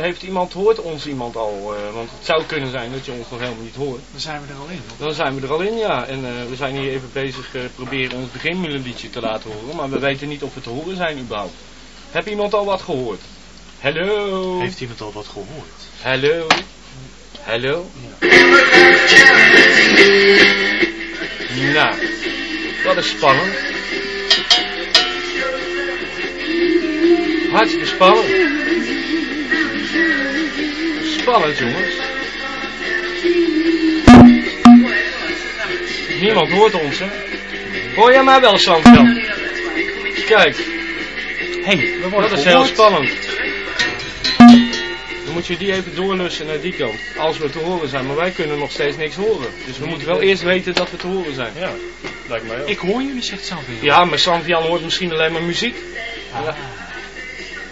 Heeft iemand, hoort ons iemand al? Uh, want het zou kunnen zijn dat je ons nog helemaal niet hoort. Dan zijn we er al in. Dan zijn we er al in, ja. En uh, we zijn hier even bezig uh, proberen ons beginmelodietje te laten horen. Maar we weten niet of we te horen zijn überhaupt. Heb iemand al wat gehoord? Hallo? Heeft iemand al wat gehoord? Hallo? Hallo? Ja. Nou, dat is spannend. Hartstikke spannend. Spannend, jongens. Niemand hoort ons, hè? Hoor jij mij wel, Sandjan? Kijk. Hé, hey, dat is heel spannend. Dan moet je die even doorlussen naar die kant. Als we te horen zijn, maar wij kunnen nog steeds niks horen. Dus we moeten wel eerst weten dat we te horen zijn. Ja, lijkt mij ook. Ik hoor jullie, zegt Sanvian. Ja, maar Sanvian hoort misschien alleen maar muziek. Ah. Ja.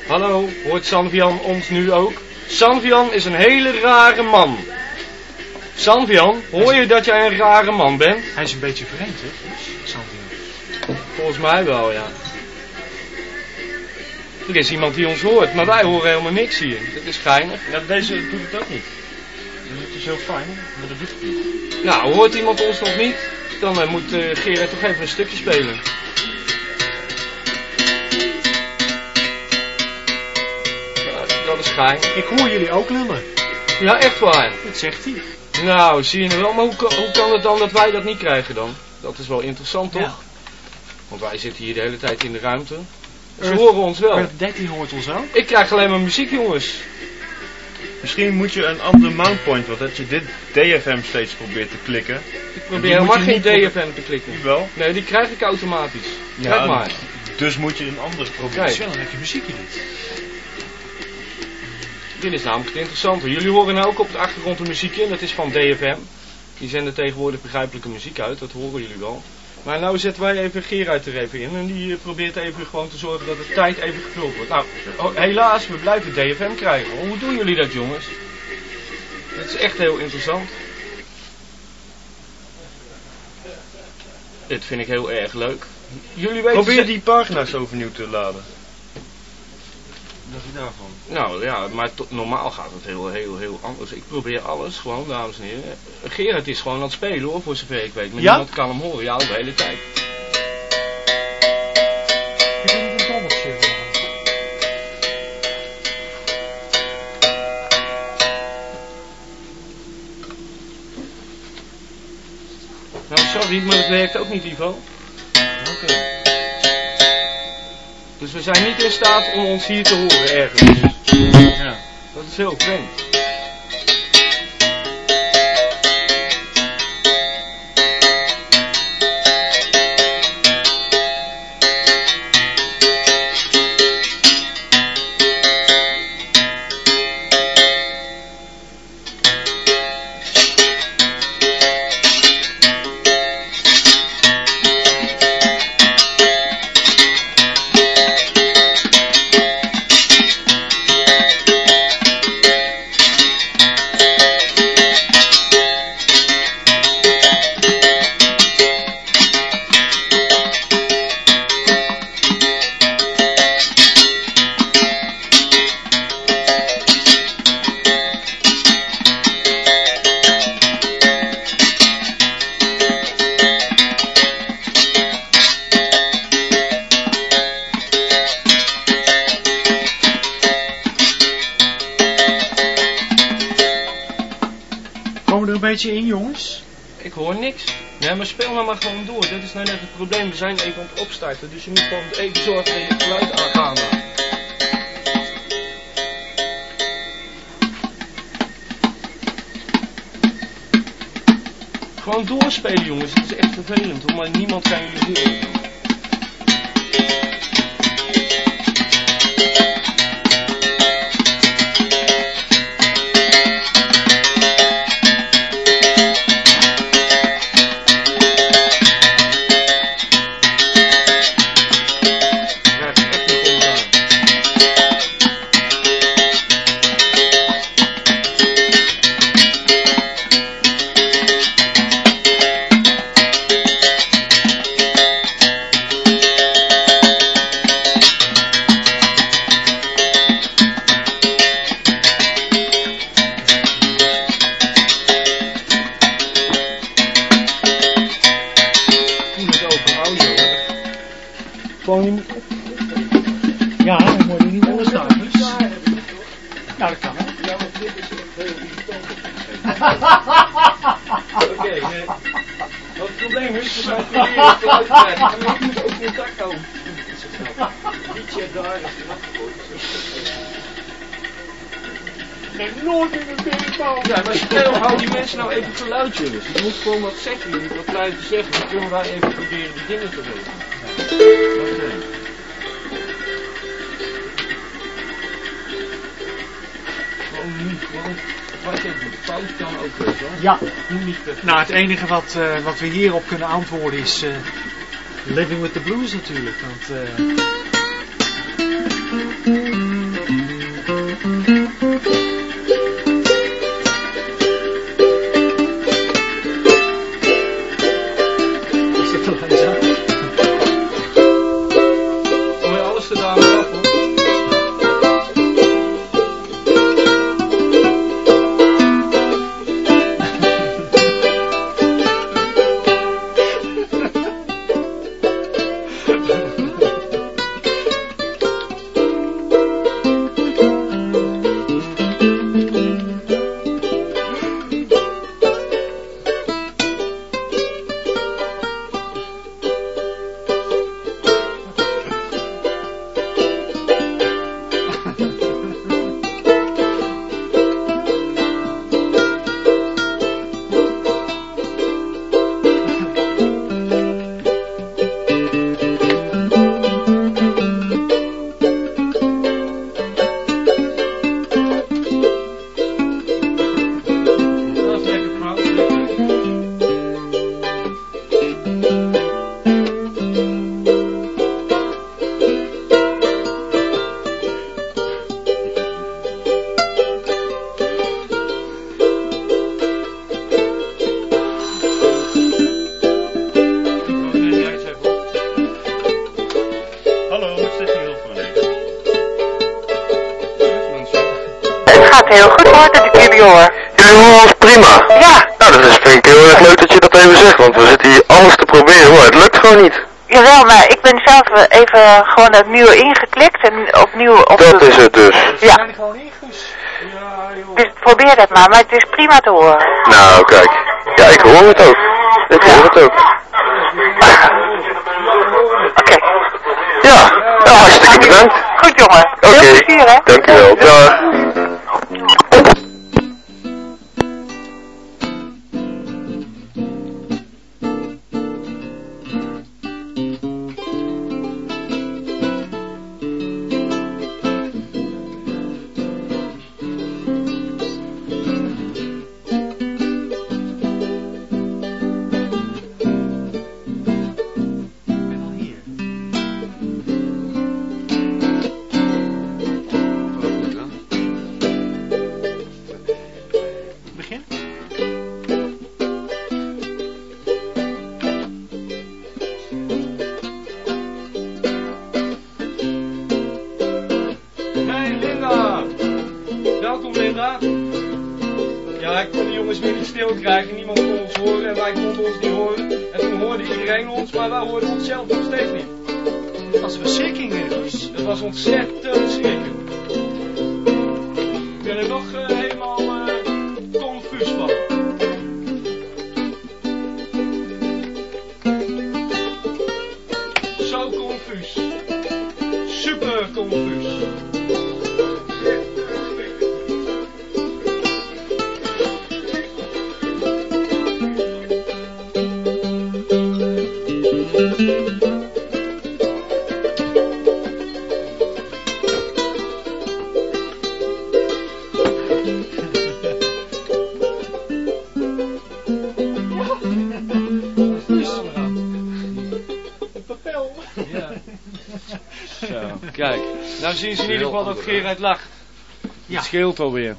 Hallo, hoort Sanvian ons nu ook? Sanvian is een hele rare man. Sanvian, hoor je dat jij een rare man bent? Hij is een beetje vreemd, hè, Sanvian? Volgens mij wel, ja. Er is iemand die ons hoort, maar wij horen helemaal niks hier. Dat is geinig. Ja, deze doet het ook niet. Het is heel fijn, maar dat doet het niet. Nou, hoort iemand ons nog niet? Dan uh, moet uh, Gerard toch even een stukje spelen. Is. Ik hoor jullie ook lullen. Ja, echt waar. Dat zegt hij. Nou, zie je nou wel. Maar hoe, hoe kan het dan dat wij dat niet krijgen dan? Dat is wel interessant, toch? Ja. Want wij zitten hier de hele tijd in de ruimte. Ze horen ons wel. Maar 13 hoort ons ook. Ik krijg alleen maar muziek, jongens. Misschien moet je een andere mountpoint, want dat je dit DFM steeds probeert te klikken. Ik probeer helemaal geen DFM te klikken. Die wel? Nee, die krijg ik automatisch. Kijk ja, maar. Dus moet je een andere proberen. Kijk. dan heb je muziekje niet. Dit is namelijk het interessante. Jullie horen nou ook op de achtergrond een muziekje, dat is van DFM. Die zenden tegenwoordig begrijpelijke muziek uit, dat horen jullie wel. Maar nou zetten wij even Gerard er even in en die eh, probeert even gewoon te zorgen dat de tijd even gevuld wordt. Nou, oh, helaas, we blijven DFM krijgen. Hoe doen jullie dat jongens? Dat is echt heel interessant. Dit vind ik heel erg leuk. Jullie weten... Probeer die pagina's overnieuw te laden. Wat je daarvan? Nou ja, maar normaal gaat het heel, heel, heel anders. Ik probeer alles gewoon, dames en heren. Gerard is gewoon aan het spelen hoor, voor zover ik weet. Maar ja? niemand kan hem horen, ja, de hele tijd. Nou, sorry, maar het werkt ook niet, Ivo. Oké. Dus we zijn niet in staat om ons hier te horen ergens. Ja. Dat is heel vreemd. We zijn even aan het opstarten. Dus je moet gewoon even zorgen dat je het geluid aan Gewoon doorspelen jongens, het is echt vervelend maar niemand kan jullie horen. Nou, dat kan hè. Ja, maar dit is echt heel irritant. Oké, nee. Wat het probleem is, we zijn proberen geluid te krijgen. Maar je moet ook contact houden. Chat daar is afgegooid. Geen nooit meer een telefoon. Ja, maar stel, hou die mensen nou even geluid, jongens. Je moet gewoon wat zeggen, je moet wat blijven zeggen. Dan kunnen wij even proberen die dingen te regelen. Ja. Nou, het enige wat, eh, wat we hierop kunnen antwoorden is... eh, Living with the Blues natuurlijk. Want... eh, heel goed hoor, dat ik jullie hoor. Jullie horen ons prima. Ja, Nou, dat is vind ik heel erg leuk dat je dat even zegt, want we zitten hier alles te proberen, maar het lukt gewoon niet. jawel, maar ik ben zelf even gewoon opnieuw ingeklikt en opnieuw op Dat de... is het dus. Ja. Dus probeer dat maar, maar het is prima te horen. Nou, kijk. Ja, ik hoor het ook. Ik hoor het ook. Ja.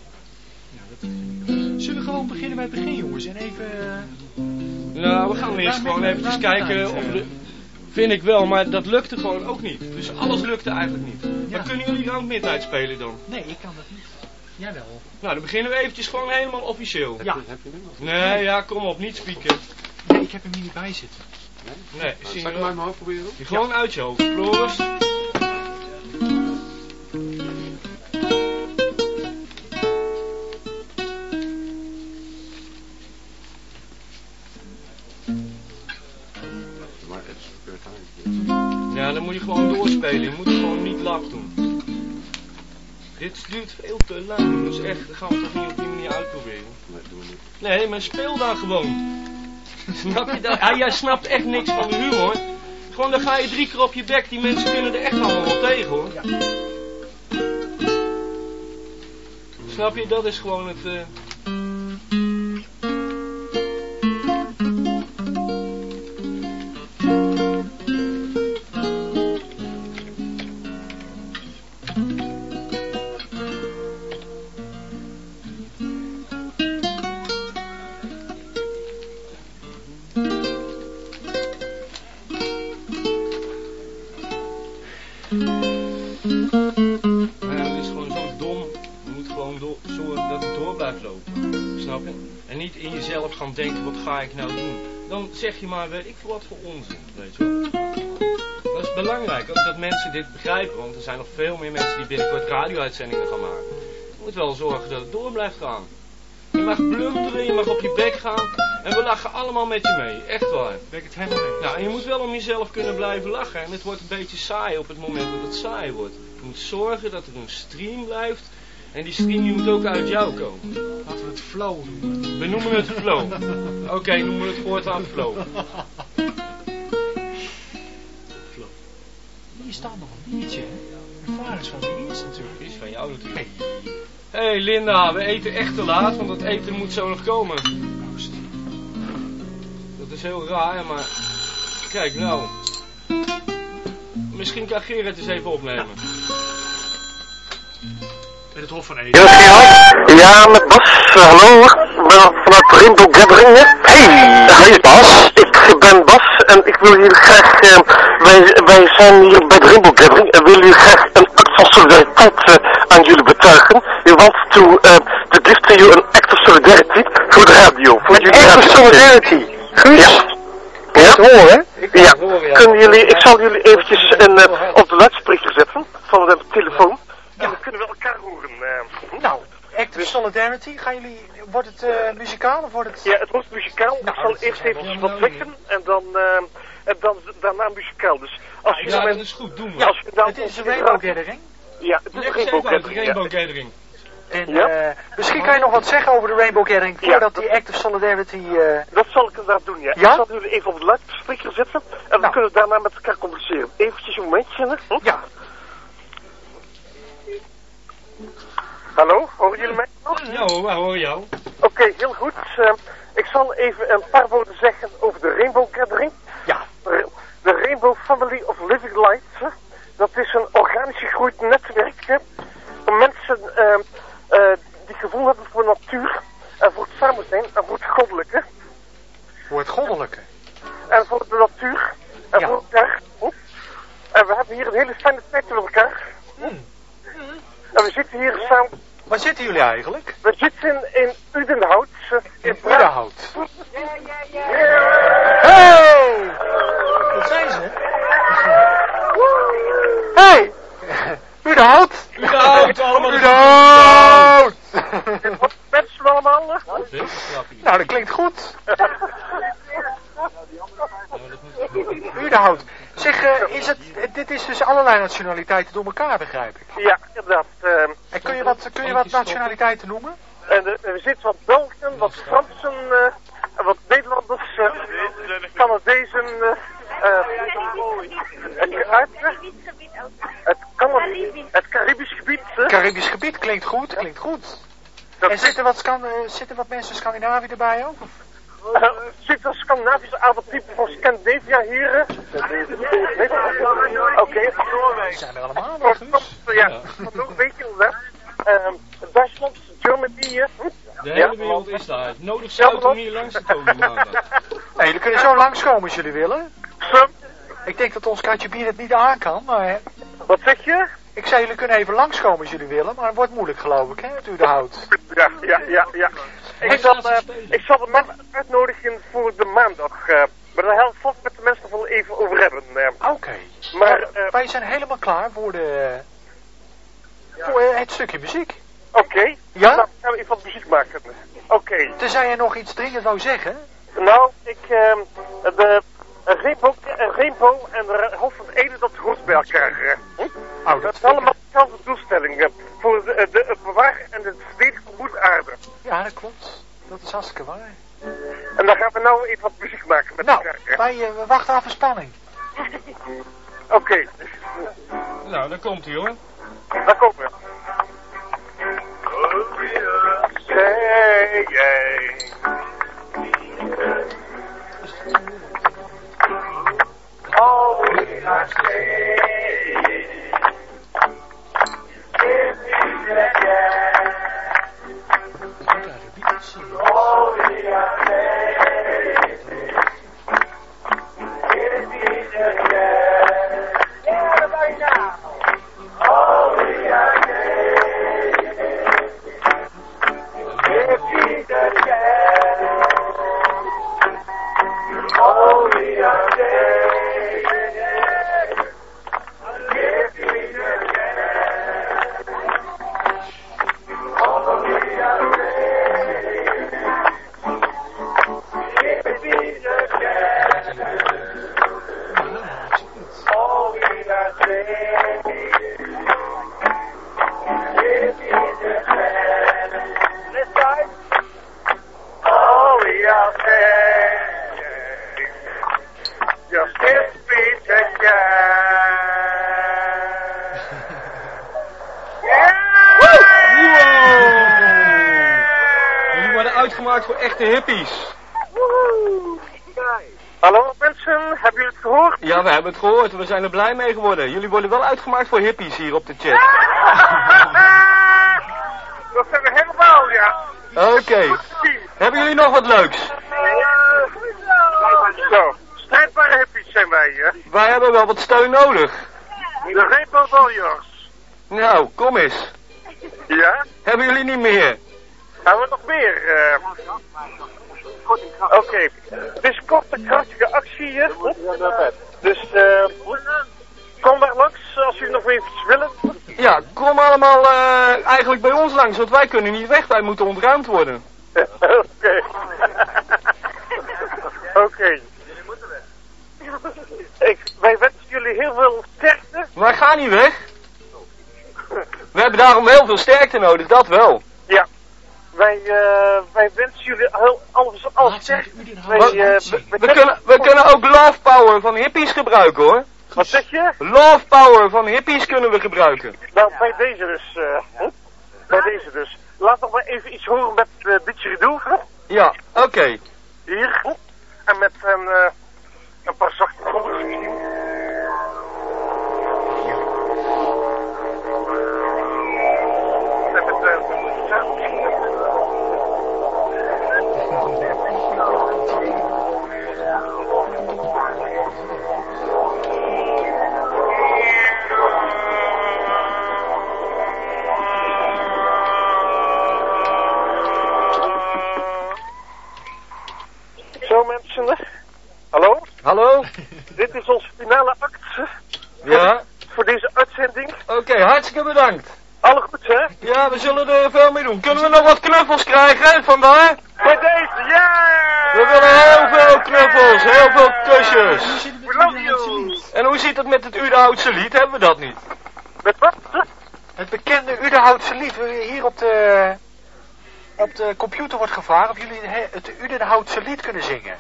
Zullen we gewoon beginnen bij het begin, jongens? En even... eh, Nou, we gaan eerst gewoon eventjes met kijken of de... Vind ik wel, maar dat lukte gewoon ook niet. Dus alles lukte eigenlijk niet. Ja. Maar kunnen jullie Round Midnight spelen dan? Nee, ik kan dat niet. Jij wel. Nou, dan beginnen we eventjes gewoon helemaal officieel. Ja. Nee, ja, kom op, niet spieken. Nee, ik heb hem hier niet bij zitten. Nee, zie je Zal ik hem uit mijn hoofd proberen? Gewoon uit je hoofd. Floris. Dit duurt veel te lang. Dus echt, dat gaan we toch niet op die manier uitproberen. Nee, doen we niet. Nee, maar speel dan gewoon. Snap je dat? Ah, jij snapt echt niks van de humor. Gewoon, dan ga je drie keer op je bek. Die mensen kunnen er echt allemaal wel tegen, hoor. Snap je? Dat is gewoon het... eh, je maar, weet ik veel wat voor onzin, weet je wel. Dat is belangrijk, ook dat mensen dit begrijpen. Want er zijn nog veel meer mensen die binnenkort radio-uitzendingen gaan maken. Je moet wel zorgen dat het door blijft gaan. Je mag blunderen, je mag op je bek gaan. En we lachen allemaal met je mee. Echt waar. Ben ik het helemaal mee. Nou, en je moet wel om jezelf kunnen blijven lachen. En het wordt een beetje saai op het moment dat het saai wordt. Je moet zorgen dat er een stream blijft. En die stream moet ook uit jou komen. Laten we het flow doen. We noemen het flow. Oké, noemen we het voortaan flow. Hier staat nog een biertje. hè? Is van de eerste natuurlijk. Is van jou natuurlijk. Hé hey Linda, we eten echt te laat, want het eten moet zo nog komen. Dat is heel raar, maar... Kijk nou. Misschien kan Gerrit eens even opnemen. Met het Hof van Ja, met Gerard? Ja, met Bas. Eh, hallo, ik ben vanuit Rainbow Gathering. hè. Hey, hey Bas. Ik ben Bas en ik wil jullie graag... eh, wij, wij zijn hier bij de Rainbow Gathering en willen jullie graag een act van solidariteit eh, aan jullie betuigen. You want to, eh, to give to you an act of solidarity voor de radio. Voor jullie act of solidarity. Guus? Ja. Ja? horen, Ja. horen, ja. Kunnen jullie, ik zal jullie eventjes een, eh, op de luidspreker zetten van de telefoon. En dan kunnen we elkaar horen. eh. Nou, Act of Solidarity, gaan jullie, wordt het eh, muzikaal of wordt het... Ja, het wordt muzikaal. Nou, ik zal eerst even wat wekken en dan, eh, en dan daarna muzikaal. Dus als je Ja, nou dat is goed, doen we. Ja, als je nou het is een Rainbow Gathering. Ja, het is een Rainbow Gathering. Rainbow ja. Gathering. En Ja. eh, misschien kan je nog wat zeggen over de Rainbow Gathering Ja. voordat die Act of Solidarity... eh, Dat zal ik inderdaad doen, ja. Ja? Ik zal jullie even op de luidspreker zetten en dan Nou. kunnen we daarna met elkaar communiceren. Eventjes een momentje. hè. Hm? ja, Hallo, horen jullie mij nog? Ja hoor, horen jou. Oké, heel goed. Eh, ik zal even een paar woorden zeggen over de Rainbow Gathering. ja. De Rainbow Family of Living Light. Dat is een organisch gegroeid netwerk hè, van mensen eh, die gevoel hebben voor natuur en voor het samen zijn en voor het goddelijke Voor het goddelijke. en voor de natuur en Ja. voor elkaar. En we hebben hier een hele fijne tijd met elkaar. Hmm. En we zitten hier samen, Waar zitten jullie eigenlijk? we zitten in Udenhout. In Udenhout. Ja. Hey! Wat zijn ze? Hey! Udenhout! Udenhout, allemaal Udenhout! Wat wensen we allemaal? nou, dat klinkt goed. Ja, Udenhout. Zeg, eh, is het, dit is dus allerlei nationaliteiten door elkaar, begrijp ik. Ja, inderdaad. ehm, En kun je wat, kun je wat nationaliteiten noemen? En er zitten wat Belgen, wat Fransen, eh, wat Nederlanders, eh, Canadezen, het, Caribisch- het, het Caribisch gebied. eh. Caribisch gebied klinkt goed, klinkt goed. En zitten wat, zitten wat mensen Scandinavië erbij ook? Eh, zit een Scandinavisch adeltype van Scandinavia hier. eh. Oké. Zijn er allemaal nog, Guus. Ja, dat beetje inderdaad. Ehm, Duitsland, Germany. eh. De Ja. hele wereld is daar. Nodig zout om hier langs te komen maandag. Nee, jullie kunnen zo langskomen als jullie willen. Ik denk dat ons katje bier het niet aan kan, maar... Wat zeg je? Ik zei, jullie kunnen even langskomen als jullie willen, maar het wordt moeilijk geloof ik, hè, het Udenhout. Ja, ja, ja, ja. Ik zal, eh, ik zal de man uitnodigen voor de maandag. eh, maar daar helft vast met de mensen wel even over hebben. eh. Oké. Maar, wij zijn helemaal klaar voor de... Voor eh, het stukje muziek. Oké. Ja? Nou, gaan we even wat muziek maken. Oké. Tenzij je nog iets dringend wou zeggen. Nou, ik, ehm de Rainbow, eh, Rainbow en de Hof van Ede, dat hoort bij elkaar. eh. allemaal dezelfde doelstelling. eh, voor de, de, het bewaren en het van moeder aarde. Ja, dat klopt. Dat is hartstikke waar. En dan gaan we nou even wat muziek maken met Nou, elkaar. wij eh, we wachten af spanning. Oké, Nou, daar komt hij hoor. daar komen yeah. All we Got a beat. Hebben het gehoord. We zijn er blij mee geworden. Jullie worden wel uitgemaakt voor hippies hier op de chat. Dat zijn we helemaal, ja. Oké. Hebben jullie nog wat leuks? Zo, strijdbare hippies zijn wij, hè. Wij hebben wel wat steun nodig. De Rainbow Warriors. Nou, kom eens. Ja? Hebben jullie niet meer? Hebben we nog meer? eh? Oké, het is een korte, krachtige actie hier. Dus eh jullie willen. Ja, kom allemaal eh, eigenlijk bij ons langs, want wij kunnen niet weg. Wij moeten ontruimd worden. Oké. Oké. Ik, wij wensen jullie heel veel sterkte. Wij gaan niet weg. We hebben daarom heel veel sterkte nodig, dat wel. Ja. Wij, eh, wij wensen jullie heel, alles, alles sterkte. Eh, we, we- we kunnen, we kunnen ook love power van hippies gebruiken hoor. Wat zeg je? Love power van hippies kunnen we gebruiken. Nou, bij deze dus. eh, bij deze dus. Laat nog maar even iets horen met uh, Didgeridoo. hè? Ja, oké. Hier. En met een, eh, een paar zachte Hallo? Dit is onze finale act Ja? voor deze uitzending. Oké, hartstikke bedankt. Alle goed hè? Ja, we zullen er veel mee doen. Kunnen we nog wat knuffels krijgen vandaar? Bij deze, ja! We willen heel veel knuffels, heel veel kusjes. We love you! En hoe zit het met het Udenhoutse lied? Hebben we dat niet? Met wat? Het bekende Udenhoutse lied, hier op de, op de computer wordt gevraagd of jullie he- het Udenhoutse lied kunnen zingen.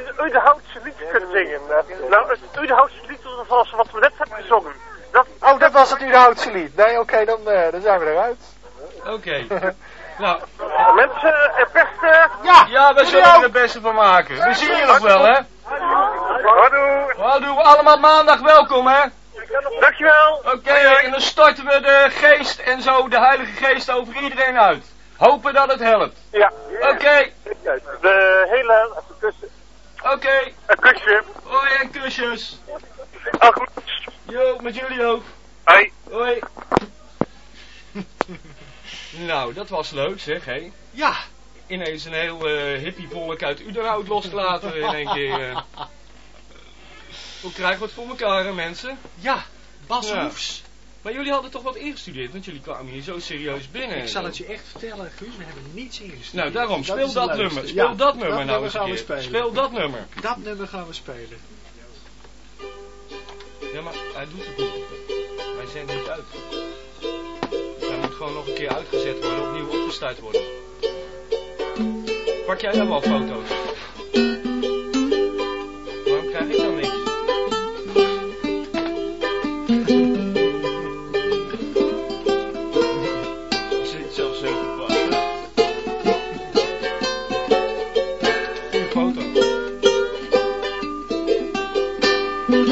Wij het lied kunnen zingen. Eh, Nou, het Udehoutse lied zoals wat we net hebben gezongen. Dat, Oh, dat was het Udenhoutse lied. Nee, oké, dan, eh, dan zijn we eruit. Oké. nou, mensen, het beste. Ja, ja, we zullen er het beste van maken. We zien je nog wel, hè? Hallo. We allemaal maandag welkom, hè? Dankjewel. Oké, en dan storten we de geest en zo, de heilige geest over iedereen uit. Hopen dat het helpt. Ja. Oké, De hele... Oké. Een kusje. Hoi en kusjes. Al goed. Jo, met jullie ook. Hoi. Hoi. nou, dat was leuk zeg, hé. Ja. Ineens een heel eh hippievolk uit Uderhout losgelaten in één keer. eh. Hoe krijgen we het voor elkaar, hè, mensen? Ja. Bas Ja. Hoefs. Maar jullie hadden toch wat ingestudeerd, want jullie kwamen hier zo serieus binnen. Ik zal het je echt vertellen, Guus. We hebben niets ingestuurd. Nou, daarom, Dat speel dat, nummer. Speel Ja, dat nummer nou eens gaan een we keer. spelen. Speel dat nummer. Dat nummer gaan we spelen. Ja, maar hij doet het niet. Wij zendt niet uit. Hij moet gewoon nog een keer uitgezet worden, opnieuw opgestart worden. Pak jij dan wel foto's?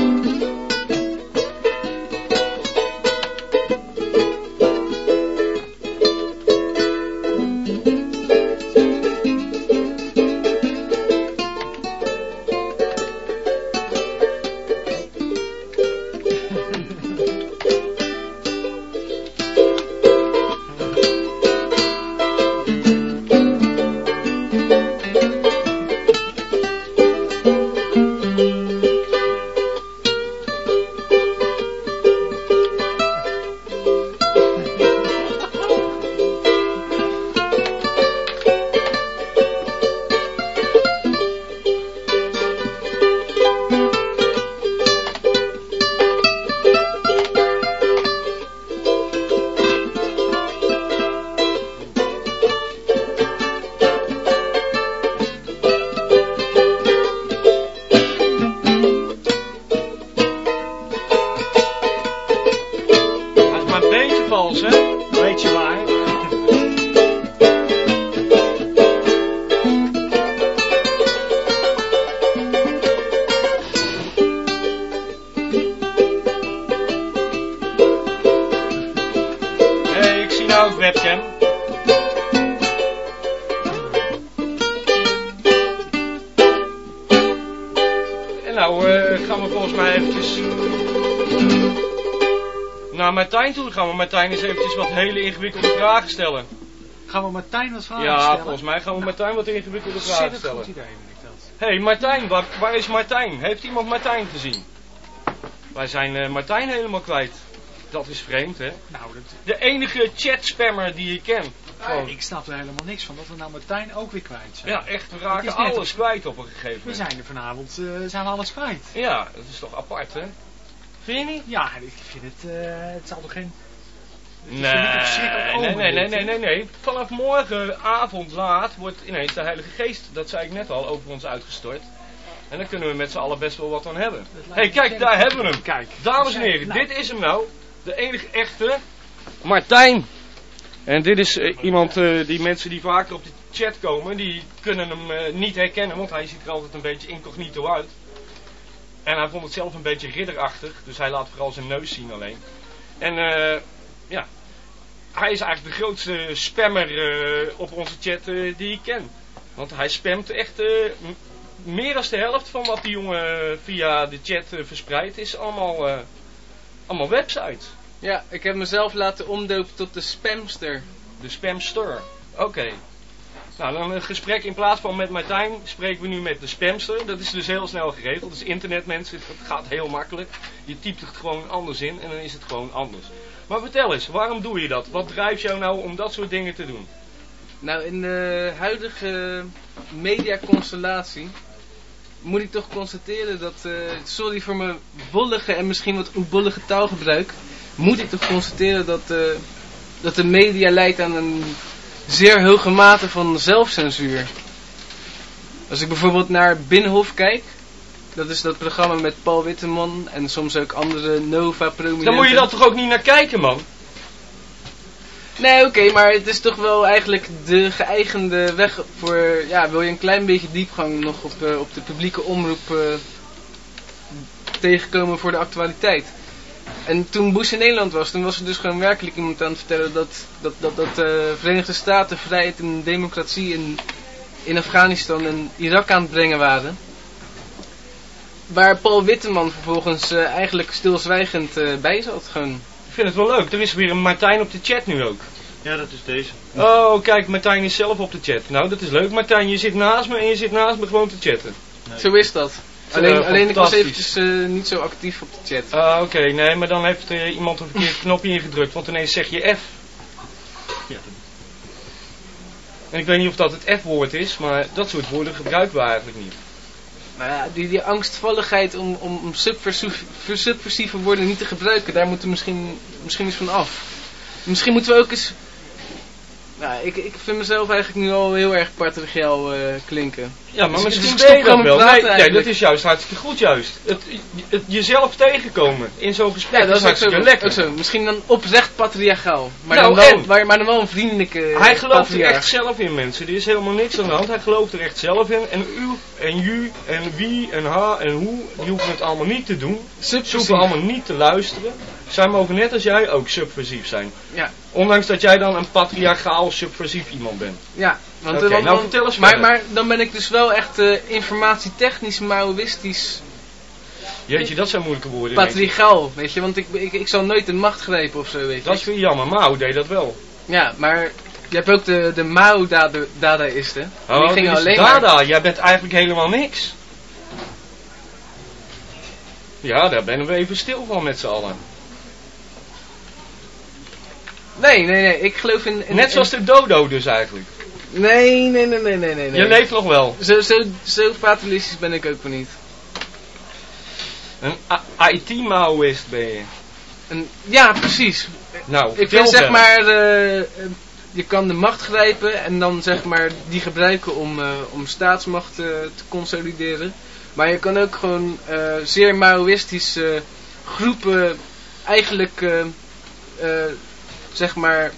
Thank you. Eens wat hele ingewikkelde vragen stellen. Gaan we Martijn wat vragen ja, stellen? volgens mij gaan we Martijn wat ingewikkelde vragen stellen. goed idee, vind ik dat. Hé, hey, Martijn, waar, waar is Martijn? Heeft iemand Martijn gezien? Wij zijn eh, Martijn helemaal kwijt. Dat is vreemd, hè? Nou, dat, De enige chatspammer die je kent. Gewoon. ik snap er helemaal niks van dat we nou Martijn ook weer kwijt zijn. Ja, echt, we raken alles kwijt op een gegeven We moment. zijn er vanavond, eh, zijn we alles kwijt. Ja, dat is toch apart, hè? Vind je niet? Ja, ik vind het, eh, het zal toch geen... Nee, nee, nee, nee, nee, nee, nee. Vanaf morgenavond laat wordt ineens de Heilige Geest, dat zei ik net al, over ons uitgestort. En daar kunnen we met z'n allen best wel wat aan hebben. Hey, kijk, daar hebben we hem. Kijk. Dames en heren, nou, dit is hem nou. De enige echte Martijn. En dit is eh, iemand, eh, die mensen die vaker op de chat komen, die kunnen hem eh, niet herkennen, want hij ziet er altijd een beetje incognito uit. En hij vond het zelf een beetje ridderachtig, dus hij laat vooral zijn neus zien alleen. En eh, ja, hij is eigenlijk de grootste spammer eh, op onze chat eh, die ik ken. Want hij spamt echt eh, meer dan de helft van wat die jongen via de chat verspreidt, is allemaal, allemaal websites. Ja, ik heb mezelf laten omdopen tot de spamster. De spamster. Oké. Nou, dan een gesprek in plaats van met Martijn spreken we nu met de spamster. Dat is dus heel snel geregeld. Dus internet mensen, dat gaat heel makkelijk. Je typt het gewoon anders in en dan is het gewoon anders. Maar vertel eens, waarom doe je dat? Wat drijft jou nou om dat soort dingen te doen? Nou, in de huidige mediaconstellatie moet ik toch constateren dat, eh, sorry voor mijn wollige en misschien wat oebollige taalgebruik, moet ik toch constateren dat, eh, dat de media leidt aan een zeer hoge mate van zelfcensuur. Als ik bijvoorbeeld naar Binnenhof kijk, dat is dat programma met Paul Witteman en soms ook andere Nova-prominenten. Dan moet je dat toch ook niet naar kijken, man? Nee, oké, maar het is toch wel eigenlijk de geëigende weg voor, ja, wil je een klein beetje diepgang nog op, eh, op de publieke omroep eh, tegenkomen voor de actualiteit. En toen Bush in Nederland was, toen was er dus gewoon werkelijk iemand aan het vertellen dat, dat, dat, dat de Verenigde Staten vrijheid en democratie in, in Afghanistan en Irak aan het brengen waren. Waar Paul Witteman vervolgens eh, eigenlijk stilzwijgend eh, bij zat. Gewoon. Ik vind het wel leuk. Er is weer een Martijn op de chat nu ook. Ja, dat is deze. Oh, kijk, Martijn is zelf op de chat. Nou, dat is leuk. Martijn, je zit naast me en je zit naast me gewoon te chatten. Zo is dat. Eh, Alleen, alleen ik was eventjes eh, niet zo actief op de chat. Ah, oké. Nee, maar dan heeft iemand een verkeerd knopje ingedrukt, want ineens zeg je F. Ja, En ik weet niet of dat het F-woord is, maar dat soort woorden gebruiken we eigenlijk niet. Nou ja, die, die angstvalligheid om, om, subversieve woorden niet te gebruiken, daar moeten we misschien, misschien eens van af. Misschien moeten we ook eens... Nou, ik, ik vind mezelf eigenlijk nu al heel erg patriarchaal eh, klinken. Ja, maar Dus- misschien dus je dat wel. Nee, nee, dat is juist hartstikke goed juist. Het, het jezelf tegenkomen in zo'n gesprek Ja, dat is ook zo, hartstikke lekker. zo. Misschien dan oprecht patriarchaal. Maar, Nou, dan wel, maar, maar dan wel een vriendelijke Hij gelooft er echt zelf in, mensen. Er is helemaal niks aan de hand. Hij gelooft er echt zelf in. En u en ju en wie en ha en hoe, die hoeven het allemaal niet te doen. Ze hoeven allemaal niet te luisteren. Zij mogen net als jij ook subversief zijn. Ja. Ondanks dat jij dan een patriarchaal subversief iemand bent. Ja, want, want- nou want- vertel eens maar, maar dan ben ik dus wel echt eh, informatietechnisch, maoïstisch, Jeetje, dat zijn moeilijke woorden. patriarchaal, weet je. Want ik, ik, ik zal nooit de macht grijpen of zo, weet je. Dat is weer jammer. Mao deed dat wel. Ja, maar je hebt ook de, de Mao-dadaïsten. En Oh, die gingen alleen maar... Dada, jij bent eigenlijk helemaal niks. Ja, daar ben we even stil van met z'n allen. Nee, nee, nee, ik geloof in... in Net zoals de dodo dus eigenlijk. Nee, nee, nee, nee, nee, nee. nee. Je leeft nog wel. Zo, zo, zo fatalistisch ben ik ook weer niet. Een IT-maoïst ben je. En, ja, precies. Nou, Ik vind zeg maar, eh, je kan de macht grijpen en dan zeg maar die gebruiken om, eh, om staatsmacht te consolideren. Maar je kan ook gewoon eh, zeer maoïstische groepen eigenlijk, zeg maar,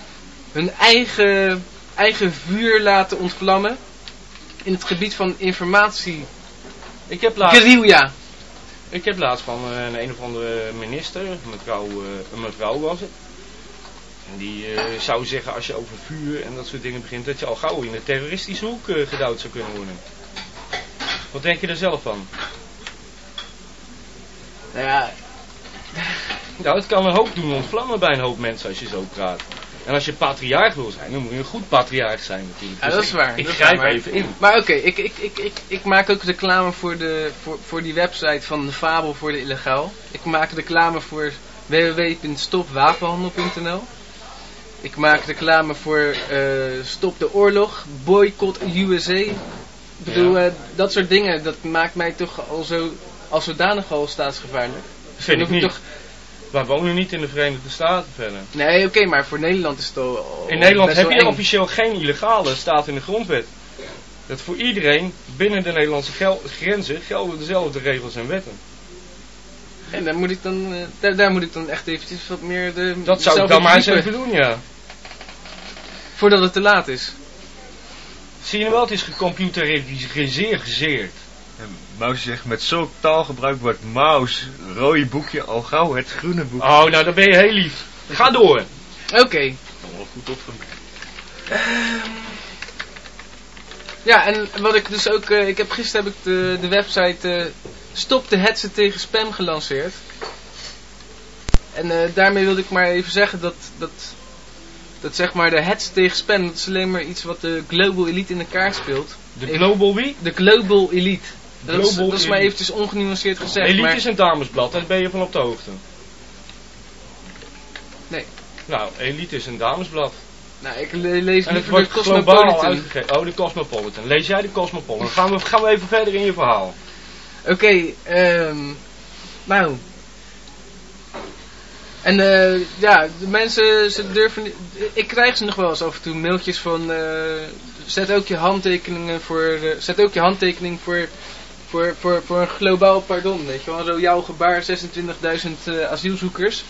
hun eigen, eigen vuur laten ontvlammen. In het gebied van informatie. Ik heb laatst, Guerrilla. ik heb laatst van eh, een, een of andere minister, mevrouw, eh, een mevrouw was het. En die eh, zou zeggen als je over vuur en dat soort dingen begint, dat je al gauw in de terroristische hoek eh, gedouwd zou kunnen worden. Wat denk je er zelf van? Nou ja, Nou, het kan een hoop doen ontvlammen bij een hoop mensen als je zo praat. En als je patriarch wil zijn, dan moet je een goed patriarch zijn natuurlijk. Ja, Dus dat is ik- waar. Ik is grijp waar, even in. Maar oké, ik, ik, ik, ik, ik maak ook reclame voor, de, voor, voor die website van de Fabel voor de Illegaal. Ik maak reclame voor www.stopwapenhandel.nl Ik maak reclame voor eh, Stop de Oorlog, Boycott USA. Ik bedoel, Ja. eh, dat soort dingen, dat maakt mij toch al zo, als zodanig al staatsgevaarlijk. Vind ik niet. Toch, Wij wonen niet in de Verenigde Staten verder. nee, oké, maar voor Nederland is het al, In Nederland heb je eng. officieel geen illegale, staat in de grondwet. Dat voor iedereen binnen de Nederlandse gel- grenzen gelden dezelfde regels en wetten. En daar moet ik dan, eh, daar, daar moet ik dan echt eventjes wat meer de... Dat zou ik dan maar eens even doen, ja. Voordat het te laat is. Zie je wel, het is gecomputeriseerd. Maus zegt, met zulk taalgebruik wordt Maus rode boekje al gauw het groene boekje. Oh, nou dan ben je heel lief. Ga door. Oké. Wel goed opgemerkt. Ja, en wat ik dus ook... eh, ik heb gisteren heb ik de, de website eh, Stop de hetsen tegen spam gelanceerd. En eh, daarmee wilde ik maar even zeggen dat, dat, dat zeg maar de hets tegen spam, dat is alleen maar iets wat de global elite in elkaar speelt. De Global wie? De global elite. Dat, is, dat is maar eventjes ongenuanceerd gezegd. Elite maar, is een damesblad, daar ben je van op de hoogte. Nee. Nou, Elite is een damesblad. nou, ik le- lees En het de globaal Cosmopolitan. uitgegeven. Oh, de Cosmopolitan. Lees jij de Cosmopolitan? Dan gaan we, gaan we even verder in je verhaal. Oké, ehm nou. En eh, ja, de mensen, ze durven Ik krijg ze nog wel eens af en toe mailtjes van... eh, zet ook je handtekeningen voor... zet ook je handtekening voor... Voor, voor, voor een globaal pardon, weet je wel. Zo jouw gebaar, 26.000 eh, asielzoekers.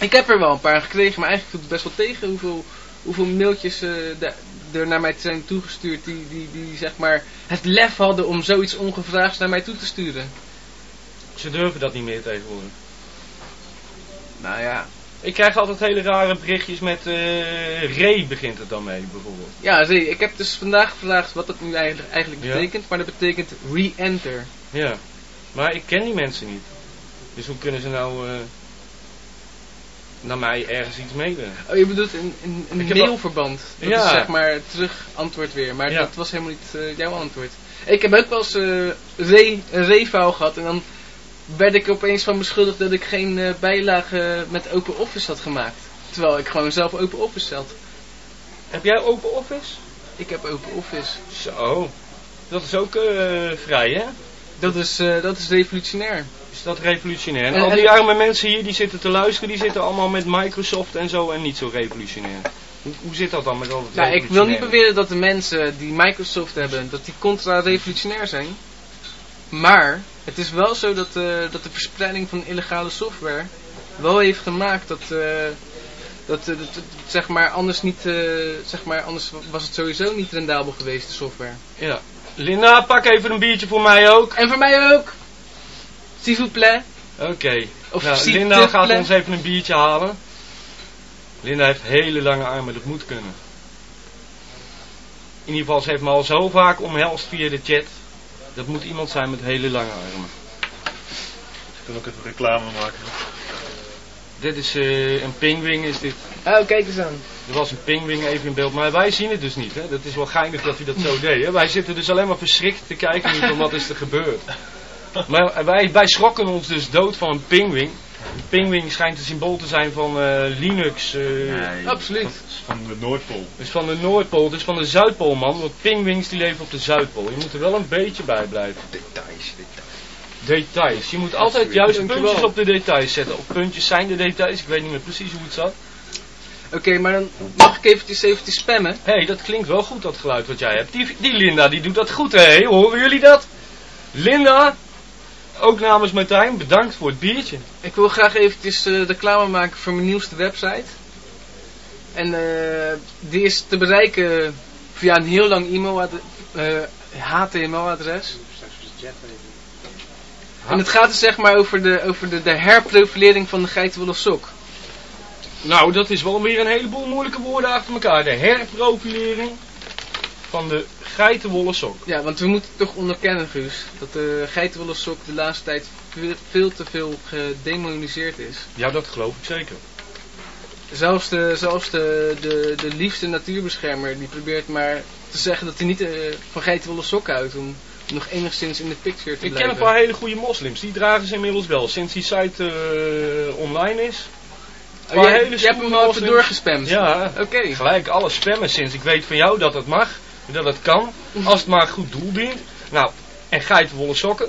Ik heb er wel een paar gekregen, maar eigenlijk viel het best wel tegen hoeveel, hoeveel mailtjes eh, da- er naar mij zijn toegestuurd die, die, die zeg maar het lef hadden om zoiets ongevraagds naar mij toe te sturen. Ze durven dat niet meer tegenwoordig. Nou ja. Ik krijg altijd hele rare berichtjes met eh Ray begint het dan mee, bijvoorbeeld. Ja, zie, ik heb dus vandaag gevraagd wat dat nu eigenlijk, eigenlijk Ja. betekent, maar dat betekent re-enter. Ja. Maar ik ken die mensen niet. Dus hoe kunnen ze nou eh, naar mij ergens iets meedoen? Oh, je bedoelt in Ik heb mailverband. Dat Ja. is zeg maar terug antwoord weer, maar Ja. dat was helemaal niet eh, jouw antwoord. Ik heb ook wel eens eh, re, een re-file gehad en dan werd ik opeens van beschuldigd dat ik geen eh, bijlage met Open Office had gemaakt. Terwijl ik gewoon zelf Open Office had. Heb jij Open Office? Ik heb Open Office. Zo. Dat is ook eh, vrij, hè? Dat is, eh, dat is revolutionair. Is dat revolutionair? En, En- al die arme mensen hier die zitten te luisteren, die zitten allemaal met Microsoft en zo en niet zo revolutionair. Hoe, hoe zit dat dan met al het Nou, ik wil niet beweren dat de mensen die Microsoft hebben, dat die contra-revolutionair zijn. Maar het is wel zo dat, eh, dat de verspreiding van illegale software wel heeft gemaakt dat, eh, dat, eh, dat, zeg maar, anders niet, zeg maar, anders was het sowieso niet rendabel geweest, de software. Ja. Linda, pak even een biertje voor mij ook. En voor mij ook! S'il vous plaît. Oké. Nou, Linda gaat ons even een biertje halen. Linda heeft hele lange armen, dat moet kunnen. In ieder geval, ze heeft me al zo vaak omhelst via de chat. Dat moet iemand zijn met hele lange armen. Ik kan ook even reclame maken. Dit is eh, een pingwing, is dit. Oh, kijk eens aan. Er was een pingwing even in beeld, maar wij zien het dus niet. Hè? Dat is wel geinig dat hij dat zo deed. Hè? Wij zitten dus alleen maar verschrikt te kijken van wat is er gebeurd. Maar wij, wij schrokken ons dus dood van een pingwing. Pingwing schijnt een symbool te zijn van eh, Linux. eh, Absoluut. Dat is van de Noordpool. Dus van de Noordpool, dus van de Zuidpool man. Want pingwings die leven op de Zuidpool. Je moet er wel een beetje bij blijven. Details, details. Details. Je moet altijd juist Dankjewel. puntjes op de details zetten. Of puntjes zijn de details. Ik weet niet meer precies hoe het zat. Oké, maar dan mag ik eventjes eventjes spammen. Hé, hey, dat klinkt wel goed dat geluid wat jij hebt. Die, die Linda die doet dat goed hé. Horen jullie dat? Linda, ook namens Martijn, bedankt voor het biertje. Ik wil graag eventjes eh, reclame maken voor mijn nieuwste website. En eh, die is te bereiken via een heel lang e-mailadres, HTML-adres. En het gaat dus zeg maar over de, over de, de herprofilering van de geitenwolle sok. Nou, dat is wel weer een heleboel moeilijke woorden achter elkaar. De herprofilering van de geitenwolle sok. Ja, want we moeten toch onderkennen, Guus, dat de geitenwolle sok de laatste tijd veel, te veel gedemoniseerd is. Ja, dat geloof ik zeker. Zelfs de, zelfs de, de, de liefste natuurbeschermer die probeert maar te zeggen dat hij niet eh, van geitenwolle sokken houdt om nog enigszins in de picture te Ik ken blijven. een paar hele goede moslims. Die dragen ze inmiddels wel. Sinds die site eh, online is. Oh, jij hebt hem al even doorgespamd? Ja, Oké. gelijk alles spammen sinds ik weet van jou dat het mag. Dat het kan. Als het maar een goed doel dient. Nou, en geitenwolle sokken.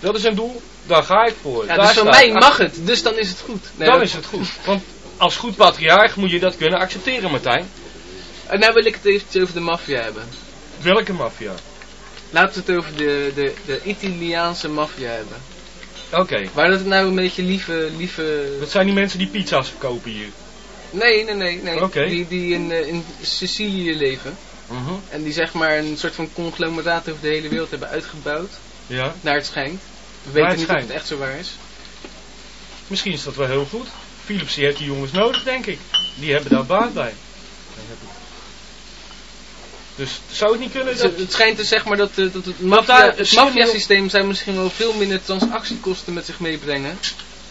Dat is een doel. Daar ga ik voor. Ja, Daar dus sta mij mag het, dus dan is het goed. Nee, Dan is het goed. Want als goed patriarch moet je dat kunnen accepteren, Martijn. En nou wil ik het eventjes over de maffia hebben. Welke maffia? Laten we het over de, de, de Italiaanse maffia hebben. Oké. Waar dat nou een beetje lieve, lieve... Dat zijn die mensen die pizza's verkopen hier. Nee, nee, nee, nee. Oké. Die, die in, eh, in Sicilië leven. Mhm. En die zeg maar een soort van conglomeraat over de hele wereld hebben uitgebouwd. Ja. Naar het schijnt. We weten niet schijnt. of het echt zo waar is. Misschien is dat wel heel goed. Philips die heeft die jongens nodig, denk ik. Die hebben daar baat bij. Dus zou het niet kunnen dat... Het, schijnt dus zeg maar dat, eh, dat het maffiasysteem zou misschien wel veel minder transactiekosten met zich meebrengen.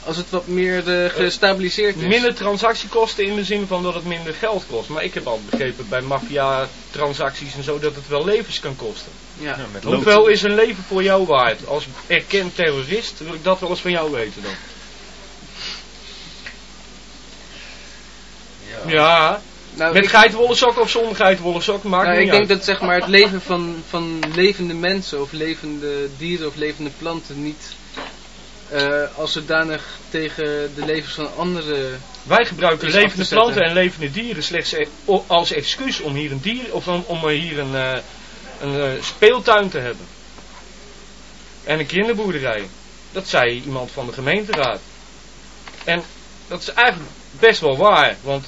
Als het wat meer eh, gestabiliseerd is. Minder transactiekosten in de zin van dat het minder geld kost. Maar ik heb al begrepen bij maffia-transacties en zo dat het wel levens kan kosten. Ja. Ja. Hoeveel is een leven voor jou waard? Als erkend terrorist wil ik dat wel eens van jou weten dan. Ja, Nou, met ik- geitenwolle sokken of zonder geitenwolle sokken maakt Nou, niet ik denk uit. dat zeg maar het leven van, van levende mensen of levende dieren of levende planten niet eh, als zodanig tegen de levens van andere... Wij gebruiken levende planten en levende dieren slechts e- o- als excuus om hier een dier of om, om hier een, eh, een eh, speeltuin te hebben. En een kinderboerderij. Dat zei iemand van de gemeenteraad. En dat is eigenlijk best wel waar, want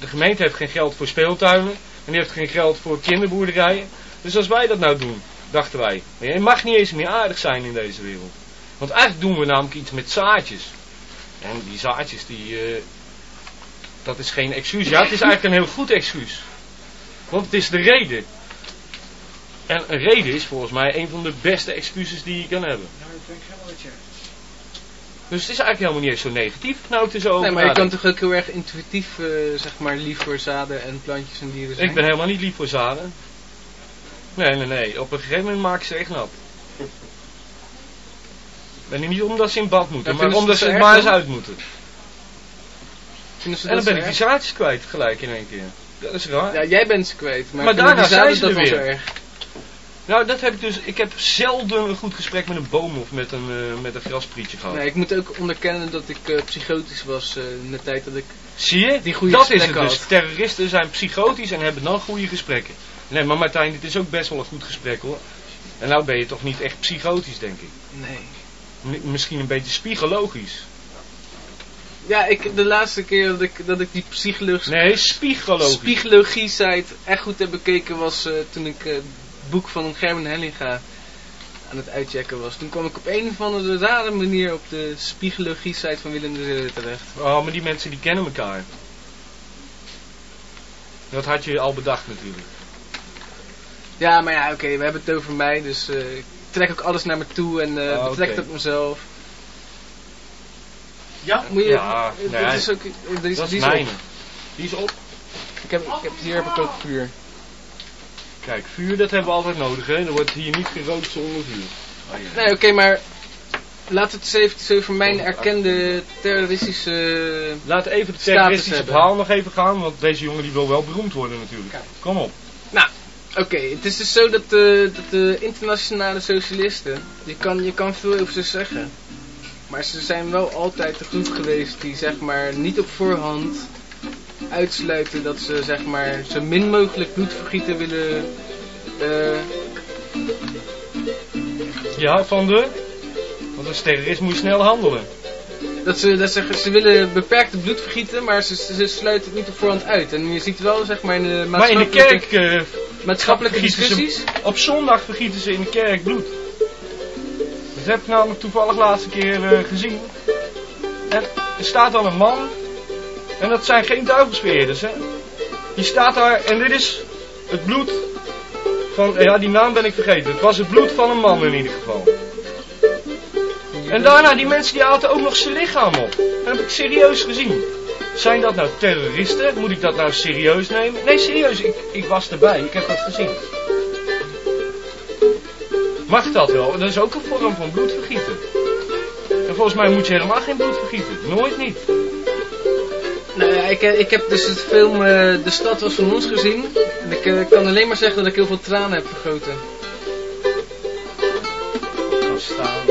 de gemeente heeft geen geld voor speeltuinen en die heeft geen geld voor kinderboerderijen. Dus als wij dat nou doen, dachten wij, je mag niet eens meer aardig zijn in deze wereld. Want eigenlijk doen we namelijk iets met zaadjes. En die zaadjes, die, eh, dat is geen excuus. Ja, het is eigenlijk een heel goed excuus. Want het is de reden. En een reden is volgens mij een van de beste excuses die je kan hebben. Nou, ik denk helemaal dat je... Dus het is eigenlijk helemaal niet eens zo negatief. Nou, het is over Nee, maar je kan toch ook heel erg intuïtief eh, zeg maar lief voor zaden en plantjes en dieren zijn. Ik ben helemaal niet lief voor zaden. Nee, nee, nee. Op een gegeven moment maak ik ze echt nat. Ik niet omdat ze in bad moeten, Ja, maar ze omdat dat ze het maar eens uit moeten. Vinden ze En dan ben ik die zaadjes kwijt gelijk in één keer. Dat is raar. Ja, jij bent ze kwijt, maar, Maar daarna zijn ze dat er weer. erg? Nou, dat heb ik dus. Ik heb zelden een goed gesprek met een boom of met een, eh, met een grasprietje gehad. Nee, ik moet ook onderkennen dat ik eh, psychotisch was eh, in de tijd dat ik... Zie je? Die goede dat is het dus. Terroristen zijn psychotisch en hebben dan goede gesprekken. Nee, maar Martijn, dit is ook best wel een goed gesprek hoor. En nou ben je toch niet echt psychotisch, denk ik. Nee. Misschien een beetje spiegologisch. Ja, ik, de laatste keer dat ik, dat ik die psychologische... Nee, spiegologisch. Psychologie site echt goed heb bekeken was eh, toen ik eh, het boek van Gerben Hellinga aan het uitchecken was. Toen kwam ik op een of andere rare manier op de psychologie site van Willem de Ridder terecht. Oh, maar die mensen die kennen elkaar. Dat had je al bedacht natuurlijk. Ja, maar ja, oké, we hebben het over mij, dus eh, ik trek ook alles naar me toe en het op mezelf. Ja? Moet je, Ja, nee, dit is ook, die is, dat die is is op. Die is op. Ik heb, ik heb, hier heb ik ook vuur. Kijk, vuur dat hebben we altijd nodig, hè. Er wordt hier niet gerookt zonder vuur. Nee, oké, maar we het eens even mijn erkende terroristische... Laat even het Status terroristische verhaal nog even gaan, want deze jongen die wil wel beroemd worden natuurlijk. Kom op. Oké, het is dus zo dat de, dat de internationale socialisten, je kan, je kan veel over ze zeggen, maar ze zijn wel altijd de groep geweest die zeg maar niet op voorhand uitsluiten dat ze zeg maar zo min mogelijk bloedvergieten willen eh, Ja, van de... Want als terrorist moet je snel handelen. dat ze, dat ze, ze willen beperkte bloedvergieten, maar ze, ze, ze sluiten het niet op voorhand uit. En je ziet wel zeg maar in de Maar in de kerk, eh, maatschappelijke ze- discussies, op zondag vergieten ze in de kerk bloed. Dat heb ik namelijk toevallig laatste keer eh, gezien. En er staat dan een man. En dat zijn geen duivelsbeheerders, hè. Die staat daar en dit is het bloed van... Ja, die naam ben ik vergeten. Het was het bloed van een man in ieder geval. En daarna, die mensen die aten ook nog zijn lichaam op. Dat heb ik serieus gezien. Zijn dat nou terroristen? Moet ik dat nou serieus nemen? Nee, serieus. Ik, ik was erbij. Ik heb dat gezien. Mag dat wel? Dat is ook een vorm van bloedvergieten. En volgens mij moet je helemaal geen bloed vergieten. Nooit niet. Nou ja, ik, ik heb dus het film eh, De Stad was van ons gezien. En ik eh, kan alleen maar zeggen dat ik heel veel tranen heb vergoten. Gaan staan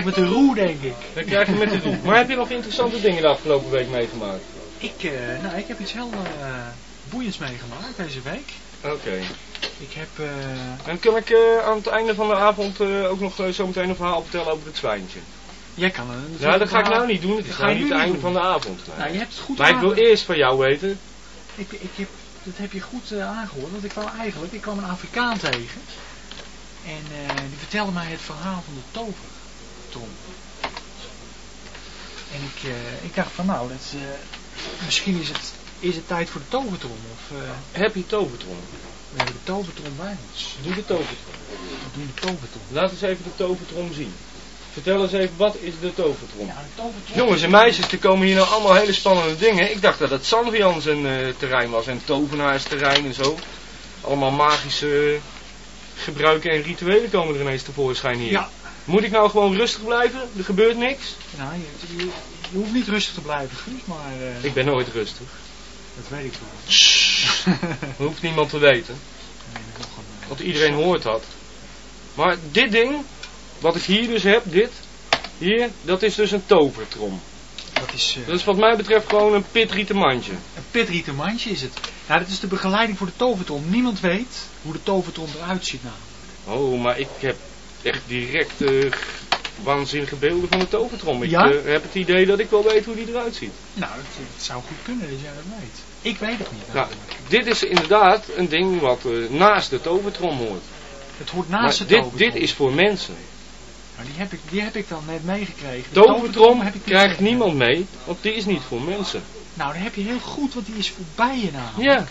krijg ik met de roe, denk ik. dan krijg je met de roep. Maar heb je nog interessante dingen de afgelopen week meegemaakt? Ik, eh, nou, ik heb iets heel eh, boeiends meegemaakt deze week. Oké. Ik heb... eh, En kan ik aan het einde van de avond eh, ook nog uh, zo meteen een verhaal vertellen over het zwijntje? jij kan een... Ja, dat ga ik nou niet doen. Dat is ga nou nu niet het einde van de avond. nee. Nou, je hebt het goed Maar ik wil eerst van jou weten. Ik, ik heb, dat heb je goed eh, aangehoord, want ik kwam eigenlijk, ik kwam een Afrikaan tegen. En eh, die vertelde mij het verhaal van de tovertrom. En ik, eh, ik dacht van nou, dat eh, misschien is het, is het tijd voor de tovertrom. Of eh, Heb je tovertrom? we hebben de tovertrom bij ons. Doe de tovertrom. We doen de tovertrom. Laat eens even de tovertrom zien. Vertel eens even, wat is de tovertrom? Ja, de tovertrom. Jongens en meisjes, er komen hier nou allemaal hele spannende dingen. Ik dacht dat het Sanvian zijn eh, terrein was en tovenaarsterrein en zo. Allemaal magische gebruiken en rituelen komen er ineens tevoorschijn hier. Ja, Moet ik nou gewoon rustig blijven? Er gebeurt niks? nou, je, je, je hoeft niet rustig te blijven, Guus, maar eh, Ik ben nooit rustig. dat weet ik wel. Dat hoeft niemand te weten. Nee, nog een, Want iedereen hoort dat. Maar dit ding, wat ik hier dus heb, dit, hier, dat is dus een tovertrom. dat is, eh, Dat is wat mij betreft gewoon een pitrieten mandje. Een pitrieten mandje is het. Ja, dat is de begeleiding voor de tovertrom. Niemand weet hoe de tovertrom eruit ziet nou. Oh, maar ik heb echt direct eh, waanzinnige beelden van de tovertrom. Ik Ja? eh, heb het idee dat ik wel weet hoe die eruit ziet. Nou, het, het zou goed kunnen dat jij dat weet. Ik weet het niet. Nou, dit is inderdaad een ding wat eh, naast de tovertrom hoort. het hoort Maar naast de dit, tovertrom. dit is voor mensen. Nou, die, heb ik, die heb ik dan net meegekregen. De Tovertrom heb ik krijgt niemand mee, want die is niet voor mensen. Nou, dat heb je heel goed, want die is voorbij je namelijk. Ja.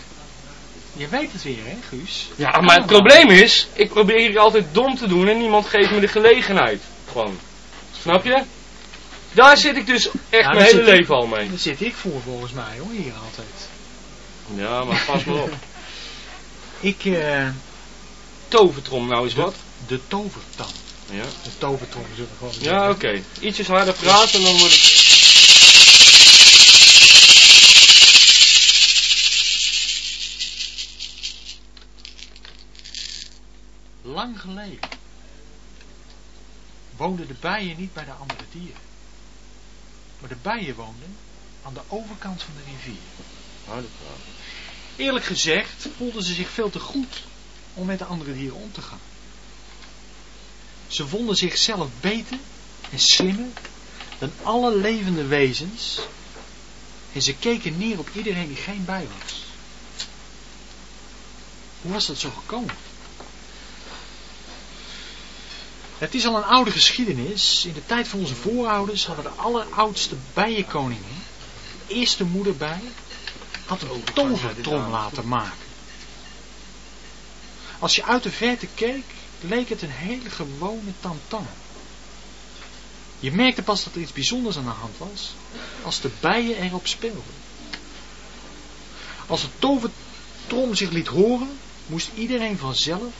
Je weet het weer, hè, Guus? Ja, maar het probleem is, ik probeer hier altijd dom te doen en niemand geeft me de gelegenheid. Gewoon. Snap je? Daar zit ik dus echt Ja, mijn hele ik- leven al mee. Daar zit ik voor, volgens mij, hoor, hier altijd. Ja, maar pas maar op. Ik, eh, Tovertrom nou eens wat. de tovertam. Ja, De tovertrom, zullen we gewoon ja oké. Ietsjes harder praten, dan wordt het... Lang geleden woonden de bijen niet bij de andere dieren. Maar de bijen woonden aan de overkant van de rivier. Eerlijk gezegd voelden ze zich veel te goed om met de andere dieren om te gaan. Ze vonden zichzelf beter en slimmer dan alle levende wezens. En ze keken neer op iedereen die geen bij was. Hoe was dat zo gekomen? Het is al een oude geschiedenis. In de tijd van onze voorouders hadden de alleroudste bijenkoningin, de eerste moederbij, had een tovertrom laten maken. Als je uit de verte keek, leek het een hele gewone tamtam. Je merkte pas dat er iets bijzonders aan de hand was, als de bijen erop speelden. Als de tovertrom zich liet horen, moest iedereen vanzelf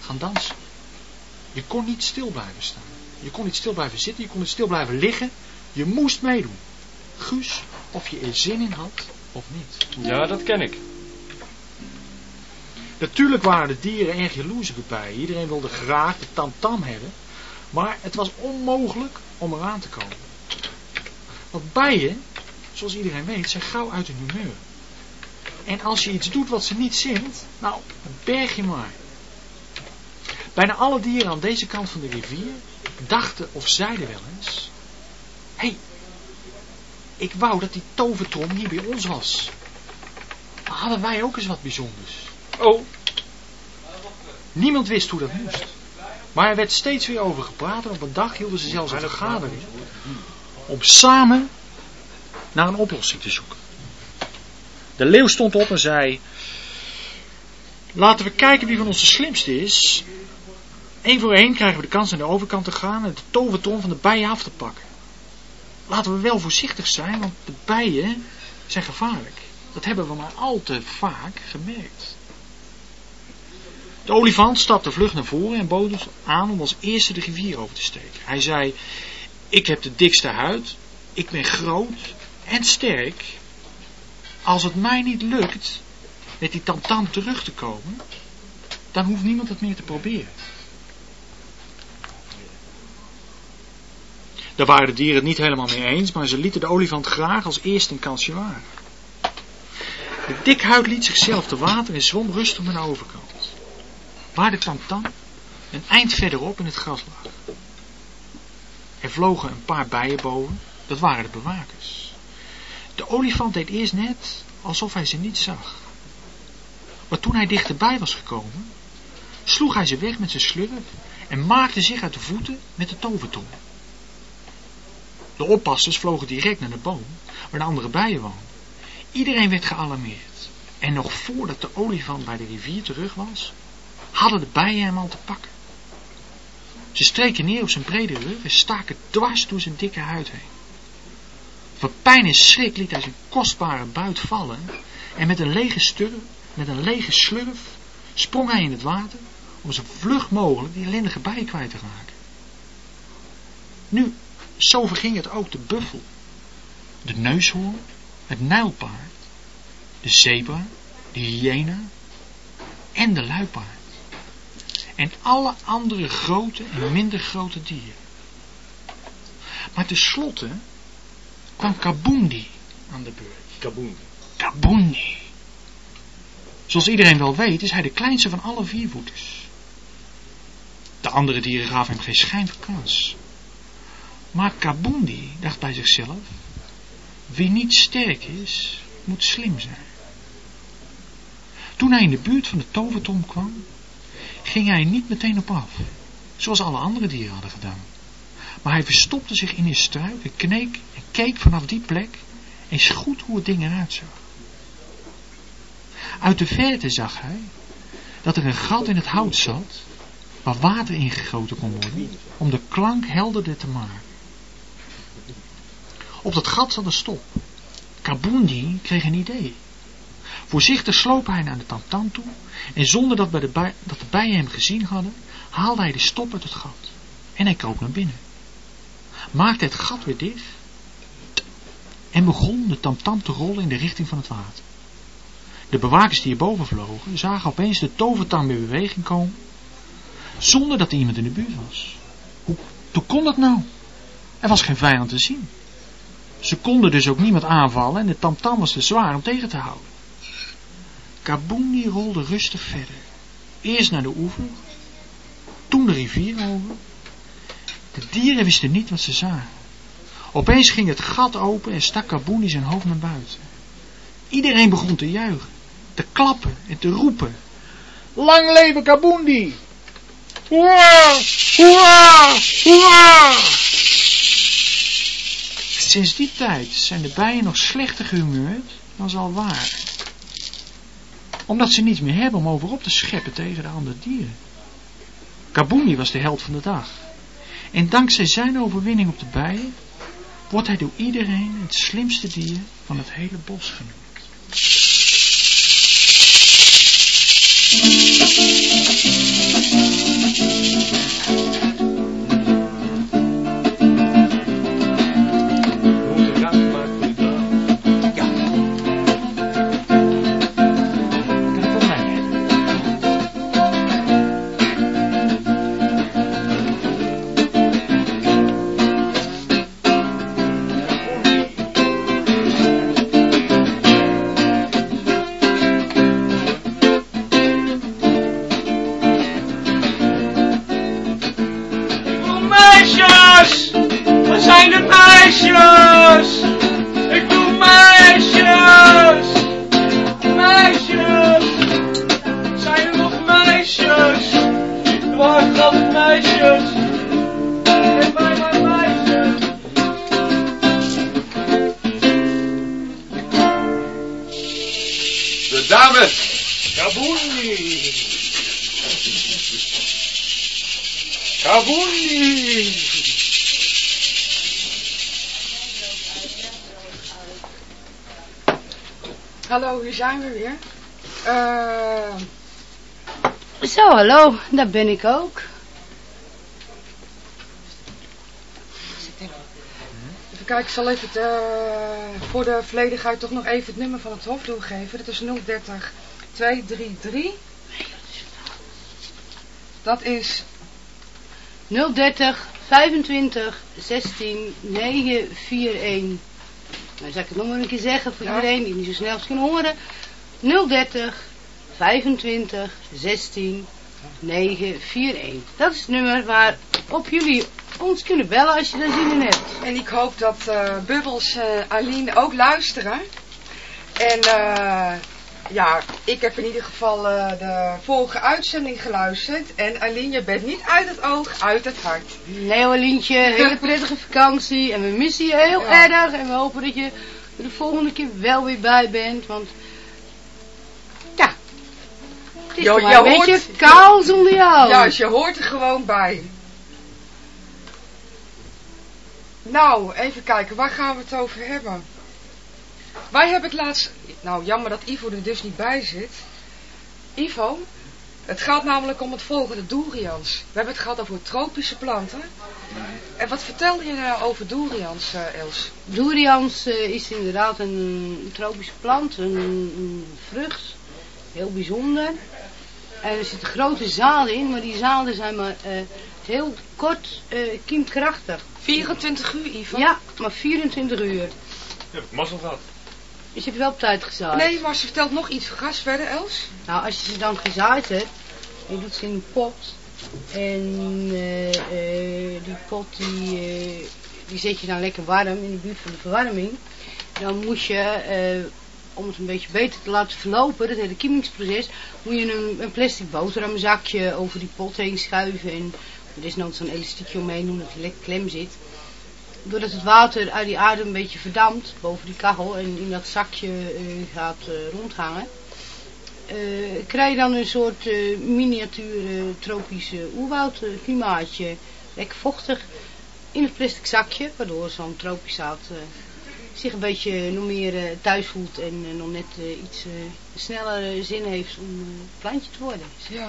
gaan dansen. Je kon niet stil blijven staan. Je kon niet stil blijven zitten, je kon niet stil blijven liggen. Je moest meedoen. Guus, of je er zin in had of niet. Ja, dat ken ik. Natuurlijk waren de dieren erg jaloers bijen. Iedereen wilde graag de tamtam hebben. Maar het was onmogelijk om eraan te komen. Want bijen, zoals iedereen weet, zijn gauw uit hun humeur. En als je iets doet wat ze niet zint, nou, berg je maar. Bijna alle dieren aan deze kant van de rivier dachten of zeiden wel eens... Hé, hey, ik wou dat die tovertrom hier bij ons was. Dan hadden wij ook eens wat bijzonders. Oh, Niemand wist hoe dat moest. Maar er werd steeds weer over gepraat en op een dag hielden ze zelfs een vergadering om samen naar een oplossing te zoeken. De leeuw stond op en zei: Laten we kijken wie van ons de slimste is. Eén voor één krijgen we de kans aan de overkant te gaan en de tovertrom van de bijen af te pakken. Laten we wel voorzichtig zijn, want de bijen zijn gevaarlijk. Dat hebben we maar al te vaak gemerkt. De olifant stapte vlug naar voren en bood ons aan om als eerste de rivier over te steken. Hij zei, ik heb de dikste huid, ik ben groot en sterk. Als het mij niet lukt met die tamtam terug te komen, dan hoeft niemand het meer te proberen. Daar waren de dieren het niet helemaal mee eens, maar ze lieten de olifant graag als eerste een kansje wagen. De dikhuid liet zichzelf te water en zwom rustig naar de overkant. Waar de tamtam een eind verderop in het gras lag. Er vlogen een paar bijen boven, dat waren de bewakers. De olifant deed eerst net alsof hij ze niet zag. Maar toen hij dichterbij was gekomen, sloeg hij ze weg met zijn slurf en maakte zich uit de voeten met de tovertong. De oppassers vlogen direct naar de boom waar de andere bijen woonden. Iedereen werd gealarmeerd. En nog voordat de olifant bij de rivier terug was, hadden de bijen hem al te pakken. Ze streken neer op zijn brede rug en staken dwars door zijn dikke huid heen. Van pijn en schrik liet hij zijn kostbare buit vallen en met een lege sturf, met een lege slurf, sprong hij in het water om zo vlug mogelijk die ellendige bijen kwijt te raken. Nu, zo verging het ook de buffel, de neushoorn, het nijlpaard, de zebra, de hyena en de luipaard. En alle andere grote en minder grote dieren. Maar tenslotte kwam Kabundi aan de beurt. Kaboom. Kabundi. Zoals iedereen wel weet is hij de kleinste van alle viervoeters. De andere dieren gaven hem geen schijn van kans. Maar Kabundi dacht bij zichzelf, wie niet sterk is, moet slim zijn. Toen hij in de buurt van de tovertom kwam, ging hij niet meteen op af, zoals alle andere dieren hadden gedaan. Maar hij verstopte zich in een struik kneek en keek vanaf die plek eens goed hoe het ding eruit zag. Uit de verte zag hij dat er een gat in het hout zat waar water ingegoten kon worden om de klank helderder te maken. Op dat gat zat een stop. Kabundi kreeg een idee. Voorzichtig sloop hij naar de tamtam toe en zonder dat, bij de dat de bijen hem gezien hadden, haalde hij de stop uit het gat. En hij kroop naar binnen. Maakte het gat weer dicht en begon de tamtam te rollen in de richting van het water. De bewakers die hierboven vlogen, zagen opeens de tovertam in beweging komen, zonder dat iemand in de buurt was. Hoe, hoe kon dat nou? Er was geen vijand te zien. Ze konden dus ook niemand aanvallen en de tamtam was te zwaar om tegen te houden. Kabundi rolde rustig verder. Eerst naar de oever, toen de rivier over. De dieren wisten niet wat ze zagen. Opeens ging het gat open en stak Kabundi zijn hoofd naar buiten. Iedereen begon te juichen, te klappen en te roepen. Lang leven Kabundi! Hoera! Hoera! Hoera! Sinds die tijd zijn de bijen nog slechter gehumeurd dan ze al waren. Omdat ze niets meer hebben om overop te scheppen tegen de andere dieren. Kabundi was de held van de dag. En dankzij zijn overwinning op de bijen wordt hij door iedereen het slimste dier van het hele bos genoemd. We weer. Eh, Zo, hallo, daar ben ik ook. even kijken, ik zal even het, eh, voor de volledigheid toch nog even het nummer van het hoofddoel geven. Dat is 030 233. Dat is 030 25 16 941. Nou, zal ik het nog maar een keer zeggen voor Ja. iedereen die niet zo snel kan horen. 030 25 16 941. Dat is het nummer waarop jullie ons kunnen bellen als je er zin in hebt. En ik hoop dat eh Bubbles en Aline ook luisteren. En eh, ja, ik heb in ieder geval eh, de vorige uitzending geluisterd. En Aline, je bent niet uit het oog, uit het hart. Nee hoor, Lientje, hele prettige vakantie. En we missen je heel Ja. erg. En we hopen dat je er de volgende keer wel weer bij bent. Want, het is Jo, je een beetje hoort- kaal zonder jou. Juist, je hoort er gewoon bij. Nou, even kijken, waar gaan we het over hebben? Wij hebben het laatst... Nou, jammer dat Ivo er dus niet bij zit. Ivo, het gaat namelijk om het volgende, durians. We hebben het gehad over tropische planten. En wat vertelde je nou over durians, eh, Els? Durians eh, is inderdaad een tropische plant, een, een vrucht. Heel bijzonder. En er zitten grote zaden in, maar die zaden zijn maar eh, heel kort eh kiemkrachtig. 24 uur, Ivo? Ja, maar 24 uur. Je hebt mazzel gehad. Dus je hebt wel op tijd gezaaid. Nee, maar ze vertelt nog iets. Gas verder, Els. Nou, als je ze dan gezaaid hebt, je doet ze in een pot. En eh, eh, die pot die, eh, die zet je dan lekker warm in de buurt van de verwarming. Dan moet je, eh, om het een beetje beter te laten verlopen, dat hele kiemingsproces, moet je een, een plastic boterhamzakje over die pot heen schuiven. En er is nooit zo'n elastiekje omheen, omdat hij lekker klem zit. Doordat het water uit die aarde een beetje verdampt boven die kachel en in dat zakje eh, gaat eh, rondhangen eh, krijg je dan een soort miniatuur tropische oerwoudklimaatje. Lekker vochtig in het plastic zakje, waardoor zo'n tropisch zaad zich een beetje nog meer eh, thuis voelt en eh, nog net eh, iets eh, sneller eh, zin heeft om eh, plantje te worden. Ja.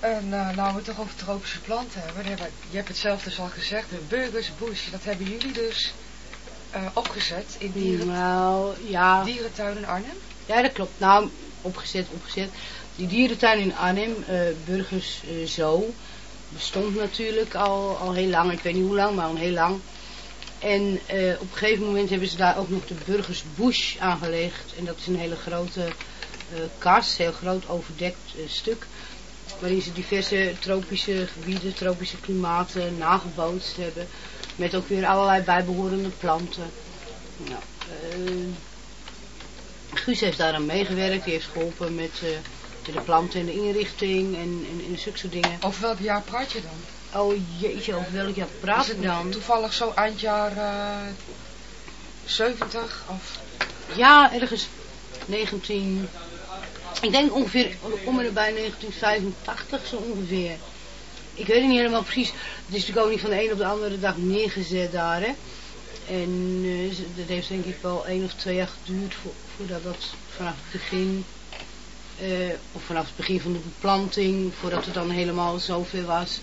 En eh, nou we het toch over tropische planten hebben. Je hebt het zelf dus al gezegd, de Burgers Bush. Dat hebben jullie dus eh, opgezet in dieren, Nou, ja. dierentuin in Arnhem. Ja, dat klopt. Nou, opgezet, opgezet. Die dierentuin in Arnhem, eh, Burgers eh, Zoo, bestond natuurlijk al, al heel lang. Ik weet niet hoe lang, maar al heel lang. En eh, op een gegeven moment hebben ze daar ook nog de Burgers Bush aangelegd. En dat is een hele grote eh kas, heel groot overdekt eh, stuk. Waarin ze diverse tropische gebieden, tropische klimaten nagebootst hebben. Met ook weer allerlei bijbehorende planten. Nou, Guus heeft daaraan meegewerkt. Die heeft geholpen met, de planten en de inrichting en, en, en soort dingen. Over welk jaar praat je dan? Oh jeetje, over welk jaar praat ik dan? toevallig zo eind jaar eh 70 of... Ja, ergens 19... Ik denk ongeveer om en nabij 1985 zo ongeveer. Ik weet het niet helemaal precies. Het is natuurlijk ook niet van de een op de andere dag neergezet daar, hè. En eh, dat heeft denk ik wel één of twee jaar geduurd vo- voordat dat vanaf het begin, eh, of vanaf het begin van de beplanting, voordat het dan helemaal zover was.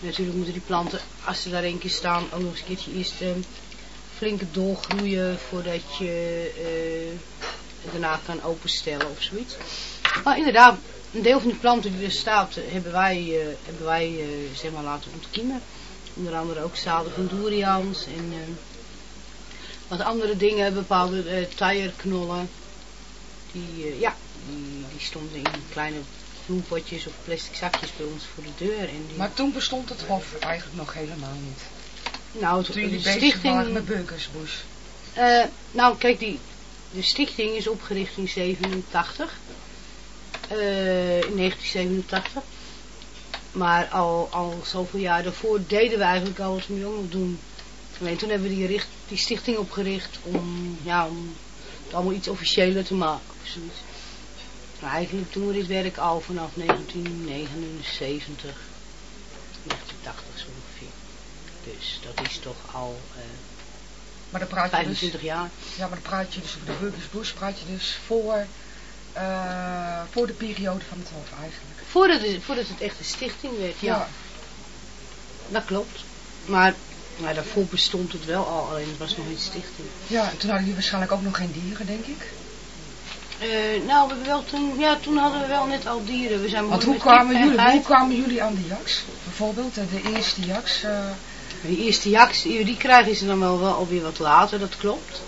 Natuurlijk moeten die planten, als ze daar één keer staan, ook nog eens een keertje eerst eh, flinke doorgroeien voordat je het daarna kan openstellen of zoiets. Maar inderdaad, een deel van die planten die er staat, eh, hebben wij, eh, hebben wij zeg maar laten ontkiemen. Onder andere ook zaden van durians en eh, wat andere dingen, bepaalde tijgerknollen. Die, ja, die, die stonden in kleine bloempotjes of plastic zakjes bij ons voor de deur. En die, Maar toen bestond het hof eigenlijk nog helemaal niet. nou, Toen de jullie bezig stichting, waren met Burgers Bush. eh, nou, kijk, die, de stichting is opgericht in 87. eh, in 1987. Maar al, al zoveel jaar daarvoor deden we eigenlijk al wat we nu ook nog doen. Alleen toen hebben we die, richt, die stichting opgericht om, ja, om het allemaal iets officiëler te maken of zoiets. Maar eigenlijk doen we dit werk al vanaf 1979. 1980 zo ongeveer. Dus dat is toch al eh, Maar dan praat je 25 dus, jaar. Ja, maar dan praat je dus over de Burgers Bush, praat je dus voor, eh, voor de periode van het hof eigenlijk. Voordat het, voordat het echt een stichting werd, ja. Ja. Dat klopt. Maar, maar daarvoor bestond het wel al, alleen het was nog geen stichting. Ja, en toen hadden jullie waarschijnlijk ook nog geen dieren, denk ik. Eh, nou, we wel toen, ja, toen hadden we wel net al dieren. We zijn Want hoe kwamen, en jullie, hoe kwamen jullie aan de jaks? Bijvoorbeeld, eh, de eerste jaks. eh, De eerste jaks, die krijgen ze dan wel, wel alweer wat later, dat klopt.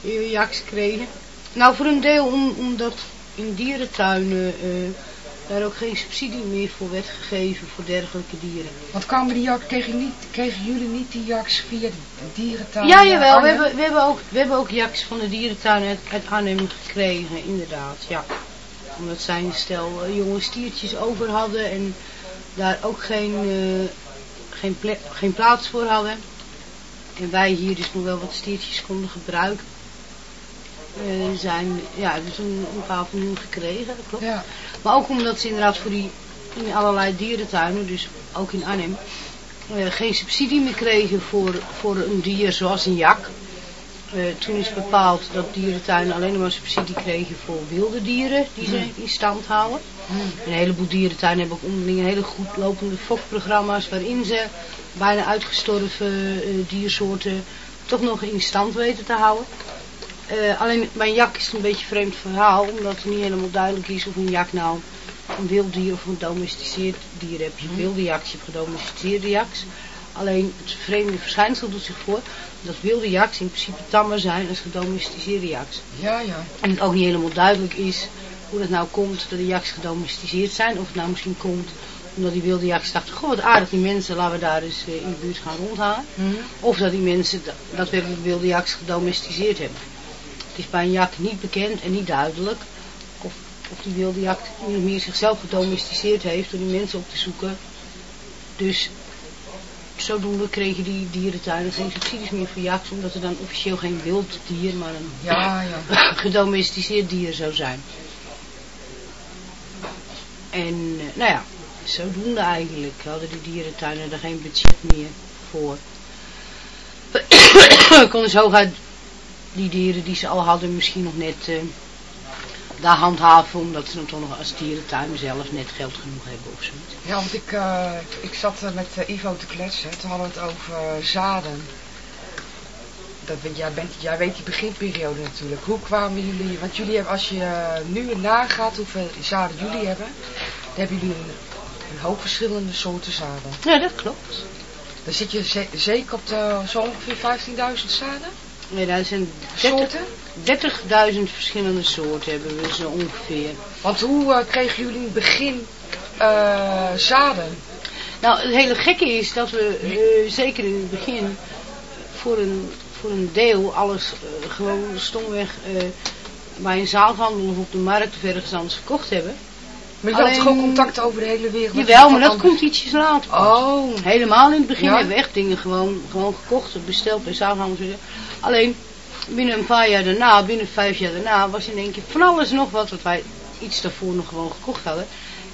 Die jaks kregen. Nou, voor een deel om, omdat in dierentuinen daar ook geen subsidie meer voor werd gegeven voor dergelijke dieren. want kwamen die jaks, kregen, niet, kregen jullie niet die jaks via de dierentuin? Ja, jawel. We hebben, we, hebben ook, we hebben ook jaks van de dierentuin uit, uit Arnhem gekregen, inderdaad. Ja. Omdat zij een stel eh, jonge stiertjes over hadden en daar ook geen, eh, geen, geen plaats voor hadden. En wij hier dus nog wel wat stiertjes konden gebruiken. Eh, zijn, ja, hebben ze een, een hun gekregen, dat klopt. Ja. Maar ook omdat ze inderdaad voor die, in allerlei dierentuinen, dus ook in Arnhem, eh, geen subsidie meer kregen voor, voor een dier zoals een jak. Eh, toen is bepaald dat dierentuinen alleen maar subsidie kregen voor wilde dieren die ze in stand houden. Een heleboel dierentuinen hebben ook onderling hele goed lopende fokprogramma's waarin ze bijna uitgestorven diersoorten toch nog in stand weten te houden. Eh, alleen bij een jak is een beetje een vreemd verhaal, omdat het niet helemaal duidelijk is of een jak nou een wild dier of een gedomesticeerd dier hebt. Je hebt wilde jaks, je hebt gedomesticeerde jaks. Alleen het vreemde verschijnsel doet zich voor dat wilde jaks in principe tammer zijn als gedomesticeerde jaks. Ja, ja. En het ook niet helemaal duidelijk is hoe dat nou komt dat de jaks gedomesticeerd zijn. Of het nou misschien komt omdat die wilde jaks dachten, goh wat aardig die mensen, laten we daar eens eh, in de buurt gaan rondhalen. Of dat die mensen da- daadwerkelijk wilde jaks gedomesticeerd hebben. Het is bij een jak niet bekend en niet duidelijk of, of die wilde jak meer zichzelf gedomesticeerd heeft door die mensen op te zoeken. Dus zodoende kregen die dierentuinen geen subsidies meer voor jaks, omdat er dan officieel geen wild dier, maar een Ja, ja. gedomesticeerd dier zou zijn. En eh, nou ja, zodoende eigenlijk hadden die dierentuinen er geen budget meer voor. Konden ze hooguit die dieren die ze al hadden misschien nog net eh, daar handhaven, omdat ze dan toch nog als dierentuin zelf net geld genoeg hebben of zoiets. Ja, want ik, eh, ik zat met eh, Ivo te kletsen. Toen hadden we het over zaden. Dat, jij, bent, jij weet die beginperiode natuurlijk. Hoe kwamen jullie... Want jullie hebben, als je nu nagaat hoeveel zaden jullie hebben... Dan hebben jullie een, een hoop verschillende soorten zaden. Ja, dat klopt. Dan zit je ze- zeker op de, zo ongeveer 15.000 zaden? Daar zijn Soorten? 30 30.000 verschillende soorten hebben we zo ongeveer. Want hoe eh, kregen jullie in het begin eh, zaden? Nou, het hele gekke is dat we eh, zeker in het begin voor een, voor een deel alles gewoon stomweg bij een zaalhandel of op de markt of ergens anders gekocht hebben. Maar je had Alleen- toch ook contact over de hele wereld? Jawel, maar dat komt ietsjes later. pas. Oh. Helemaal in het begin Ja? hebben we echt dingen gewoon, gewoon gekocht, besteld bij zaalhandels. Alleen binnen een paar jaar daarna, binnen vijf jaar daarna, was in één keer van alles nog wat, wat wij iets daarvoor nog gewoon gekocht hadden.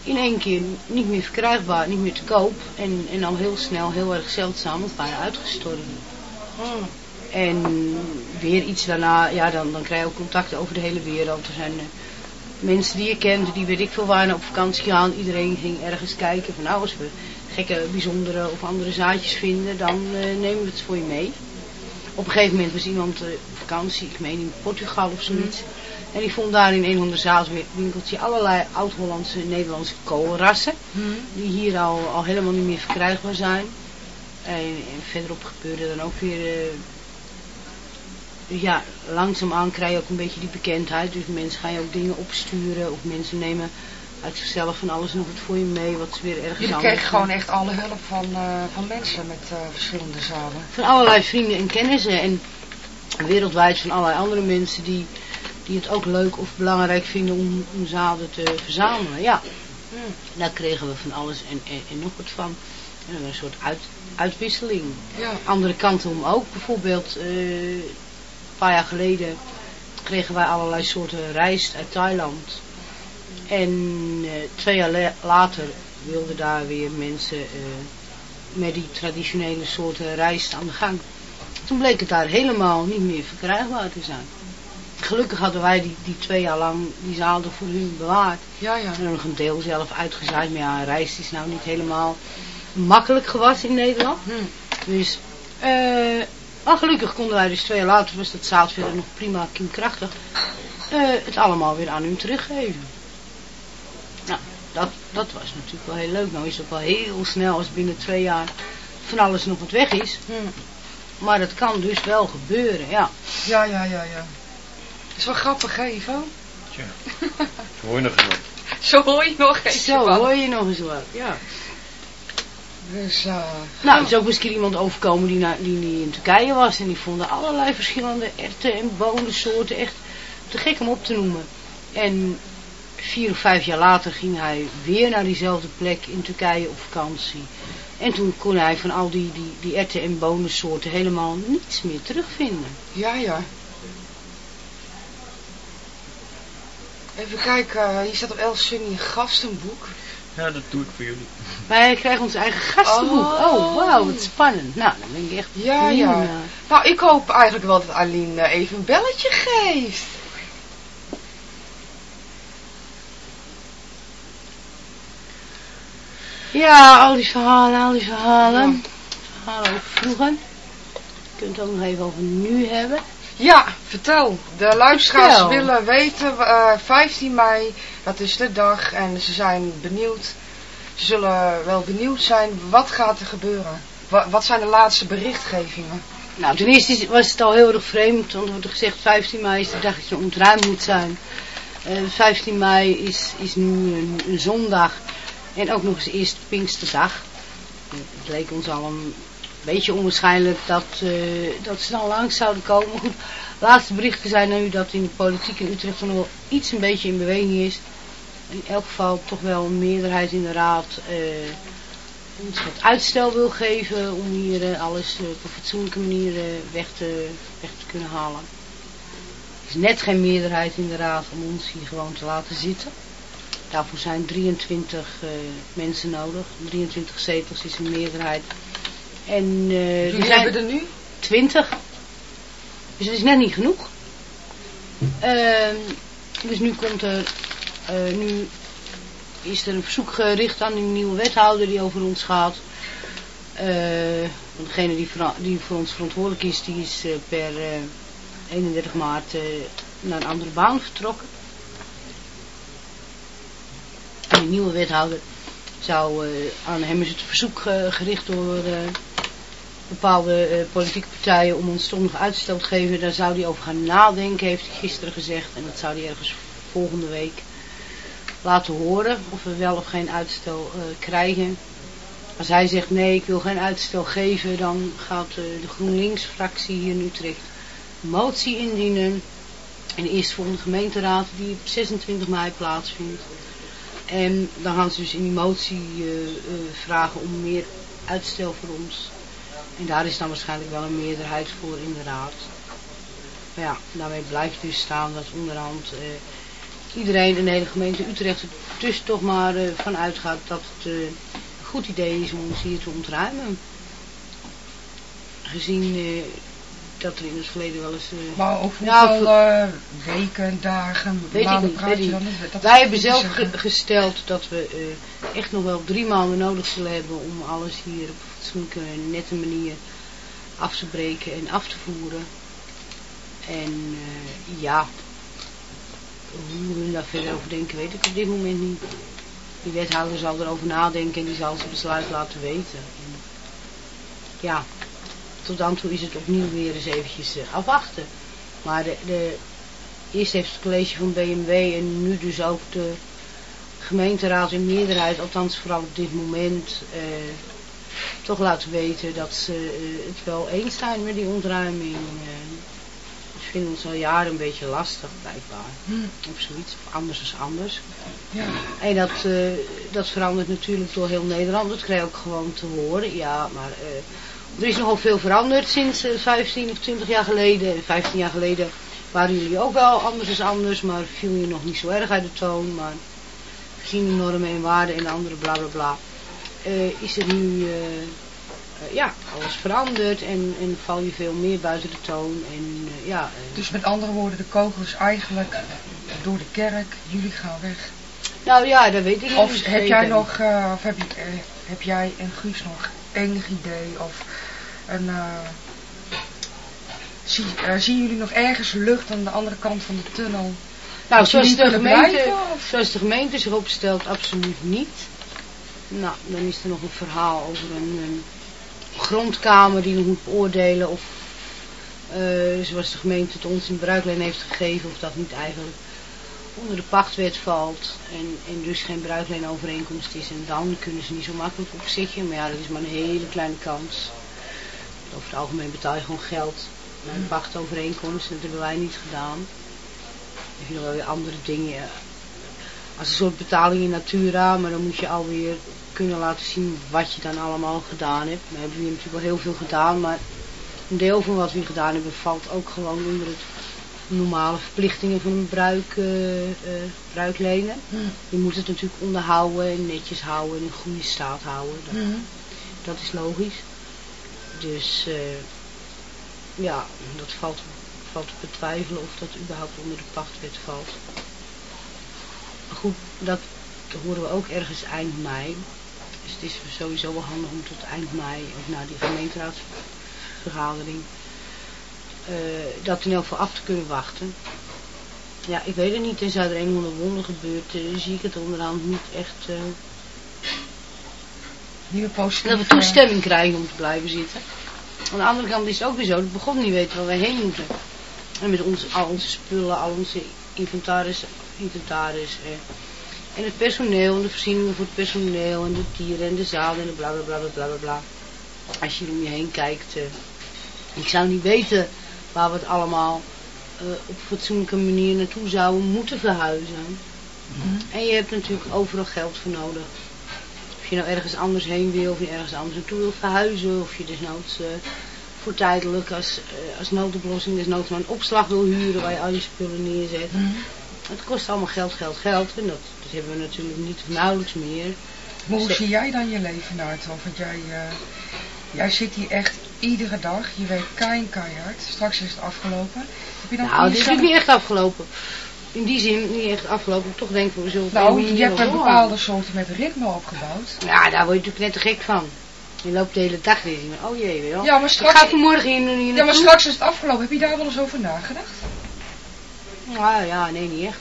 In één keer niet meer verkrijgbaar, niet meer te koop. En, en al heel snel heel erg zeldzaam, want bijna uitgestorven. Hmm. En weer iets daarna, ja, dan, dan krijg je ook contacten over de hele wereld. Er zijn eh, mensen die je kent, die weet ik veel waar op vakantie gaan. Iedereen ging ergens kijken van nou, als we gekke, bijzondere of andere zaadjes vinden, dan eh, nemen we het voor je mee. Op een gegeven moment was iemand eh, op vakantie, ik meen in Portugal of zoiets. En die vond daar in een van de zaalwinkeltje allerlei oud-Hollandse, Nederlandse koolrassen. Die hier al, al helemaal niet meer verkrijgbaar zijn. En, en verderop gebeurde dan ook weer... eh, dus ja, langzaamaan krijg je ook een beetje die bekendheid. Dus mensen gaan je ook dingen opsturen. Of mensen nemen uit zichzelf van alles nog wat voor je mee. Wat ze weer ergens Jullie anders kregen gewoon echt alle hulp van, eh, van mensen met eh, verschillende zaden. van allerlei vrienden en kennissen. En wereldwijd van allerlei andere mensen die, die het ook leuk of belangrijk vinden om, om zaden te verzamelen. Ja, daar kregen we van alles en, en, en nog wat van. En een soort uit, uitwisseling. Ja. Andere kanten om ook. Bijvoorbeeld eh, paar jaar geleden kregen wij allerlei soorten rijst uit Thailand. En eh, twee jaar la- later wilden daar weer mensen eh, met die traditionele soorten rijst aan de gang. Toen bleek het daar helemaal niet meer verkrijgbaar te zijn. Gelukkig hadden wij die, die twee jaar lang die zaalden voor hun bewaard. Ja, ja. En nog een deel zelf uitgezaaid. Maar ja, rijst is nou niet helemaal makkelijk gewassen in Nederland. Dus, eh, maar gelukkig konden wij dus twee jaar later, was dat zaad verder nog prima kiemkrachtig. eh, het allemaal weer aan hun teruggeven. Nou, dat, dat was natuurlijk wel heel leuk. Nou is het wel heel snel als binnen twee jaar van alles nog wat weg is. Maar dat kan dus wel gebeuren, ja. Ja, ja, ja, ja. is wel grappig, hè, Ivo? Hoor je nog eens wat? Zo hoor je nog eens Zo hoor je nog eens wat, ja. Dus, eh... Nou, er is ook keer iemand overkomen die, naar, die, die in Turkije was. En die vonden allerlei verschillende erten en bonensoorten echt te gek om op te noemen. En vier of vijf jaar later ging hij weer naar diezelfde plek in Turkije op vakantie. En toen kon hij van al die, die, die erten en bonensoorten helemaal niets meer terugvinden. Ja, ja. Even kijken, hier staat op El Sunny een gastenboek. Ja, dat doe ik voor jullie. Wij krijgen ons eigen gastenboek. Oh. Oh, wauw, wat spannend. Nou, dan ben ik echt Ja, benieuwd ja. Nou, ik hoop eigenlijk wel dat Aline eh, even een belletje geeft. Ja, al die verhalen, al die verhalen. Verhalen over vroeger. Je kunt het ook nog even over nu hebben. Ja, vertel. De luisteraars Vertel. willen weten, eh 15 mei, dat is de dag en ze zijn benieuwd. Ze zullen wel benieuwd zijn, wat gaat er gebeuren? Wa- wat zijn de laatste berichtgevingen? Nou, ten eerste was het al heel erg vreemd, want er wordt gezegd 15 mei is de dag dat je ontruimd moet zijn. Eh 15 mei is, is nu een, een zondag en ook nog eens eerst Pinksterdag. Het leek ons al een beetje onwaarschijnlijk dat, eh, dat ze dan langs zouden komen. Goed, laatste berichten zijn nu dat in de politiek in Utrecht nog wel iets een beetje in beweging is. In elk geval toch wel een meerderheid in de raad eh, ons wat uitstel wil geven om hier eh, alles op een fatsoenlijke manier weg, te, weg te kunnen halen. Er is net geen meerderheid in de raad om ons hier gewoon te laten zitten. Daarvoor zijn 23 eh, mensen nodig. 23 zetels is een meerderheid. En eh, Jullie zijn hebben er nu? 20. Dus dat is net niet genoeg. Ehm, dus nu komt er, eh, nu is er een verzoek gericht aan een nieuwe wethouder die over ons gaat. Eh, want degene die, die voor ons verantwoordelijk is, die is per eh, 31 maart naar een andere baan vertrokken. En die nieuwe wethouder zou, eh, aan hem is het verzoek eh, gericht door eh, bepaalde politieke partijen om ons toch nog uitstel te geven. Daar zou hij over gaan nadenken, heeft hij gisteren gezegd. En dat zou hij ergens volgende week laten horen. Of we wel of geen uitstel krijgen. Als hij zegt nee, ik wil geen uitstel geven, dan gaat de GroenLinks-fractie hier in Utrecht een motie indienen. En de eerstvolgende gemeenteraad die op 26 mei plaatsvindt. En dan gaan ze dus in die motie eh, eh, vragen om meer uitstel voor ons. En daar is dan waarschijnlijk wel een meerderheid voor in de raad. Maar ja, daarmee blijft dus staan dat onderhand eh, iedereen in de hele gemeente Utrecht er dus toch maar van uitgaat dat het een goed idee is om ons hier te ontruimen. Gezien dat er in het verleden wel eens... eh, Maar over nou, voor- eh, weken, dagen, Weet ik maanden niet, praat weet je ik dan? niet. Dat Wij hebben zelf ge- gesteld dat we eh, echt nog wel drie maanden nodig zullen hebben om alles hier op een fatsoenlijke en nette manier af te breken en af te voeren. En ja, hoe we daar verder over denken weet ik op dit moment niet. Die wethouder zal erover nadenken en die zal zijn besluit laten weten. En, ja, tot dan toe is het opnieuw weer eens eventjes eh, afwachten. Maar de, de, eerst heeft het college van BMW en nu dus ook de gemeenteraad in meerderheid, althans vooral op dit moment, eh, toch laten weten dat ze eh, het wel eens zijn met die ontruiming. eh. ze vinden ons al jaren een beetje lastig, blijkbaar. Of zoiets, of anders is anders. Ja. En dat, dat verandert natuurlijk door heel Nederland. Dat krijg je ook gewoon te horen. Ja, maar er is nogal veel veranderd sinds eh, 15 of 20 jaar geleden. 15 jaar geleden waren jullie ook wel anders is anders, maar viel je nog niet zo erg uit de toon. Maar gezien de normen en waarden en de andere bla bla bla, eh, is er nu eh, eh, ja, alles veranderd en, en val je veel meer buiten de toon. En, eh, ja, eh, Dus met andere woorden, de kogels eigenlijk door de kerk, jullie gaan weg. nou ja, dat weet ik niet. Of heb jij nog, eh, of heb, je, eh, heb jij en Guus nog enig idee of een, eh, zie, eh, zien jullie nog ergens lucht aan de andere kant van de tunnel? Nou, zoals de, gemeente, blijven, zoals de gemeente zich opstelt, absoluut niet. Nou, dan is er nog een verhaal over een, een grondkamer die nog moet beoordelen of, eh, zoals de gemeente het ons in bruikleen heeft gegeven, of dat niet eigenlijk onder de pachtwet valt en, en dus geen bruikleenovereenkomst is. En dan kunnen ze niet zo makkelijk opzeggen, maar ja, dat is maar een hele kleine kans. Over het algemeen betaal je gewoon geld naar een pachtovereenkomst en dat hebben wij niet gedaan. heb je nog wel weer andere dingen. Als een soort betaling in natura, maar dan moet je alweer kunnen laten zien wat je dan allemaal gedaan hebt. We hebben hier natuurlijk wel heel veel gedaan, maar een deel van wat we gedaan hebben valt ook gewoon onder het normale verplichtingen van een bruik, eh, bruiklenen. Je moet het natuurlijk onderhouden en netjes houden en in goede staat houden. Dat, dat is logisch. Dus eh, ja, dat valt, valt te betwijfelen of dat überhaupt onder de pachtwet valt. Goed, dat horen we ook ergens eind mei. Dus het is sowieso wel handig om tot eind mei, of na die gemeenteraadsvergadering, eh, dat in elk geval af te kunnen wachten. Ja, ik weet het niet, tenzij er een of ander wonder gebeurt, eh, zie ik het onderhand niet echt... dat we toestemming krijgen om te blijven zitten. Aan de andere kant is het ook weer zo, dat we begon niet weten waar we heen moeten. En met ons, al onze spullen, al onze inventaris, inventaris eh, en het personeel en de voorzieningen voor het personeel en de dieren en de zaden en de bla bla bla bla bla bla bla. Als je om je heen kijkt, eh, ik zou niet weten waar we het allemaal eh, op fatsoenlijke manier naartoe zouden moeten verhuizen. En je hebt natuurlijk overal geld voor nodig. Je nou ergens anders heen wil, of je ergens anders naartoe wil verhuizen, of je desnoods eh voor tijdelijk als, eh, als noodoplossing desnoods maar een opslag wil huren waar je al je spullen neerzet. Het kost allemaal geld, geld, geld. En dat, dat hebben we natuurlijk niet of nauwelijks meer. Maar hoe Dus, zie jij dan je leven, Naarto? Want jij, eh, jij zit hier echt iedere dag. Je werkt kein keihard. Straks is het afgelopen. Heb je dan Nou, dit is niet echt afgelopen. In die zin niet echt afgelopen. Toch denk ik, we zullen Nou, je hebt een bepaalde soort met ritme opgebouwd. Ja, daar word je natuurlijk net te gek van. Je loopt de hele dag weer. Oh jee, wel. Ja, maar straks- Ik ga vanmorgen hier Ja, maar straks is het afgelopen. Heb je daar wel eens over nagedacht? Nou ja, nee, niet echt.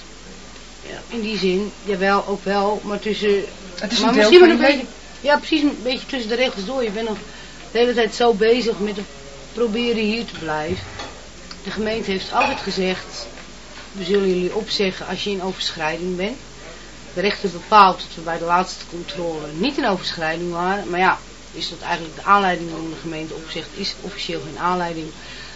Ja, in die zin, jawel, ook wel, maar tussen... Het is maar een deel misschien wel een beetje, Ja, precies, een beetje tussen de regels door. Je bent nog de hele tijd zo bezig met het proberen hier te blijven. De gemeente heeft altijd gezegd, we zullen jullie opzeggen als je in overschrijding bent. De rechter bepaalt dat we bij de laatste controle niet in overschrijding waren. Maar ja, is dat eigenlijk de aanleiding waarom de gemeente opzegt, is officieel geen aanleiding.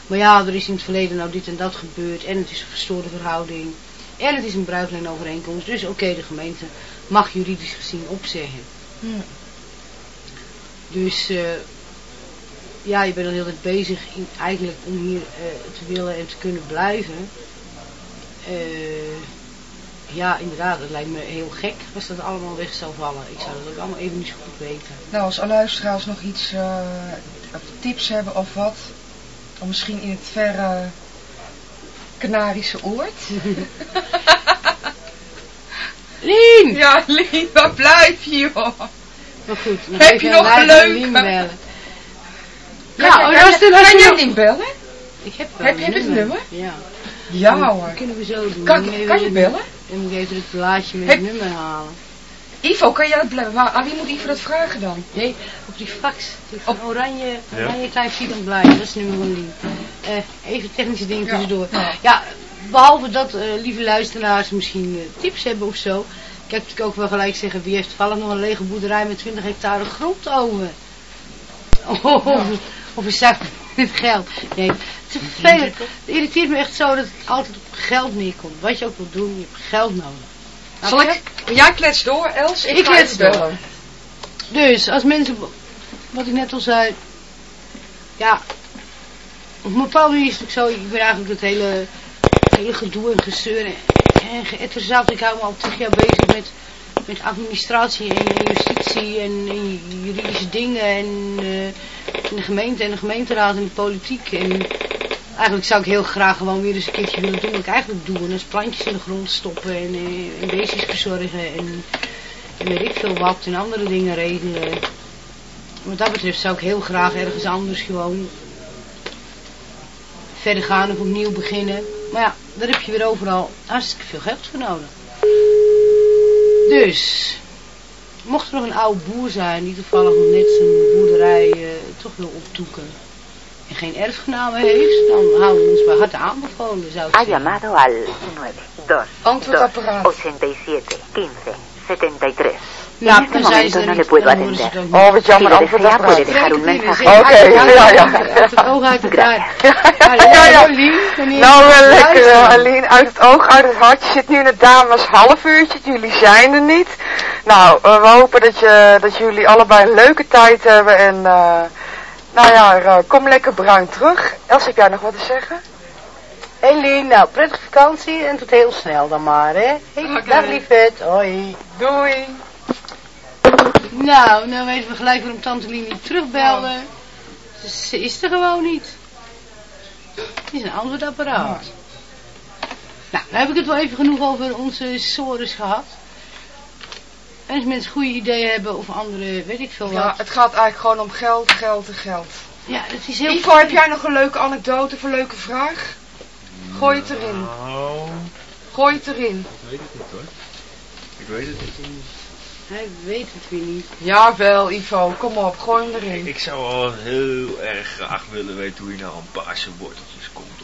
Maar ja, er is in het verleden nou dit en dat gebeurd en het is een verstoorde verhouding. En het is een bruikleenovereenkomst. Dus oké, de gemeente mag juridisch gezien opzeggen. Dus eh, ja, je bent dan heel tijd bezig in, eigenlijk om hier eh, te willen en te kunnen blijven. Eh, ja, inderdaad, het lijkt me heel gek als dat allemaal weg zou vallen. Ik zou dat ook allemaal even niet zo goed weten. Nou, als alle luisteraars nog iets eh, tips hebben of wat. Of misschien in het verre Canarische oord. Lien! Ja, Lien, waar blijf je, joh? Maar goed, Heb je nog. Kan Ja, jij- oh, kan kan niet bellen? Ik heb wel Heb je het nummer? Ja. Ja, Dat hoor. kunnen we zo doen. Kan- kan je bellen? Dan moet ik even het blaadje met het nummer halen. Ivo, kan jij dat blijven? Maar aan wie moet Ivo dat vragen dan? Nee, op die fax. Die van oranje, Ja. oranje klein vierkant blaadje. Dat is het nummer van Lien. Eh, even technische dingen Ja. tussendoor. Ja. Ja, behalve dat eh, lieve luisteraars misschien eh, tips hebben of zo. Ik heb natuurlijk ook wel gelijk zeggen, wie heeft toevallig nog een lege boerderij met 20 hectare grond over? Oh, Of is dat met geld? Nee, het is vervelend. Het irriteert me echt zo dat het altijd op geld neerkomt. Wat je ook wilt doen, je hebt geld nodig. Zal ik? Jij klets door, Els. Ik, klets door. Dus, als mensen, wat ik net al zei, ja, op een bepaalde is het ook zo, ik ben eigenlijk het hele, het hele gedoe en gezeur en, en geëtter zat. Ik hou me al tig jaar bezig met, met administratie en, justitie en, en juridische dingen en, eh, en de gemeente en de gemeenteraad en de politiek. En eigenlijk zou ik heel graag gewoon weer eens een keertje willen doen wat ik eigenlijk doe. En dat is plantjes in de grond stoppen en, eh, en beestjes verzorgen en en weet ik veel wat en andere dingen regelen. Wat dat betreft zou ik heel graag ergens anders gewoon verder gaan of opnieuw beginnen. Maar ja, daar heb je weer overal hartstikke veel geld voor nodig. Dus, mocht er nog een oude boer zijn die toevallig nog net zijn boerderij eh, toch wil optoeken en geen erfgenamen heeft, dan houden we ons bij harte aanbevolen, zou ik Ha llamado al 9, 2, Antwoordapparaat. 87, 15, 73. Ja, en dan zijn ze er niet, dan horen ze ook Oh, wat jammer, antwoordapparaat. Oké, ja, ja. Uit het oog, uit het hart. Ja, ja, Nou, wel lekker, eh, Aline. Uit het oog, uit het hart. Je zit nu in het dames half uurtje. Jullie zijn er niet. Nou, we hopen dat, je, dat jullie allebei een leuke tijd hebben. En, eh, nou ja, eh, kom lekker bruin terug. Els, heb jij nog wat te zeggen? Eline, nou, prettige vakantie en tot heel snel dan maar, hè. Hey, Dag lieverd, hoi. Doei. Nou, nou weten we gelijk waarom tante Lien niet terugbelde. Ze, ze is er gewoon niet. Het is een antwoordapparaat. Nou, dan heb ik het wel even genoeg over onze sores gehad. En als mensen goede ideeën hebben of andere, weet ik veel wat. Ja, het gaat eigenlijk gewoon om geld, geld en geld. Ja, het is heel Ivo, heb jij nog een leuke anekdote of een leuke vraag? Gooi het erin. Nou, Gooi het erin. ik weet het niet hoor. Ik weet het niet. Hij weet het weer niet. Jawel, Ivo, kom op, gooi hem erin. Ik zou wel heel erg graag willen weten hoe je nou aan paarse worteltjes komt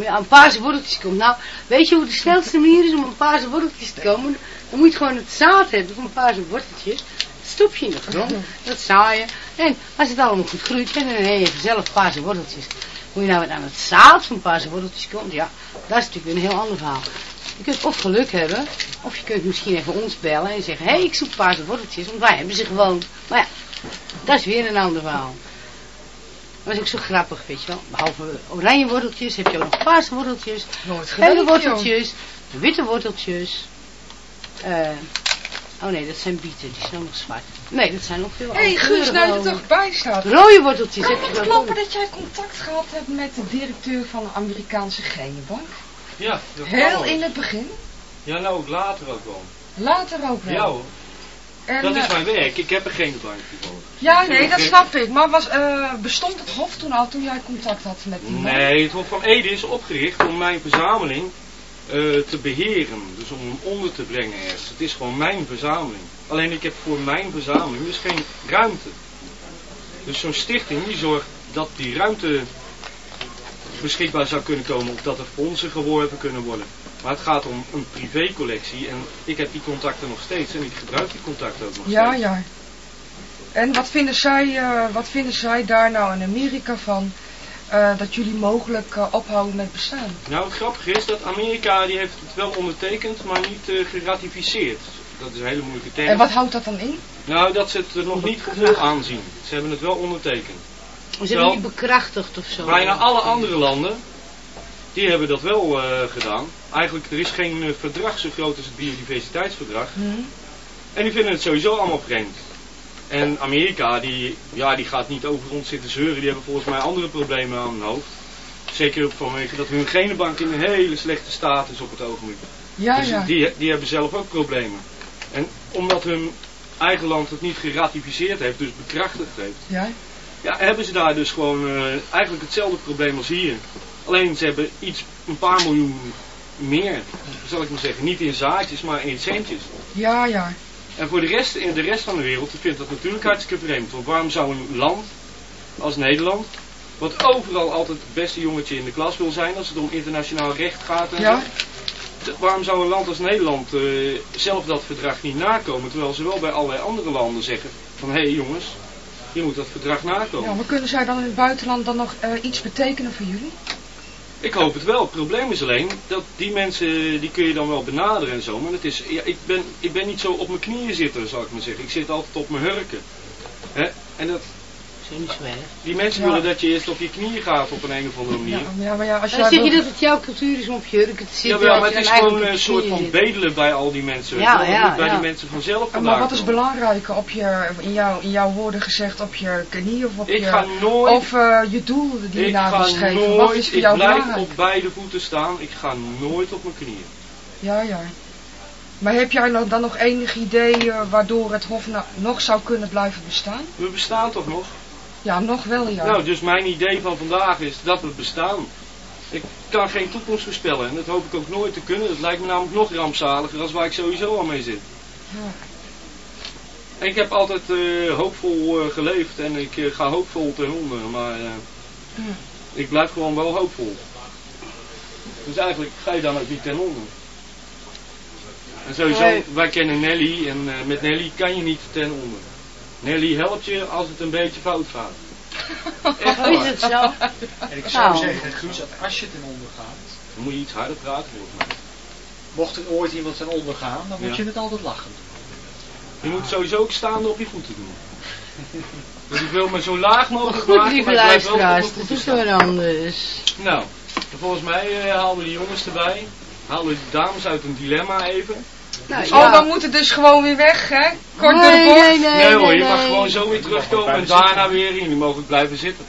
je aan paarse worteltjes komt. Nou, weet je hoe de snelste manier is om aan paarse worteltjes te komen? Dan moet je gewoon het zaad hebben van paarse worteltjes. Dat stop je in de grond, dat zaaien. En als het allemaal goed groeit, dan heb je zelf paarse worteltjes. Hoe je nou aan het zaad van paarse worteltjes komt, ja, dat is natuurlijk een heel ander verhaal. Je kunt of geluk hebben, of je kunt misschien even ons bellen en zeggen, hé, hey, ik zoek paarse worteltjes, want wij hebben ze gewoon. Maar ja, dat is weer een ander verhaal. Dat is ook zo grappig, weet je wel. Behalve oranje worteltjes heb je ook nog paarse worteltjes, Nooit gele worteltjes, witte worteltjes. Eh, oh nee, dat zijn bieten, die zijn ook nog zwart. Nee, dat zijn nog veel Hé, hey, Guus, nou je er toch bij staat. Rode worteltjes heb Kan je het dan kloppen dat jij contact gehad hebt met de directeur van de Amerikaanse Genenbank? Ja, dat Heel wel. in het begin. Ja, nou ook later ook wel. Later ook wel. Ja hoor, En, dat is eh, mijn werk. Ik heb er geen bank voor. Ja, nee, dat snap ik. Maar was, eh, bestond het hof toen al, toen jij contact had met die man? Nee, het Hof van Ede is opgericht om mijn verzameling eh, te beheren. Dus om hem onder te brengen ergens. Het is gewoon mijn verzameling. Alleen ik heb voor mijn verzameling dus geen ruimte. Dus zo'n stichting die zorgt dat die ruimte beschikbaar zou kunnen komen. Of dat er fondsen geworven kunnen worden. Maar het gaat om een privécollectie en ik heb die contacten nog steeds en ik gebruik die contacten ook nog Ja, steeds. ja. En wat vinden zij, eh, wat vinden zij daar nou in Amerika van? eh, dat jullie mogelijk eh, ophouden met bestaan? Nou, het grappige is dat Amerika die heeft het wel ondertekend, maar niet eh, geratificeerd. Dat is een hele moeilijke term. En wat houdt dat dan in? Nou, dat ze het er nog niet geheel aanzien. Ze hebben het wel ondertekend. Ze hebben niet bekrachtigd of zo. bijna alle andere landen, die hebben dat wel eh, gedaan. Eigenlijk, er is geen eh, verdrag zo groot als het biodiversiteitsverdrag. En die vinden het sowieso allemaal vreemd. En Amerika, die, ja, die gaat niet over ons zitten zeuren. Die hebben volgens mij andere problemen aan hun hoofd. Zeker vanwege dat hun genenbank in een hele slechte staat is op het ogenblik. Ja, dus ja. Die, die hebben zelf ook problemen. En omdat hun eigen land het niet geratificeerd heeft, dus bekrachtigd heeft, Ja? ja, hebben ze daar dus gewoon eh, eigenlijk hetzelfde probleem als hier. Alleen ze hebben iets, een paar miljoen meer, zal ik maar zeggen. Niet in zaadjes, maar in centjes. Ja, ja. En voor de rest, in de rest van de wereld vindt dat natuurlijk hartstikke vreemd. Want waarom zou een land als Nederland, wat overal altijd het beste jongetje in de klas wil zijn als het om internationaal recht gaat en Ja. zo, waarom zou een land als Nederland eh, zelf dat verdrag niet nakomen, terwijl ze wel bij allerlei andere landen zeggen van hé hey jongens, je moet dat verdrag nakomen. Ja, maar kunnen zij dan in het buitenland dan nog eh, iets betekenen voor jullie? Ik hoop het wel. Het probleem is alleen dat die mensen, die kun je dan wel benaderen en zo. Maar het is, ja, ik, ben, ik ben niet zo op mijn knieën zitten, zal ik maar zeggen. Ik zit altijd op mijn hurken. Hè? En dat, Zo niet zo erg. die mensen Ja. willen dat je eerst op je knieën gaat op een, een of andere manier. Ja, ja, maar ja, als Dan jij... zeg je dat het jouw cultuur is om op je hurken te zitten. Als maar het is gewoon een soort knieën van bedelen bij al die mensen. weet Ja. Dat ja, bij ja. die mensen vanzelf Maar wat is belangrijk op je, in, jouw, in jouw woorden gezegd, op je knie of op Ik je... ga nooit, Of eh, je doel die je ik na ga wil streven. Wat is ik jou blijf belangrijk? op beide voeten staan. Ik ga nooit op mijn knieën. Ja, ja. Maar heb jij dan nog enig idee eh, waardoor het Hof nou nog zou kunnen blijven bestaan? We bestaan toch nog? Ja, nog wel, ja. Nou, dus mijn idee van vandaag is dat we bestaan. Ik kan geen toekomst voorspellen en dat hoop ik ook nooit te kunnen. Dat lijkt me namelijk nog rampzaliger als waar ik sowieso al mee zit. Ik heb altijd eh, hoopvol eh, geleefd en ik eh, ga hoopvol ten onder, maar ik blijf gewoon wel hoopvol. Dus eigenlijk ga je dan ook niet ten onder. En sowieso, Nee. wij kennen Nelly en met Nelly kan je niet ten onder. Nelly helpt je als het een beetje fout gaat. Echt is het zo? En ik zou Nou. zeggen, Guus, dat als je ten onder gaat, Dan moet je iets harder praten volgens mij. mocht er ooit iemand ten onder gaan, dan moet Ja. je het altijd lachen. Je moet sowieso ook staande op je voeten doen. Dus ik wil me zo laag mogelijk Goed, maken, lieve wel op luisteraars, dat is weer anders. Nou, volgens mij eh, halen we de jongens erbij. Halen we de dames uit een dilemma even. Nou, Oh, ja. dan moet het dus gewoon weer weg, hè? Kort door de Nee, bocht. nee, nee. Nee, hoor, je nee, mag nee. gewoon zo weer terugkomen en daarna weer in. Je mag ook blijven zitten.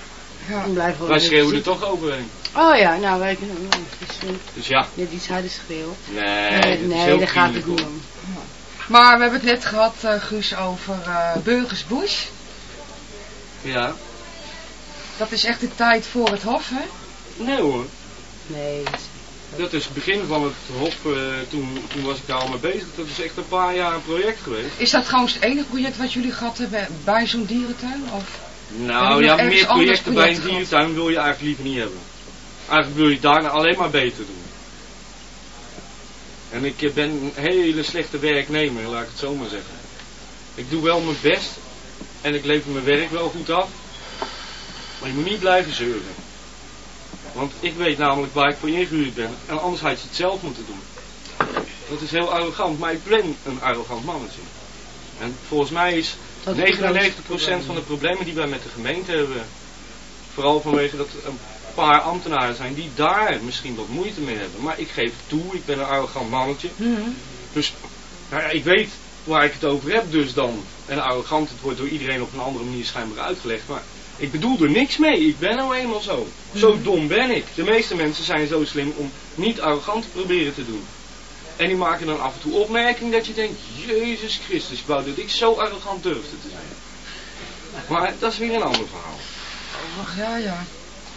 Dan blijven we Wij schreeuwen er toch overheen. Oh ja, nou, wij kunnen ook nog eens, Dus ja, net iets harder schreeuwen. nee, Nee, dat is nee, heel daar gaat het niet om. Maar we hebben het net gehad, eh, Guus, over eh Burgersbush. Ja, Dat is echt de tijd voor het hof, hè? nee hoor. Nee, Dat is het begin van het hof, eh, toen, toen was ik daar al mee bezig. Dat is echt een paar jaar een project geweest. Is dat trouwens het enige project wat jullie gehad hebben bij zo'n dierentuin? Of? Nou ja, meer projecten bij een gehad? dierentuin wil je eigenlijk liever niet hebben. Eigenlijk wil je daarna alleen maar beter doen. En ik eh, ben een hele slechte werknemer, laat ik het zo maar zeggen. Ik doe wel mijn best en ik lever mijn werk wel goed af. Maar je moet niet blijven zeuren. Want ik weet namelijk waar ik voor ingehuurd ben. En anders had je het zelf moeten doen. Dat is heel arrogant, maar ik ben een arrogant mannetje. En volgens mij is Dat is 99% het van de problemen die wij met de gemeente hebben, vooral vanwege dat er een paar ambtenaren zijn die daar misschien wat moeite mee hebben. Maar ik geef toe, ik ben een arrogant mannetje. Dus nou ja, ik weet waar ik het over heb dus dan. En arrogant, het wordt door iedereen op een andere manier schijnbaar uitgelegd. Maar ik bedoel er niks mee, ik ben nou eenmaal zo. Zo dom ben ik. De meeste mensen zijn zo slim om niet arrogant te proberen te doen. En die maken dan af en toe opmerking dat je denkt, Jezus Christus, ik wou dat ik zo arrogant durfde te zijn. Maar dat is weer een ander verhaal. Ach, ja, ja.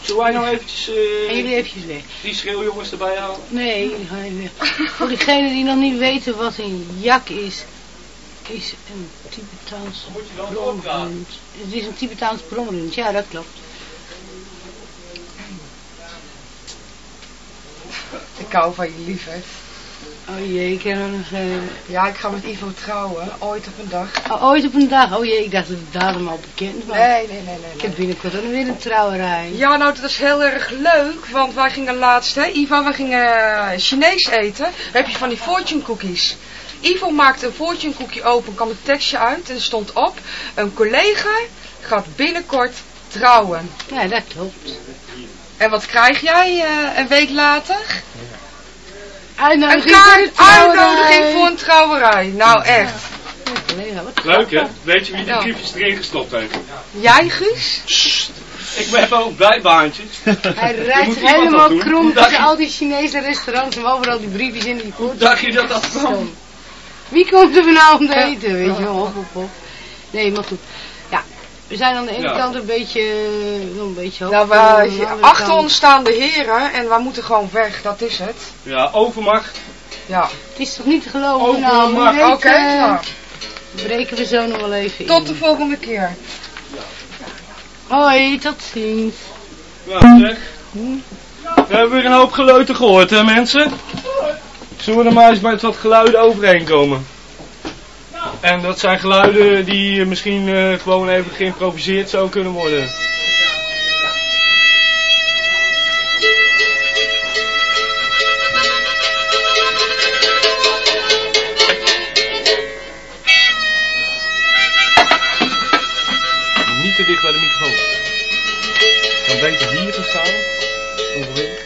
Zullen wij nou eventjes eh, En jullie eventjes weg. die schreeuwjongens erbij halen? Nee, even weg. Voor degenen die nog niet weten wat een jak is, is een Tibetaans brommerhund. Het is een Tibetaans brommerhund, ja dat klopt. Ik hou van je liefheid. Oh jee, ik heb nog... eh, Ja, ik ga met Ivo trouwen, ooit op een dag. oh, ooit op een dag, oh jee, ik dacht dat de datum al bekend was. Nee, nee, nee, nee. Ik heb binnenkort ook nog weer een trouwerij. Ja, nou, dat is heel erg leuk, want wij gingen laatst, hè, Ivo, wij gingen Chinees eten. Dan heb je van die fortune cookies. Ivo maakte een fortune cookie open, kwam het tekstje uit en er stond op, een collega gaat binnenkort trouwen. Ja, dat klopt. En wat krijg jij eh, een week later? Een Uitnodiging kaart, voor de uitnodiging voor een trouwerij. Nou, echt. Ja, Leuk hè? Weet je wie die Ja. briefjes erin gestopt heeft? Jij, Guus? Ik ben ook bijbaantjes. Hij rijdt helemaal krom tussen al die Chinese restaurants om overal die briefjes in die Hoe poort. dacht je dat dat kwam? Wie komt er vanavond eten, weet je wel, op, op, op. Nee, maar goed. Ja, we zijn aan de ene Ja. kant een beetje, eh, een beetje hoog. Nou, wij, andere achter kant- ons staan de heren en wij moeten gewoon weg, dat is het. Ja, overmacht. Ja, Het is toch niet te geloven, nou, maar- wie weet, oké. eh, nou, breken we zo nog wel even tot in. de volgende keer. Hoi, tot ziens. Nou zeg. We hebben weer een hoop geluiden gehoord hè mensen? Zullen we er maar eens met wat geluiden overheen komen? En dat zijn geluiden die eh, misschien eh, gewoon even geïmproviseerd zou kunnen worden. Niet te dicht bij de microfoon. Dan beter hier te staan. Ongeveer.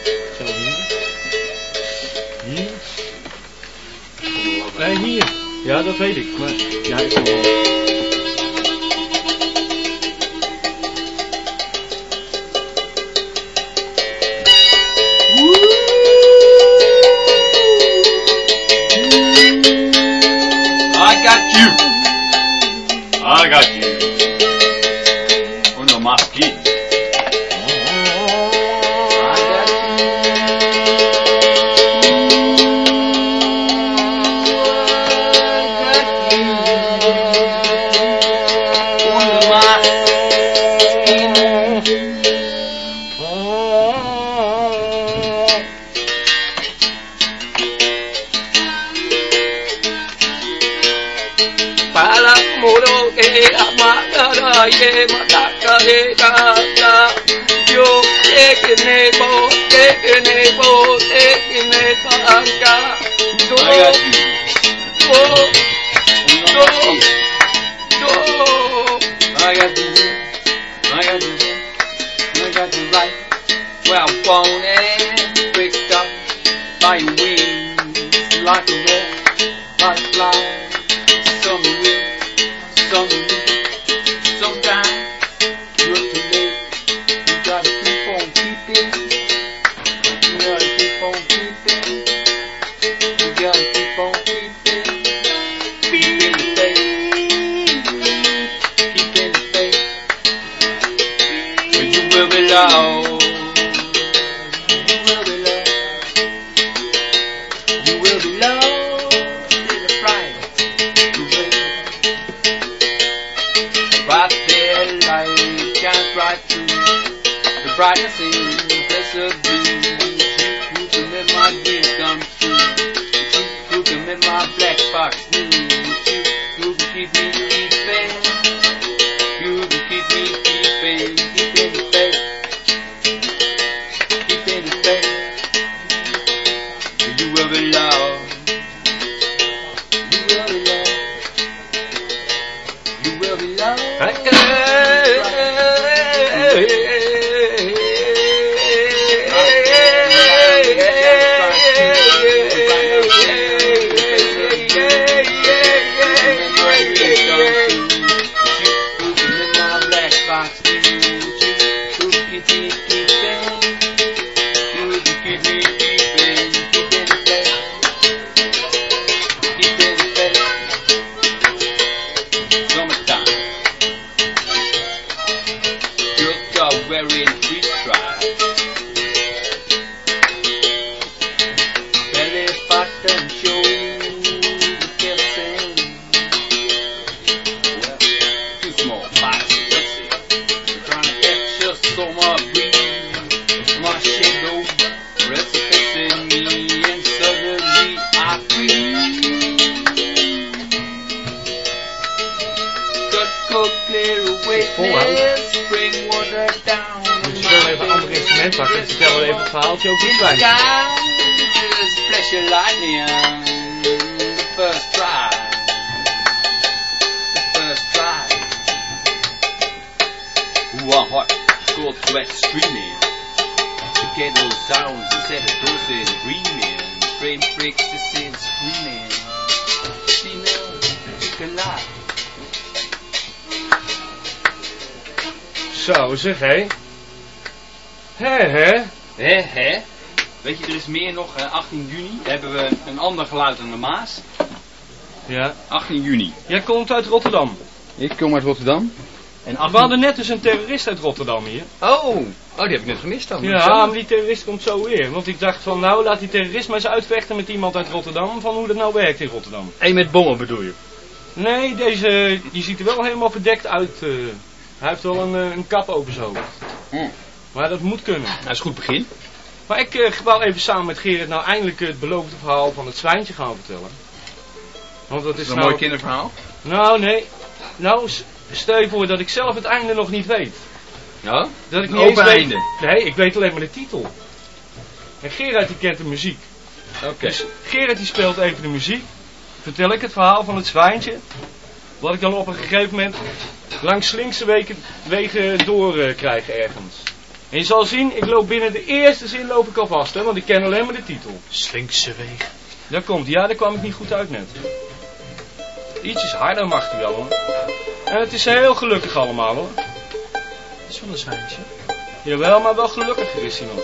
Nee, hier. Ja, dat weet ik. Maar ja, ik kan wel. I got you. I got you. Do, do, do, do. I got you, I got you, I got you right. Well, I'm born and picked up by your wings like a geluid aan de Maas. Ja. 18 juni. Jij komt uit Rotterdam. Ik kom uit Rotterdam. En We hadden net dus een terrorist uit Rotterdam hier. Oh, oh, die heb ik net gemist dan. Ja, maar die terrorist komt zo weer. Want ik dacht van, nou, laat die terrorist maar eens uitvechten met iemand uit Rotterdam. Van hoe dat nou werkt in Rotterdam. Eén met bommen bedoel je? Nee, deze, die ziet er wel helemaal verdekt uit. eh. hij heeft wel een, eh, een kap over zijn hoofd. Maar dat moet kunnen. Dat is een goed begin. Maar ik eh, wou even samen met Gerrit nou eindelijk het beloofde verhaal van het zwijntje gaan vertellen. Want dat is, dat een nou... mooi kinderverhaal? Nou, nee. Nou, stel je voor dat ik zelf het einde nog niet weet. Ja? Dat ik Een niet open weet... einde. Nee, ik weet alleen maar de titel. En Gerard die kent de muziek. Oké. Dus Gerard die speelt even de muziek. Vertel ik het verhaal van het zwijntje. Wat ik dan op een gegeven moment langs slinkse wegen, wegen door eh, krijg ergens. En je zal zien, ik loop binnen de eerste zin loop ik al vast, hè, want ik ken alleen maar de titel. Slinkse wegen. Daar komt, ja, daar kwam ik niet goed uit net. Ietsjes harder mag hij wel hoor. En het is heel gelukkig allemaal hoor. Dat is wel een zwijntje. Jawel, maar wel gelukkiger is hij nog.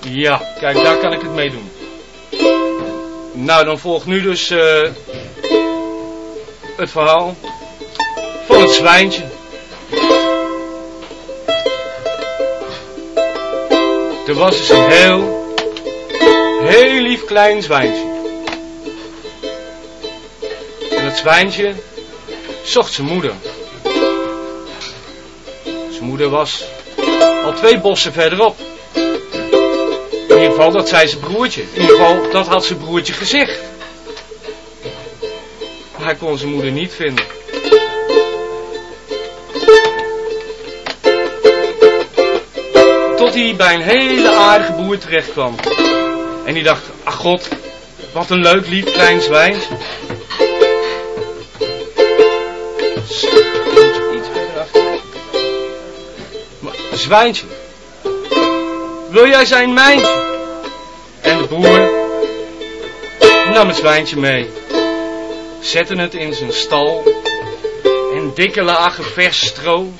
Ja, kijk, daar kan ik het mee doen. Nou, dan volgt nu dus eh, het verhaal van het zwijntje. Er was dus een heel, heel lief klein zwijntje. En het zwijntje zocht zijn moeder. Zijn moeder was al twee bossen verderop. In ieder geval, dat zei zijn broertje. In ieder geval, dat had zijn broertje gezegd. Maar hij kon zijn moeder niet vinden. Tot hij bij een hele aardige boer terecht kwam. En die dacht, ach god, wat een leuk lief klein. Maar, zwijntje, wil jij zijn mijntje? En de boer nam het zwijntje mee, zette het in zijn stal en dikke lagen vers stro.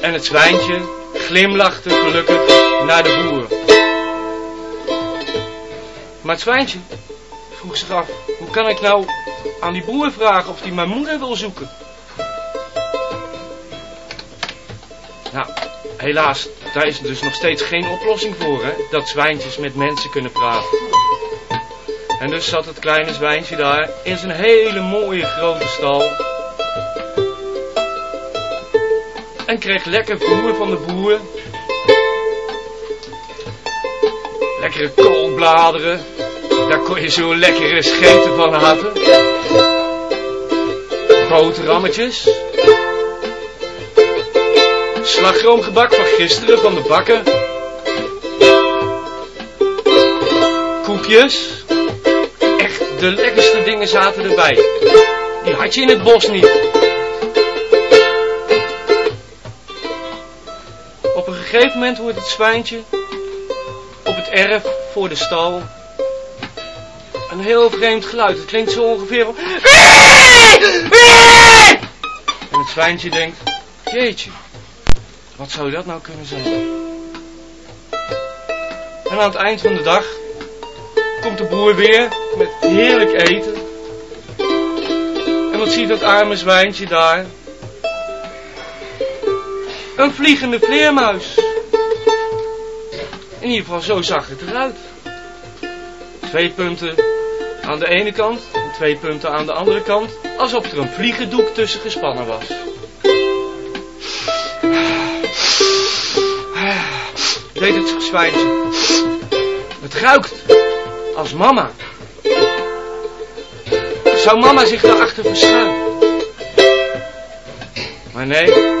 En het zwijntje glimlachte gelukkig naar de boer. Maar het zwijntje vroeg zich af, hoe kan ik nou aan die boer vragen of hij mijn moeder wil zoeken? Nou, helaas, daar is dus nog steeds geen oplossing voor, hè? Dat zwijntjes met mensen kunnen praten. En dus zat het kleine zwijntje daar in zijn hele mooie grote stal. En kreeg lekker voer van de boer. Lekkere koolbladeren. Daar kon je zo lekkere scheten van haten. Boterhammetjes. Slagroomgebak van gisteren van de bakker. Koekjes. Echt, de lekkerste dingen zaten erbij. Die had je in het bos niet. Gegeven moment hoort het zwijntje op het erf voor de stal een heel vreemd geluid. Het klinkt zo ongeveer van... En het zwijntje denkt, jeetje, wat zou dat nou kunnen zijn? En aan het eind van de dag komt de boer weer met heerlijk eten. En wat ziet dat arme zwijntje daar? Een vliegende vleermuis. In ieder geval, zo zag het eruit. Twee punten aan de ene kant en twee punten aan de andere kant. Alsof er een vliegendoek tussen gespannen was. Deed het zwijntje. Het ruikt als mama. Zou mama zich daarachter verschuilen? Maar nee.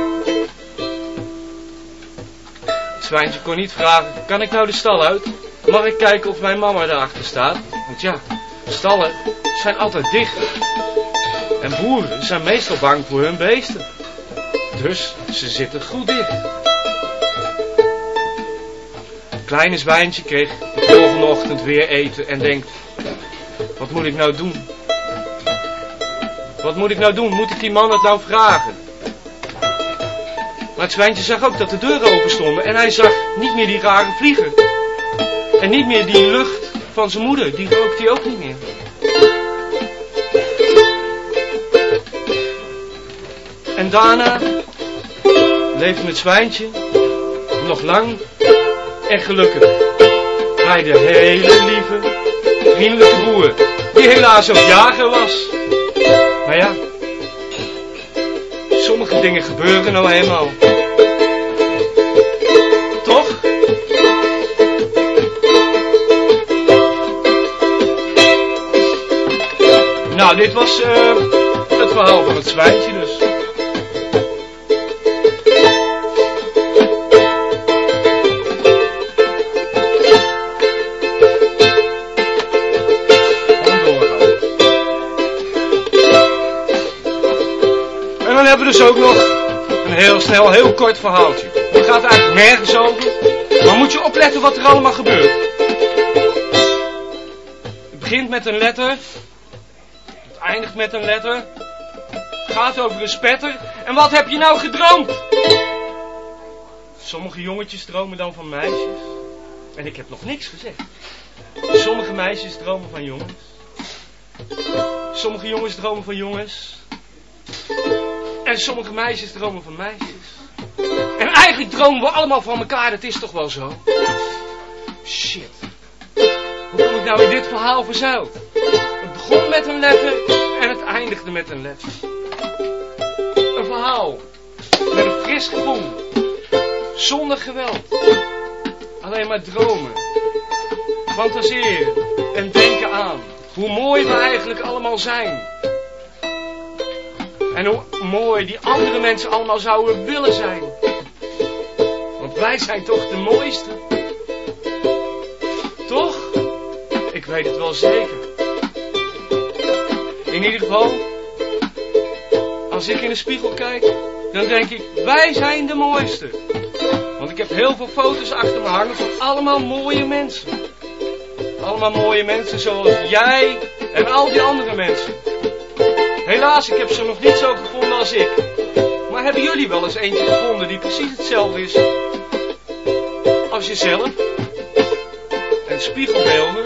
Zwijntje kon niet vragen, kan ik nou de stal uit? Mag ik kijken of mijn mama daarachter staat? Want ja, stallen zijn altijd dicht. En boeren zijn meestal bang voor hun beesten. Dus ze zitten goed dicht. Kleine zwijntje kreeg de volgende ochtend weer eten en denkt, wat moet ik nou doen? Wat moet ik nou doen? Moet ik die man het nou vragen? Maar het zwijntje zag ook dat de deuren open stonden en hij zag niet meer die rare vliegen. En niet meer die lucht van zijn moeder, die rook hij ook niet meer. En daarna leefde het zwijntje nog lang en gelukkig bij de hele lieve, vriendelijke boer, die helaas ook jager was. Maar ja, dingen gebeuren nou eenmaal. Toch? Nou, dit was uh, het verhaal van het zwijntje dus. Dus ook nog een heel snel, heel kort verhaaltje. Het gaat eigenlijk nergens over, maar moet je opletten wat er allemaal gebeurt. Het begint met een letter eindigt met een letter. Gaat over een spetter. En wat heb je nou gedroomd? Sommige jongetjes dromen dan van meisjes. En ik heb nog niks gezegd. Sommige meisjes dromen van jongens. Sommige jongens dromen van jongens. En sommige meisjes dromen van meisjes. En eigenlijk dromen we allemaal van elkaar. Dat is toch wel zo? Shit. Hoe kom ik nou in dit verhaal verzeild? Het begon met een letter en het eindigde met een letter. Een verhaal met een fris gevoel, zonder geweld. Alleen maar dromen, fantaseren en denken aan. Hoe mooi we eigenlijk allemaal zijn. En hoe mooi die andere mensen allemaal zouden willen zijn. Want wij zijn toch de mooiste. Toch? Ik weet het wel zeker. In ieder geval, als ik in de spiegel kijk, dan denk ik, wij zijn de mooiste. Want ik heb heel veel foto's achter me hangen van allemaal mooie mensen. Allemaal mooie mensen zoals jij en al die andere mensen. Helaas, ik heb ze nog niet zo gevonden als ik. Maar hebben jullie wel eens eentje gevonden die precies hetzelfde is als jezelf? En spiegelbeelden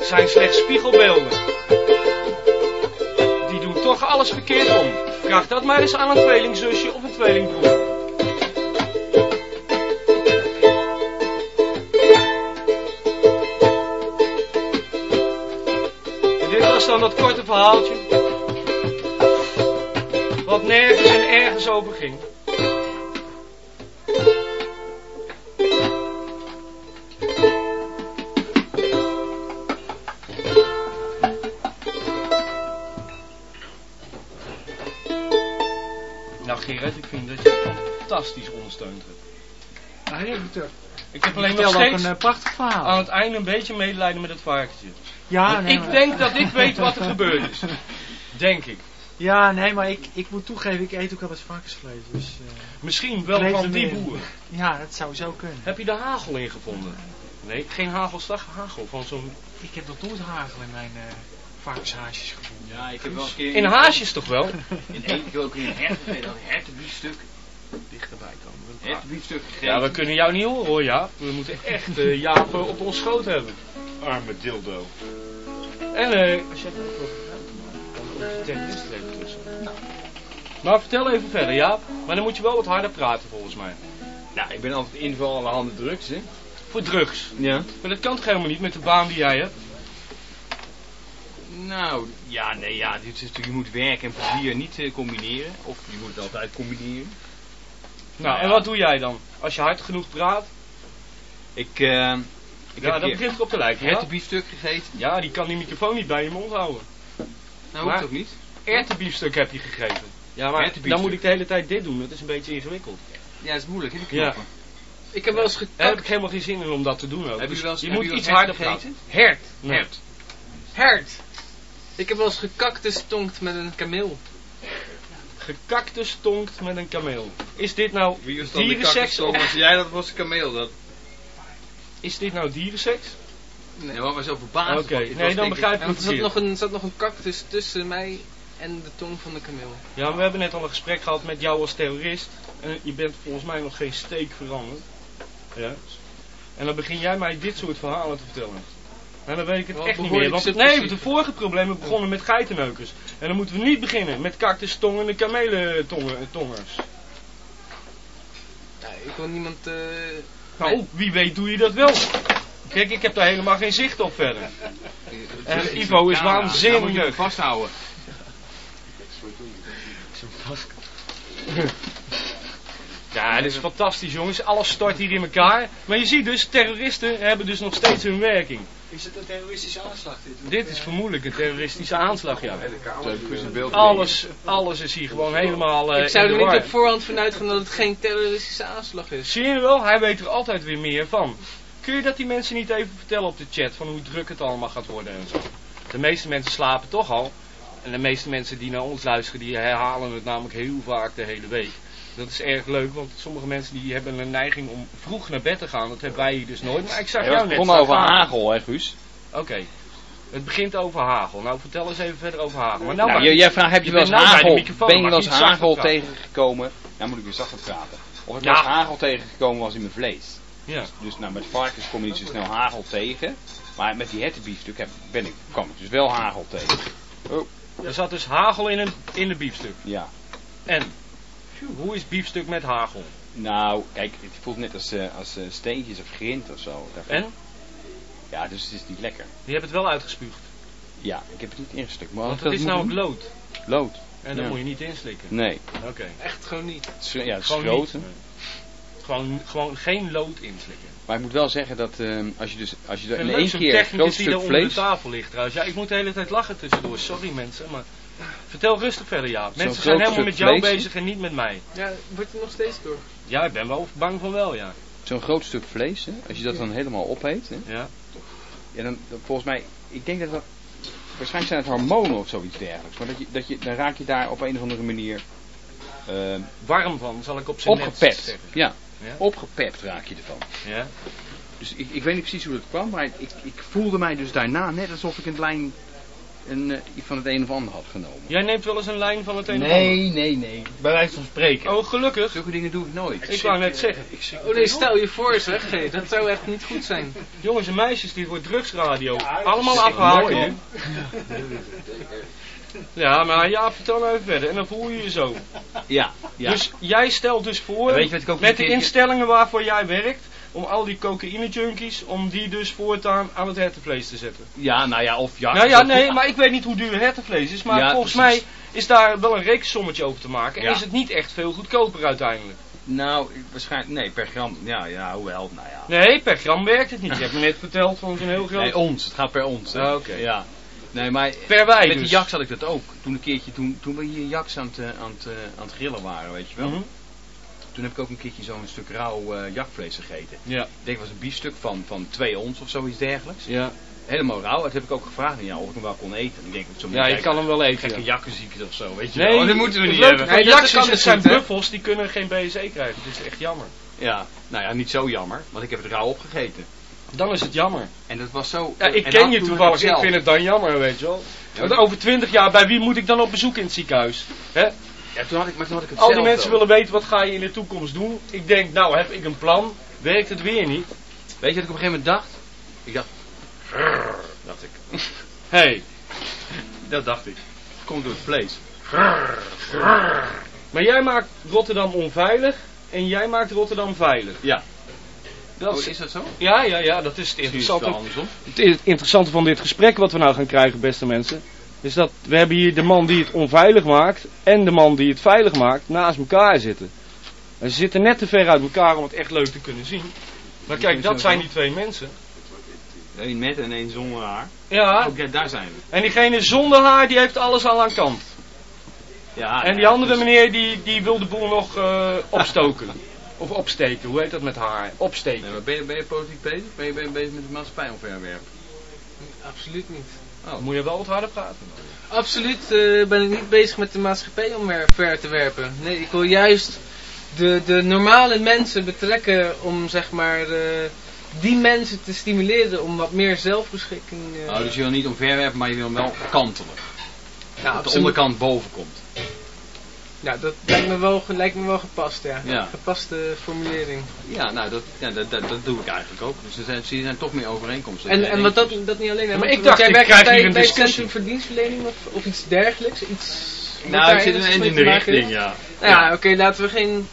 zijn slechts spiegelbeelden. Die doen toch alles verkeerd om. Vraag dat maar eens aan een tweelingzusje of een tweelingbroer. Dit was dan dat korte verhaaltje. Ergens over ging. Nou Gerrit, ik vind dat je het fantastisch ondersteund hebt. Redacteur. Ik heb alleen nog steeds een eh, prachtig verhaal. aan het einde een beetje medelijden met het varkentje. Ja, nee, ik denk dat ik weet wat er gebeurd is. Denk ik. Ja, nee, maar ik, ik moet toegeven, ik eet ook wel eens varkensvlees. Dus, eh, Misschien wel van die meer boer. Ja, dat zou zo kunnen. Heb je de hagel in gevonden? Nee, geen hagelslag, hagel. Van zo'n... Ik heb nog nooit hagel in mijn eh varkenshaasjes gevonden. Ja, ik heb wel eens een keer... In haasjes toch wel? In één keer ook in een herten, dan een hertenbiefstuk. Dichterbij komen. Hertenbiefstuk. Ja, we kunnen jou niet horen hoor, Jaap. We moeten echt eh, Jaap op ons schoot hebben. Arme dildo. En eh, als het de tussen. Maar vertel even verder, Jaap. Maar dan moet je wel wat harder praten volgens mij. Nou, ik ben altijd inval alle handen drugs, hè. Voor drugs. Ja. Maar dat kan toch helemaal niet met de baan die jij hebt? Nou, ja, nee, ja, dit is natuurlijk, je moet werk en plezier niet eh, combineren. Of je moet het altijd combineren. Nou, Ja. en wat doe jij dan? Als je hard genoeg praat? Ik, eh ik ja, heb dat begint erop te lijken. Ja? hertenbiefstuk gegeten. ja, die kan die microfoon niet bij je mond houden. Nou, Maar- hoeft ook niet. Erwtenbiefstuk heb je gegeten. Ja, maar dan moet ik de hele tijd dit doen. Dat is een beetje ingewikkeld. Ja, dat is moeilijk, hè, die Ja. Ik heb wel eens Daar heb ik helemaal geen zin in om dat te doen ook. Hebben Dus jullie wel eens- je moet iets harder praten. gegeten? Hert. Nee. Hert. Hert. Ik heb wel eens gekaktustonkt met een kameel. Gekakte stonkt met een kameel. Is dit nou Wie dierenseks? Of Als jij dat was, kameel dat. is dit nou dierenseks? Nee, maar was zo verbaasd. Oké, nee, dan begrijp ik- het er zat nog, een, zat nog een cactus tussen mij en de tong van de kameel. Ja, we hebben net al een gesprek gehad met jou als terrorist. En je bent volgens mij nog geen steek veranderd. Ja. En dan begin jij mij dit soort verhalen te vertellen. En dan weet ik het Wel echt niet meer. Want nee, de vorige problemen begonnen met geitenneukers. En dan moeten we niet beginnen met kaktustongen en kamelentongers. Ja, ik wil niemand... eh Nou, wie weet doe je dat wel. Kijk, ik heb daar helemaal geen zicht op verder. En Ivo is Ja, Nou moet je hem waanzinnig. vasthouden. Ja, dit is fantastisch jongens. Alles stort hier in elkaar. Maar je ziet dus, terroristen hebben dus nog steeds hun werking. Is het een terroristische aanslag dit? Dit is vermoedelijk een terroristische aanslag, ja. Alles, alles is hier gewoon helemaal eh ik zou er niet op voorhand van uitgaan dat het geen terroristische aanslag is. Zie je wel, hij weet er altijd weer meer van. Kun je dat die mensen niet even vertellen op de chat, van hoe druk het allemaal gaat worden en zo. De meeste mensen slapen toch al. En de meeste mensen die naar ons luisteren, die herhalen het namelijk heel vaak de hele week. Dat is erg leuk, want sommige mensen die hebben een neiging om vroeg naar bed te gaan. Dat hebben wij hier dus nooit. Maar ik zag Ja, jou het net. begon over hagel, hè Guus? Oké. Het begint over hagel. Nou, vertel eens even verder over hagel. Maar nou, Nou, maar- jij vraagt, heb je, wel eens nou hagel, ben je wel eens zachter hagel tegengekomen? Nou moet ik weer zachter praten. Of ik Ja. wel eens hagel tegengekomen was in mijn vlees. Ja. Dus nou, met varkens kom je niet zo snel hagel tegen. Maar met die hertenbiefstuk heb, ben ik, kwam ik dus wel hagel tegen. Oh, Er zat dus hagel in, een, in de biefstuk. ja. En, hoe is biefstuk met hagel? Nou, kijk, het voelt net als, eh, als eh, steentjes of grind of zo. En? Ja, dus het is niet lekker. Die hebben het wel uitgespuugd. Ja, ik heb het niet ingestukt. Maar Want het is namelijk doen? lood. Lood. En dat Ja. moet je niet inslikken. Nee. Oké. Echt gewoon niet. Ja, het is Gewoon groot. niet. Gewoon, gewoon geen lood inslikken. Maar ik moet wel zeggen dat ehm, als je dus als je er in één keer een groot die stuk er onder de vlees... tafel ligt trouwens. Ja, ik moet de hele tijd lachen tussendoor. Sorry mensen, maar... Vertel rustig verder, ja. Mensen zijn helemaal met jou vlees. bezig en niet met mij. Ja, wordt er nog steeds door. Ja, ik ben wel bang van wel, ja. Zo'n groot stuk vlees, hè, als je dat dan helemaal opeet, hè, Ja. ja, dan, dan volgens mij, ik denk dat dat, waarschijnlijk zijn het hormonen of zoiets dergelijks, maar dat je, dat je, dan raak je daar op een of andere manier ehm, Warm van, zal ik op zijn net opgepept. zeggen. Ja, Ja. opgepept raak je ervan. Ja. Dus ik, ik weet niet precies hoe dat kwam, maar ik, ik voelde mij dus daarna net alsof ik een lijn een, eh, van het een of ander had genomen. Jij neemt wel eens een lijn van het een of ander. Nee, nee, nee. Bij wijze van spreken. Oh, gelukkig. Zulke dingen doe ik nooit. Ik wou net zeggen. Oh nee, stel je voor zeg. Hey, dat zou echt niet goed zijn. Jongens en meisjes, dit wordt drugsradio. Allemaal dat is afhaken. Ja, maar ja, vertel nou even verder. En dan voel je je zo. Ja, ja. Dus jij stelt dus voor, Weet je met een de instellingen waarvoor jij werkt, om al die cocaïne junkies, om die dus voortaan aan het hertenvlees te zetten. Ja, nou ja, of ja. nou ja, nee, maar ik weet niet hoe duur hertenvlees is, maar Ja, volgens precies. mij is daar wel een rekensommetje over te maken. En Ja. is het niet echt veel goedkoper uiteindelijk. Nou, waarschijnlijk, nee, per gram, ja, ja, hoewel, nou ja. Nee, per gram werkt het niet. Je hebt me net verteld van zo'n heel groot... Nee, ons, het gaat per ons. hè. Ah, oké. Ja. Nee, maar Per wij met dus. die jaks had ik dat ook. Toen een keertje, toen, toen we hier jaks aan het, eh, aan, het, eh, aan het grillen waren, weet je wel. Mhm. Toen heb ik ook een keertje zo'n stuk rauw eh, jakvlees gegeten. Ja. Ik denk het was een biefstuk van, van 2 ons of zoiets dergelijks. Ja. Helemaal rauw. Dat heb ik ook gevraagd aan jou of ik hem wel kon eten. Ik denk, zo Ja, je kan hem wel eten. Gekke ja. jakkenziekte of zo, weet je Nee, wel. Dat moeten we niet hebben. Nee, het dus zijn buffels, die kunnen geen BSE krijgen. Dat is echt jammer. Ja, nou ja, niet zo jammer, want ik heb het rauw opgegeten. Dan is het jammer. En dat was zo... Ja, ik en ken je toevallig, ik vind het dan jammer, weet je wel. Want over twintig jaar, bij wie moet ik dan op bezoek in het ziekenhuis? Hè? Ja, toen had ik, maar toen had ik het Al die mensen willen weten, wat ga je in de toekomst doen? Ik denk, nou heb ik een plan, werkt het weer niet? Weet je wat ik op een gegeven moment dacht? Ik dacht... "Grrr," dacht ik. Hé, hey, Dat dacht ik. Komt door het vlees. maar jij maakt Rotterdam onveilig en jij maakt Rotterdam veilig. Ja. Dat Oh, is, dat zo? ja, ja, ja, dat is het interessante. Het interessante van dit gesprek wat we nou gaan krijgen, beste mensen, is dat we hebben hier de man die het onveilig maakt en de man die het veilig maakt naast elkaar zitten. En ze zitten net te ver uit elkaar om het echt leuk te kunnen zien. Maar kijk, dat zijn die twee mensen. Eén met en één zonder haar. Ja, Oké, daar zijn we. en diegene zonder haar, die heeft alles al aan kant. Ja, En die andere meneer, die, die wil de boel nog eh, opstoken. Of opsteken, hoe heet dat met haar? Opsteken. Nee, maar ben je, ben je politiek bezig? Ben je, ben je bezig met de maatschappij omverwerpen? Absoluut niet. Dan moet je wel wat harder praten. Absoluut eh, ben ik niet bezig met de maatschappij omver ver te werpen. Nee, ik wil juist de, de normale mensen betrekken om zeg maar eh, die mensen te stimuleren om wat meer zelfbeschikking. eh, Nou, dus je wil niet omverwerpen, maar je wil hem wel kantelen. ja, dat de onderkant boven komt. Ja, dat lijkt me wel, lijkt me wel gepast, ja. Ja. Gepaste formulering. Ja, nou, dat, ja, dat, dat, dat doe ik eigenlijk ook. Dus er zijn, er zijn toch meer overeenkomsten. En, en wat dat, dat niet alleen, Maar want- ik dacht, jij ik werkt krijg bij, hier een bij het discussie. Centrum voor Dienstverlening of, of iets dergelijks? Iets, Nou, ik zit enigszins in, de richting, ja. Nou ja, oké, laten we geen...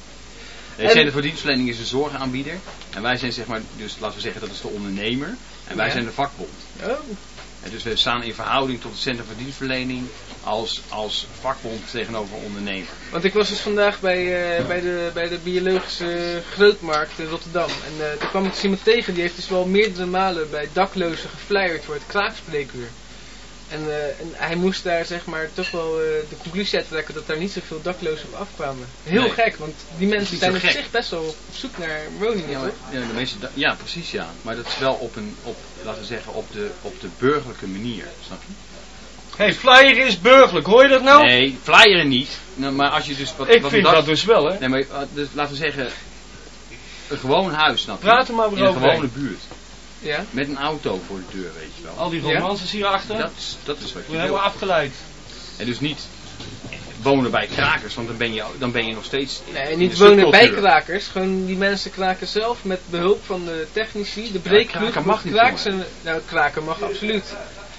Nee, En- Centrum voor Dienstverlening is een zorgaanbieder. En wij zijn zeg maar, dus laten we zeggen dat is de ondernemer. En wij Ja. zijn de vakbond. Oh, En dus we staan in verhouding tot het Centrum voor Dienstverlening als, als vakbond tegenover ondernemer. Want ik was dus vandaag bij, eh, bij, de, bij de biologische grootmarkt in Rotterdam. En eh toen kwam ik dus iemand tegen, die heeft dus wel meerdere malen bij daklozen geflyerd voor het kraakspreekuur. En, eh, en hij moest daar zeg maar toch wel de conclusie uit trekken dat daar niet zoveel daklozen op afkwamen. Heel Nee. gek, want die mensen zijn op zich best wel op zoek naar woningen. Ja, maar- ja, de meeste, ja, precies ja. Maar dat is wel op een, op, laten we zeggen, op de, op de burgerlijke manier. Snap je? Hé, hey, flyer is burgerlijk, hoor je dat nou? Nee, flyeren niet. Nou, maar als je dus wat, ik wat vind dat dus wel, hè. Nee, maar uh, dus, laten we zeggen, een gewoon huis, snap je? Praat er maar In weer een over. gewone buurt. Ja? Met een auto voor de deur, weet je wel. Al die Ja? romances hierachter, Dat is, dat is wat we je hebben wil. afgeleid. En dus niet wonen bij krakers, want dan ben je, dan ben je nog steeds Nee, in niet wonen bij krakers. Gewoon die mensen kraken zelf met behulp van de technici. De kraken breekgroep mag niet, kraken zijn, Nou, kraken mag absoluut.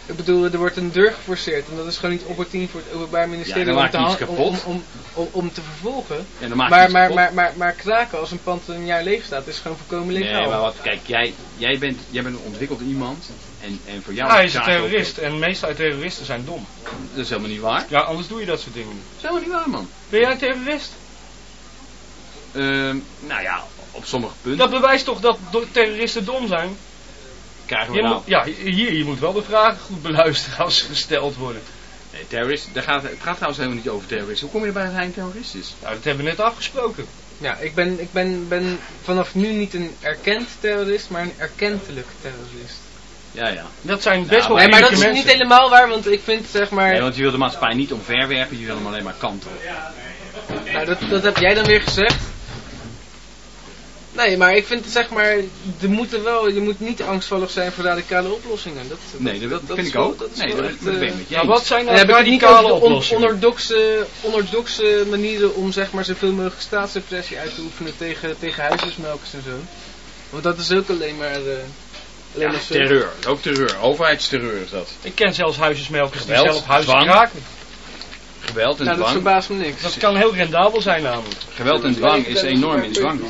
Ik bedoel, er wordt een deur geforceerd. En dat is gewoon niet opportun voor het Openbaar Ministerie dan om, iets om, kapot. om, om, om te vervolgen. Ja, maar, iets maar, kapot. maar, maar, maar kraken als een pand een jaar leeg staat is gewoon volkomen legaal. Nee, maar wat, kijk, jij, jij, bent, jij bent een ontwikkeld iemand. En, en voor jou Ja, hij is een ook- terrorist en de meeste terroristen zijn dom. Dat is helemaal niet waar. Ja, anders doe je dat soort dingen niet. Dat is helemaal niet waar, man. Ben jij een terrorist? Ehm, nou ja, op sommige punten. Dat bewijst toch dat terroristen dom zijn? Krijgen we Je nou. moet, ja, hier, je moet wel de vragen goed beluisteren als ze gesteld worden. Nee, terrorist, daar gaat, het gaat trouwens helemaal niet over terroristen. Hoe kom je erbij dat hij een terrorist is? Nou, dat hebben we net afgesproken. Ja, ik ben, ik ben, ben vanaf nu niet een erkend terrorist, maar een erkentelijk terrorist. Ja, ja. Dat zijn best wel Nee, maar dat is niet helemaal waar, want ik vind zeg maar... Nee, want je wil de maatschappij niet omverwerpen, je wil hem alleen maar kantelen. Nou, dat, dat heb jij dan weer gezegd. Nee, maar ik vind zeg maar, er moeten wel, je moet niet angstvallig zijn voor radicale oplossingen. Dat, Nee, dat, vind ik wel- ook. Dat is nee, dat, echt, dat ben ik eh, met je Nou, wat zijn nou radicale over de on- oplossingen? onorthodoxe, onorthodoxe manieren om zeg maar zoveel mogelijk staatsrepressie uit te oefenen tegen, tegen huisjesmelkers en zo. Want dat is ook alleen maar, eh alleen Ja, maar terreur. Ook terreur. Overheidsterreur is dat. Ik ken zelfs huisjesmelkers die Geweld, zelf huizen dwang. kraken. Geweld en Nou, dat dwang. verbaast me niks. Dat kan heel rendabel zijn namelijk. Geweld en dwang is enorm in zwang.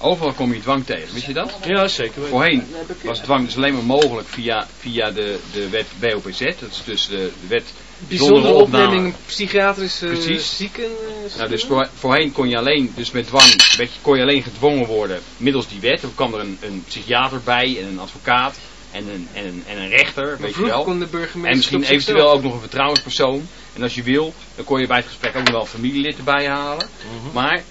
Overal kom je dwang tegen, wist je dat? Ja, zeker. Voorheen was dwang dus alleen maar mogelijk via, via de, de wet BOPZ. Dat is dus de, de wet Bijzondere opname. opneming psychiatrische Precies. zieken. eh, Nou, dus voor, voorheen kon je alleen, dus met dwang, werd kon je alleen gedwongen worden middels die wet. Er kwam er een, een psychiater bij en een advocaat en een, en een, en een rechter, Maar weet je wel. kon de burgemeester En misschien eventueel ook nog een vertrouwenspersoon. En als je wil, dan kon je bij het gesprek ook nog wel familielid erbij halen. Maar eh,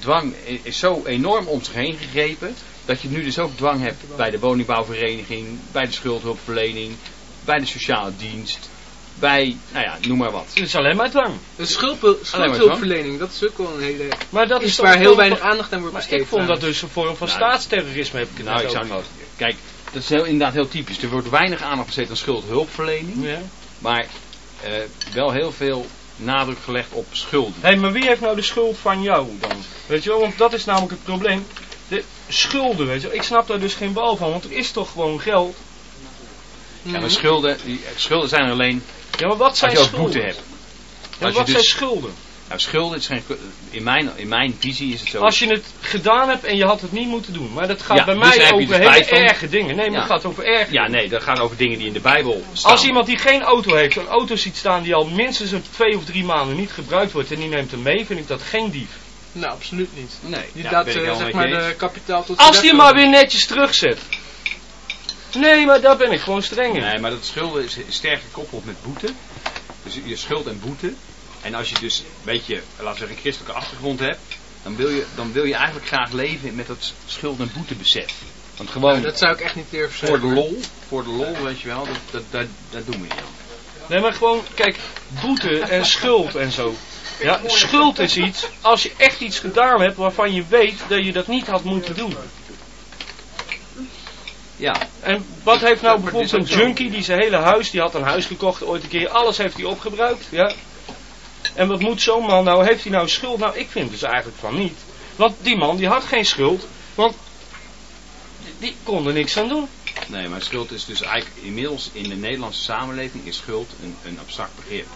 dwang i- is zo enorm om zich heen gegrepen, dat je nu dus ook dwang hebt bij de woningbouwvereniging, bij de schuldhulpverlening, bij de sociale dienst, bij, nou ja, noem maar wat. Het is alleen maar dwang. De schuldhulpverlening, dat is ook wel een hele... Maar dat is toch waar heel weinig aandacht aan wordt Maar besteed. ik vond dat dus een vorm van Nou, staatsterrorisme, heb ik het Nou, ik zou niet. Kijk, dat is heel, inderdaad heel typisch. Er wordt weinig aandacht besteed aan schuldhulpverlening, Ja. maar eh, wel heel veel nadruk gelegd op schulden. Hé, maar wie heeft nou de schuld van jou dan? Weet je wel, want dat is namelijk het probleem. De schulden, weet je wel. Ik snap daar dus geen bal van, want er is toch gewoon geld. Ja, maar schulden, die, schulden zijn alleen Ja, maar wat als zijn je ook schulden? boete hebt. Ja, Als wat je zijn dus- schulden? Nou, schulden is geen, in mijn, in mijn visie is het zo. Als je het gedaan hebt en je had het niet moeten doen. Maar dat gaat Ja, bij dus mij over er spijt hele van. erge dingen. Nee, maar Ja. het gaat over erge Ja, nee, dat gaat over dingen die in de Bijbel staan. Als iemand die geen auto heeft, een auto ziet staan die al minstens een twee of drie maanden niet gebruikt wordt en die neemt hem mee, vind ik dat geen dief. Nou, absoluut niet. Nee, Die ja, dat, ben ik eh, zeg maar, je de kapitaal tot Als die maar weer netjes terugzet. Nee, maar daar ben ik gewoon streng in. Nee, maar dat schulden is sterk gekoppeld met boete. Dus je schuld en boete. En als je dus een beetje, laten we zeggen, christelijke achtergrond hebt, dan wil je, dan wil je eigenlijk graag leven met dat schuld- en boetebesef. Want gewoon Nou, dat zou ik echt niet durven voor zeggen. de lol, voor de lol, weet je wel, dat, dat, dat, dat doen we niet aan. Nee, maar gewoon, kijk, boete en schuld en zo. Ja, schuld is iets, als je echt iets gedaan hebt waarvan je weet dat je dat niet had moeten doen. Ja. En wat heeft nou bijvoorbeeld een junkie die zijn hele huis, die had een huis gekocht ooit een keer, alles heeft hij opgebruikt, ja. En wat moet zo'n man nou, heeft hij nou schuld? Nou, ik vind dus eigenlijk van niet. Want die man die had geen schuld, want die, kon er niks aan doen. Nee, maar schuld is dus eigenlijk inmiddels in de Nederlandse samenleving is schuld een, een abstract begrip.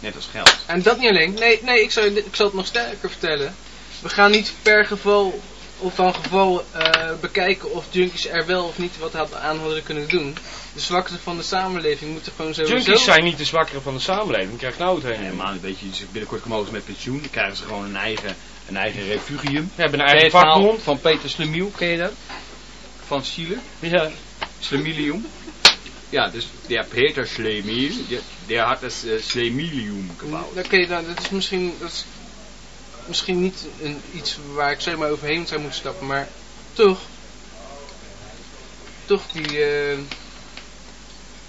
Net als geld. En dat niet alleen. Nee, nee ik, zal, ik zal het nog sterker vertellen. We gaan niet per geval of van geval eh, bekijken of junkies er wel of niet wat had- aan hadden kunnen doen. De zwakste van de samenleving moeten gewoon sowieso... Junkies zijn niet de zwakkere van de samenleving, krijg nou het heen. Helemaal een beetje, binnenkort komen ze met pensioen, dan krijgen ze gewoon een eigen, een eigen refugium. We hebben een je eigen het vakbond. Van Peter Slemiel, ken je dat? Van Chile? Ja. Slemilium. Ja, dus der Peter Slemiel, der, der hat das uh, Slemilium gebouwd. Oké, nou, dat is misschien, dat is misschien niet een, iets waar ik zomaar overheen zou moeten stappen, maar toch, toch die, eh,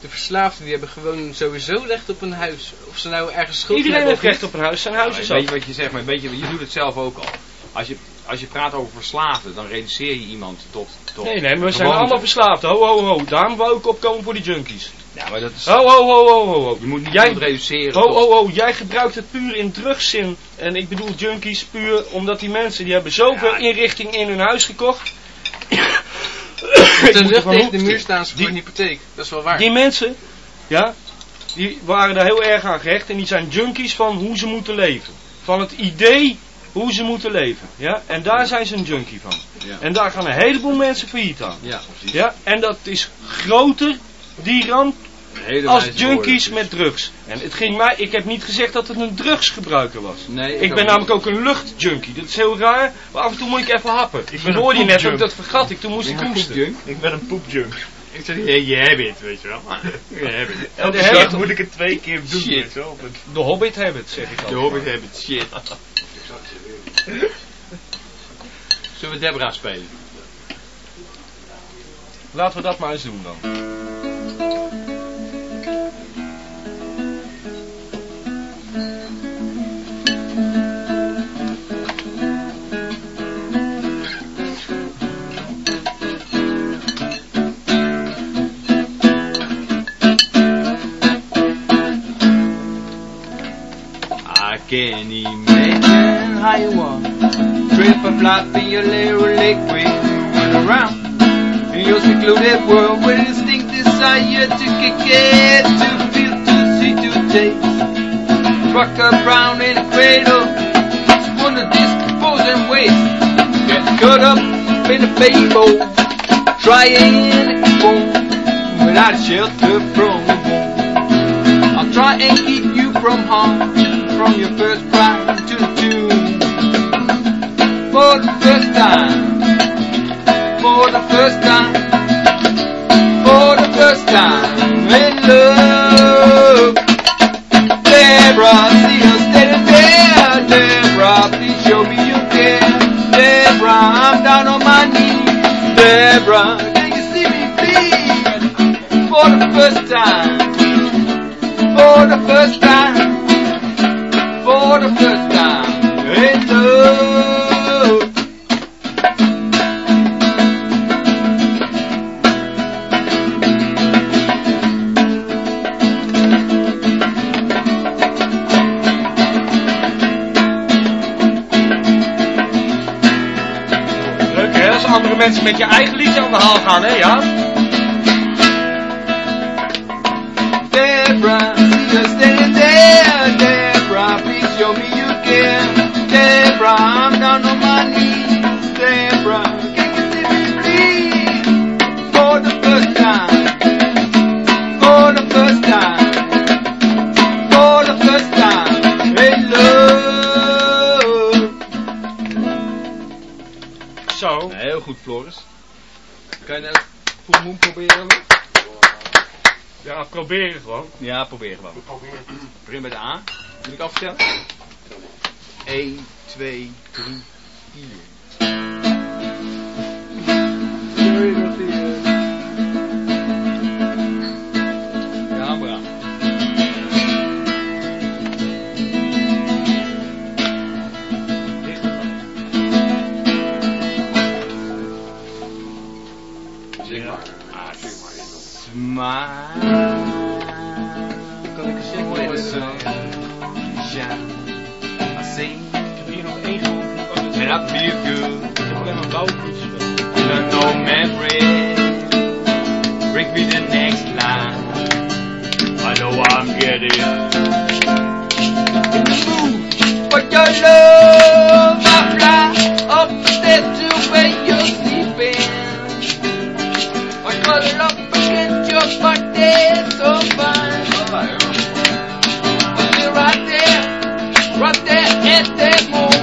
de verslaafden die hebben gewoon sowieso recht op een huis. Of ze nou ergens schuld Iedereen hebben heeft of recht op een huis, zijn huis Ja, is weet je wat je zegt, maar weet je, je doet het zelf ook al. Als je, als je praat over verslaafden, dan reduceer je iemand tot... tot Nee, nee, maar we zijn allemaal verslaafd. Ho, ho, ho. Daarom wou ik opkomen voor die junkies. Ja, maar dat is... Ho, ho, ho, ho, ho, ho. Je moet niet Jij- reduceren Ho, tot- ho, ho. Jij gebruikt het puur in drugszin. En ik bedoel junkies puur omdat die mensen, die hebben zoveel inrichting in hun huis gekocht. Ten rug tegen de muur staan ze voor een hypotheek. Dat is wel waar. Die mensen, ja, die waren daar heel erg aan gehecht. En die zijn junkies van hoe ze moeten leven. Van het idee hoe ze moeten leven. Ja? En daar zijn ze een junkie van. Ja. En daar gaan een heleboel mensen failliet aan. Ja, precies. Ja? En dat is groter, die ramp, als woorden. junkies met drugs. En het ging mij, ik heb niet gezegd dat het een drugsgebruiker was. Nee, ik ben namelijk ook een luchtjunkie. Dat is heel raar, maar af en toe moet ik even happen. Ik ben hoorde je net ook, dat vergat ik, toen moest Ben ik hoesten. Ik ben een poepjunk. Ik zeg, je, je hebt het, weet je wel. Je hebt het. Ja, de Elke dag moet ik het twee keer doen, Shit. weet je wel. Het- De Hobbit hebben het, zeg ik al. De Hobbit hebben het, shit. Zullen we Debra spelen? Laten we dat maar eens doen dan. Can imagine how you want Trip and flop in your little liquid Moving around. In your secluded world With instinct desire to kick it To feel, to see, to taste. Rock around in a cradle Just wanna dispose and waste. Get caught up in a fable Trying to go Without shelter from the I'll try and keep you from harm From your first cry to the tune For the first time. For the first time. For the first time. In love Deborah, see you standing there. Deborah, please show me you care. Deborah, I'm down on my knees. Deborah, can you see me please? For the first time. For the first time, for the first time. In love. Mensen met je eigen liedje aan de haal gaan, hè, ja? See you standing there. Deborah, please show me you care. Deborah, I'm down on my knees. Deborah, Floris. Kan je nou Full Moon proberen? Ja, proberen gewoon. Ja, probeer gewoon. Begin met de A. Moet ik aftellen? 1, 2, 3, 4. Ja, With the hoor. sunshine. I see. And I feel good. Bij. No memory. Bring me the next line. I know I'm getting in the mood for your love. I fly up the where you're sleeping. I up right there, right there at that moment.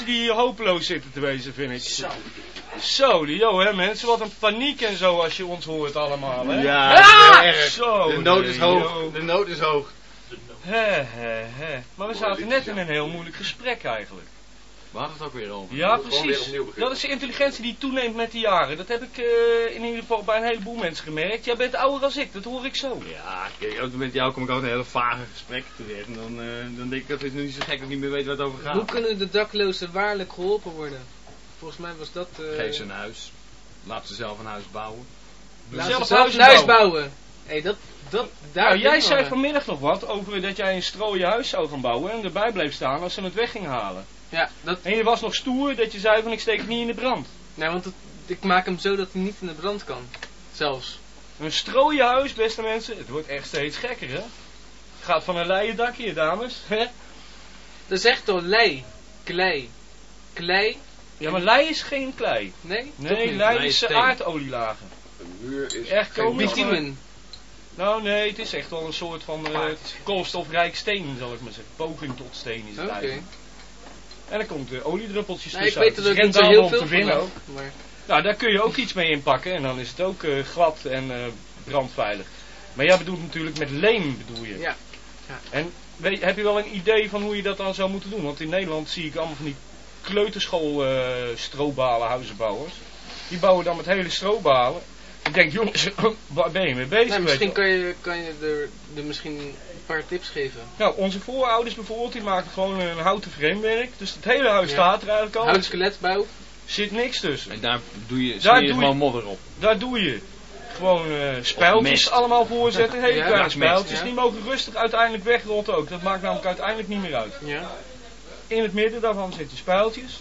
Mensen die hier hopeloos zitten te wezen, vind ik. Zo. Zo, die, joh, hè mensen, wat een paniek en zo als je ons hoort allemaal, hè. Ja, Ah, erg. Zo, De nood is hoog. De nood is hoog. Hè, hè, hè. Maar we zaten net in een heel moeilijk gesprek eigenlijk. Waar gaat het ook weer over? Ja, weer precies. Dat is de intelligentie die toeneemt met de jaren. Dat heb ik eh, in ieder geval bij een heleboel mensen gemerkt. Jij bent ouder als ik, dat hoor ik zo. Ja, ook met jou kom ik in een hele vage gesprek terecht. En dan, eh, dan denk ik dat het niet zo gek dat ik niet meer weet waar het over gaat. Hoe kunnen de daklozen waarlijk geholpen worden? Volgens mij was dat... eh Geef ze een huis. Laat ze zelf een huis bouwen. Laat Zelf ze zelf een huis bouwen. bouwen. Hé, dat, dat, daar Nou, jij zei vanmiddag nog wat over dat jij een strooien huis zou gaan bouwen en erbij bleef staan als ze het weg gingen halen. Ja, dat... En je was nog stoer dat je zei van ik steek het niet in de brand. Nee, want het- ik maak hem zo dat hij niet in de brand kan. Zelfs. Een strooien huis, beste mensen, het wordt echt steeds gekker hè. Het gaat van een leien dakje, dames. hè? Dat is echt toch lei. Klei. Klei. Ja, maar lei is geen klei. Nee? Nee, lei is eh, aardolielagen. Een muur is Echt geen Bitumen. Nou nee, het is echt wel een soort van eh koolstofrijk steen, zal ik maar zeggen. Poging tot steen is het Oké. eigenlijk. En er komt uh, oliedruppeltjes Nee, ik tussen. weet er ook niet zo heel veel van. ook. Maar... Nou, daar kun je ook iets mee inpakken en dan is het ook eh, glad en eh, brandveilig. Maar jij bedoelt natuurlijk met leem bedoel je. Ja. ja. En weet, heb je wel een idee van hoe je dat dan zou moeten doen? Want in Nederland zie ik allemaal van die kleuterschool eh strobalen huizenbouwers. Die bouwen dan met hele strobalen. Ik denk, jongens, waar ben je mee bezig? Nou, misschien kan je, kan je er, er misschien een paar tips geven. Nou, onze voorouders bijvoorbeeld, die maakten gewoon een houten framewerk. Dus het hele huis Ja. staat er eigenlijk al. Hout skeletbouw. Zit niks tussen. En daar doe je, Daar smeer je doe gewoon je- modder op. Daar doe je gewoon eh spijltjes allemaal voorzetten. Hele Ja, kleine spijltjes. ja. Die mogen rustig uiteindelijk wegrotten ook. Dat maakt namelijk uiteindelijk niet meer uit. Ja. In het midden daarvan zitten spijltjes.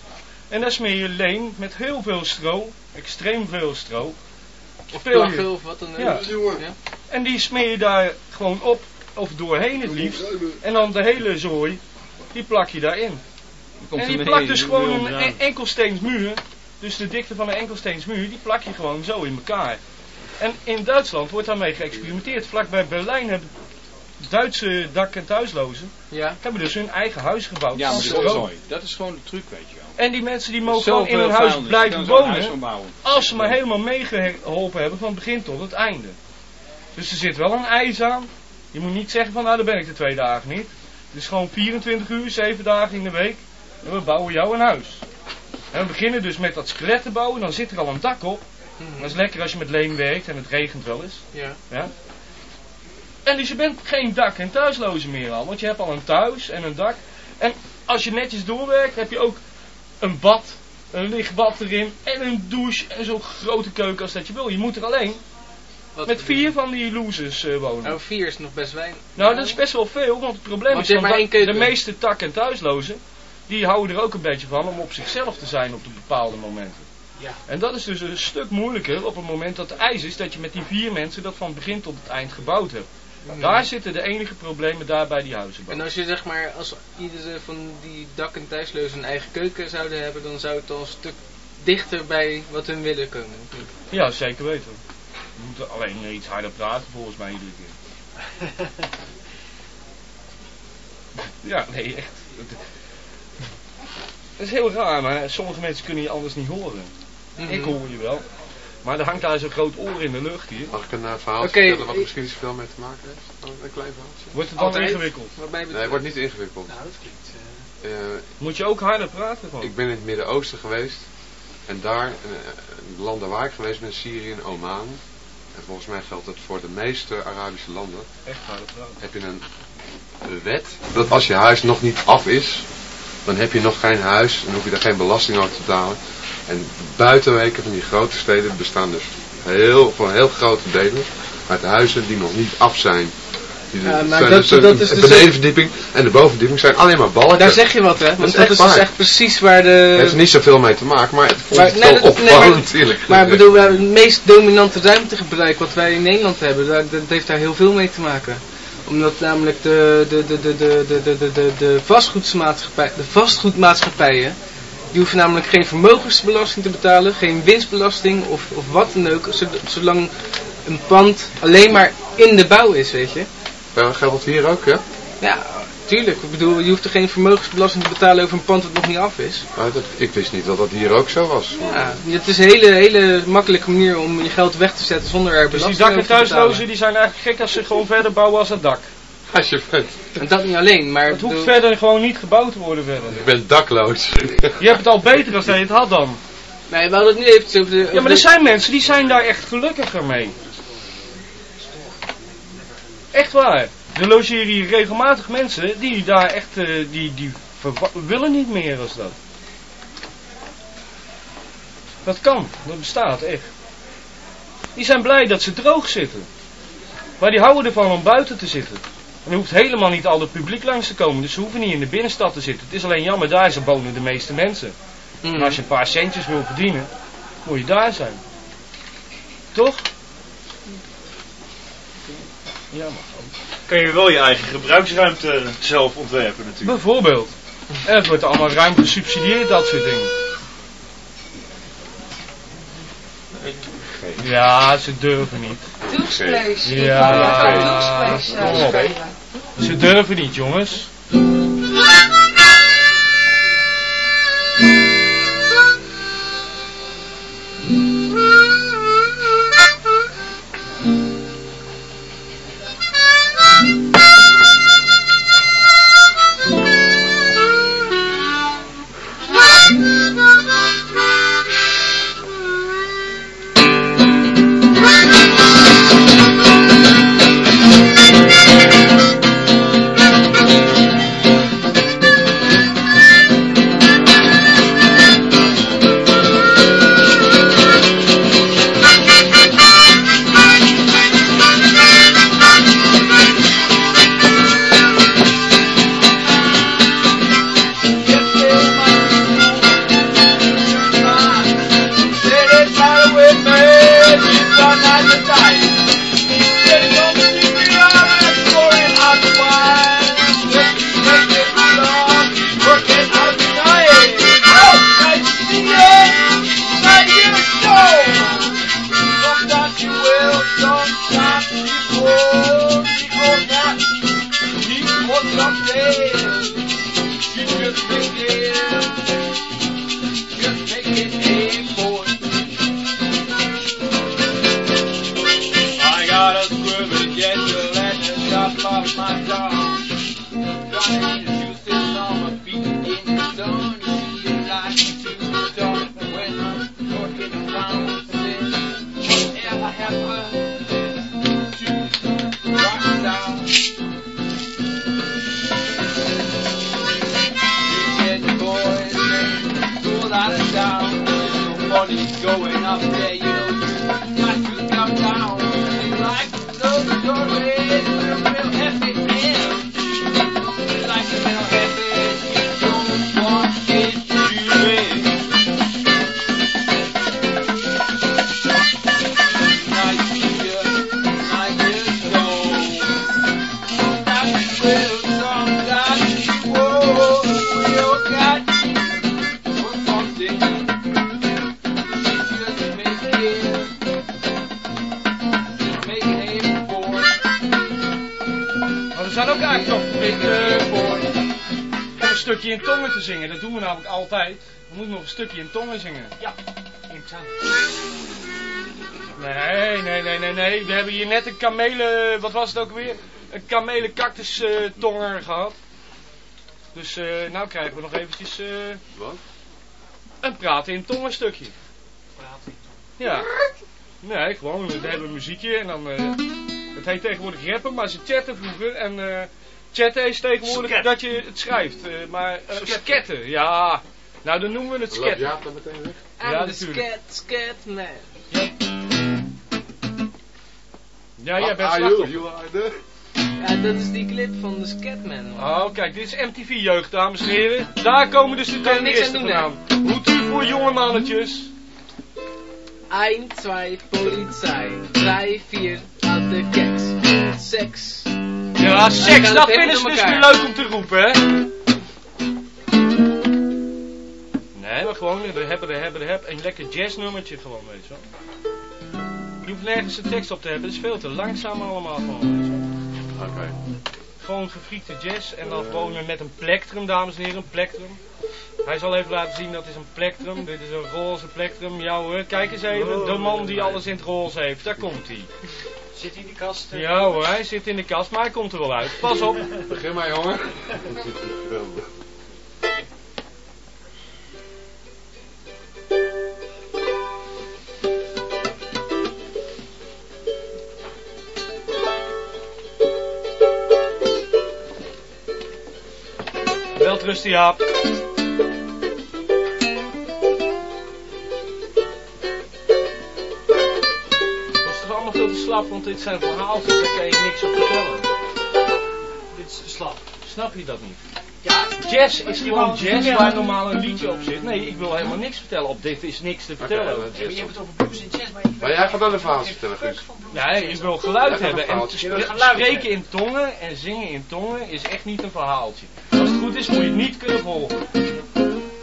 En daar smeer je leem met heel veel stro. Extreem veel stro. Of plaggen of wat dan ook. Ja. Ja. En die smeer je daar gewoon op. Of doorheen het liefst. En dan de hele zooi. Die plak je daarin. Komt En die een plakt dus gewoon een enkelsteensmuur. Dus de dikte van een enkelsteensmuur, die plak je gewoon zo in elkaar. En in Duitsland wordt daarmee geëxperimenteerd. Vlakbij Berlijn hebben Duitse dak- en thuislozen Ja. hebben dus hun eigen huis gebouwd. Ja, maar dat is. Dat is gewoon de truc, weet je wel. En die mensen die mogen gewoon in hun huis blijven je huis wonen. Als ze maar helemaal meegeholpen hebben van het begin tot het einde. Dus er zit wel een eis aan. Je moet niet zeggen van nou dan ben ik de twee dagen niet. Het is gewoon 24 uur, 7 dagen in de week. En we bouwen jou een huis. En we beginnen dus met dat skelet te bouwen. Dan zit er al een dak op. Dat is lekker als je met leem werkt en het regent wel eens. Ja. Ja? En dus je bent geen dak- en thuisloze meer al. Want je hebt al een thuis en een dak. En als je netjes doorwerkt, heb je ook een bad, een lichtbad erin en een douche en zo'n grote keuken als dat je wil. Je moet er alleen Wat met vier van die losers eh, wonen. Oh, vier is nog best weinig. Nou, dat is best wel veel, want het probleem Want is dat de meeste tak- en thuislozen, die houden er ook een beetje van om op zichzelf te zijn op de bepaalde momenten. Ja. En dat is dus een stuk moeilijker op het moment dat de eis is dat je met die vier mensen dat van begin tot het eind gebouwd hebt. Daar zitten de enige problemen daar bij die huizen. En als je zeg maar, als iedere van die dak- en thuislozen een eigen keuken zouden hebben, dan zou het al een stuk dichter bij wat hun willen komen. niet? Ja, zeker weten. We moeten alleen iets harder praten volgens mij iedere keer. Ja, nee, echt. Het is heel raar, maar sommige mensen kunnen je anders niet horen. Mhm. Ik hoor je wel. Maar er hangt daar zo'n groot oor in de lucht hier. Mag ik een uh, verhaal Oké, vertellen wat er misschien niet zoveel mee te maken heeft? Oh, een klein verhaaltje. Wordt het dan Altijd? ingewikkeld? Nee, het wordt niet ingewikkeld. Nou, dat klinkt... Eh, Moet je ook harder praten gewoon? ik ben in het Midden-Oosten geweest. En daar, eh, de landen waar ik geweest ben, Syrië en Oman. En volgens mij geldt het voor de meeste Arabische landen. Echt harder praten. Heb je een eh, wet dat als je huis nog niet af is, dan heb je nog geen huis. Dan hoef je daar geen belasting over te betalen. En buitenweken van die grote steden bestaan dus heel, voor heel grote delen uit huizen die nog niet af zijn. Die Ja, maar zijn dat- dus, eh, dat is de dus benedenverdieping en de bovenverdieping zijn alleen maar balken. Daar zeg je wat, hè? Dat Want is dat is dus echt precies waar de... Daar heeft er niet zoveel mee te maken, maar het Maar- nee, wel dat- nee, opvallend maar- natuurlijk. Maar ik bedoel, het meest dominante ruimtegebruik wat wij in Nederland hebben, dat, dat heeft daar heel veel mee te maken. Omdat namelijk de, de, de, de, de, de, de, de, de, vastgoedmaatschappij, de vastgoedmaatschappijen, die hoeven namelijk geen vermogensbelasting te betalen, geen winstbelasting of, of wat dan ook, zolang een pand alleen maar in de bouw is, weet je. Ja, geldt dat hier ook, ja? Ja, tuurlijk. Ik bedoel, je hoeft er geen vermogensbelasting te betalen over een pand dat nog niet af is. Dat, ik wist niet dat dat hier ook zo was. Ja, het is een hele, hele makkelijke manier om je geld weg te zetten zonder er Dus die belasting dak- en over te betalen. thuislozen die zijn eigenlijk gek als ze gewoon verder bouwen als het dak. Als je bent. En dat niet alleen, maar... Het hoeft verder gewoon niet gebouwd te worden verder. Ik ben dakloos. Je hebt het al beter als dat je het had dan. Nee, we hadden het nu even over de... Ja, maar er zijn mensen die zijn daar echt gelukkiger mee. Echt waar. Er logeren hier regelmatig mensen die daar echt, eh, die, die willen niet meer als dat. Dat kan, dat bestaat echt. Die zijn blij dat ze droog zitten. Maar die houden ervan om buiten te zitten. En er hoeft helemaal niet al het publiek langs te komen. Dus ze hoeven niet in de binnenstad te zitten. Het is alleen jammer, daar zijn wonen de meeste mensen. En als je een paar centjes wil verdienen, moet je daar zijn. Toch? Ja, maar Kan je wel je eigen gebruiksruimte zelf ontwerpen natuurlijk. Bijvoorbeeld. En het wordt allemaal ruim gesubsidieerd, dat soort dingen. Ja, ze durven niet. Doegsvlees. Ja. Ze durven niet, jongens. Kamelen... Wat was het ook weer? Een kamelen cactus eh, tonger gehad. Dus eh nou krijgen we nog eventjes... eh Wat? Een praten in tongen stukje. Ja. Nee, gewoon. We hebben een muziekje en dan... eh het heet tegenwoordig rappen, maar ze chatten vroeger. En eh chatten is tegenwoordig Sket. dat je het schrijft. eh, maar uh, sketten, ja. Nou, dan noemen we het sketten. Jaap dan meteen weg? I'm Ja, natuurlijk. scat, scat man. Ja, jij bent Ah, slachtoffer. you, you are the... Ja, dat is die clip van de Scatman. man. Oh, kijk, dit is MTV Jeugd, dames en heren. Daar komen de studenten niks eerst aan doen, vandaan. Hoed voor jonge mannetjes. 1, 2, Polizei. 3, 4, aan de keks. Seks. Ja, seks, dat vinden ze dus weer leuk om te roepen, hè? Nee, maar gewoon de hebben, de hebben, de hebben. Een lekker jazznummertje gewoon, weet je wel. Je hoeft nergens de tekst op te hebben, het is veel te langzaam allemaal gewoon. Oké. Gewoon gefriekte jazz en dan gewoon met een plektrum, dames en heren, een plektrum. Hij zal even laten zien, dat is een plektrum. Dit is een roze plektrum. Ja hoor, kijk eens even. De man die alles in het roze heeft, daar komt hij. Zit hij in de kast? Ja hoor, hij zit in de kast, maar hij komt er wel uit. Pas op. Begin maar, jongen. Welterusten Jaap. Dat is toch allemaal veel te slap, want dit zijn verhaaltjes, daar kan je niks op vertellen. Dit is te slap. Snap je dat niet? Ja, jazz is gewoon jazz waar normaal een liedje op zit. Nee, ik wil helemaal niks vertellen. Op dit is niks te vertellen. Je hebt het over blues en jazz, maar Maar jij gaat wel een verhaal vertellen, Guus. Nee, ik wil geluid hebben. En spreken in tongen en zingen in tongen is echt niet een verhaaltje. Goed is, moet je het niet kunnen volgen.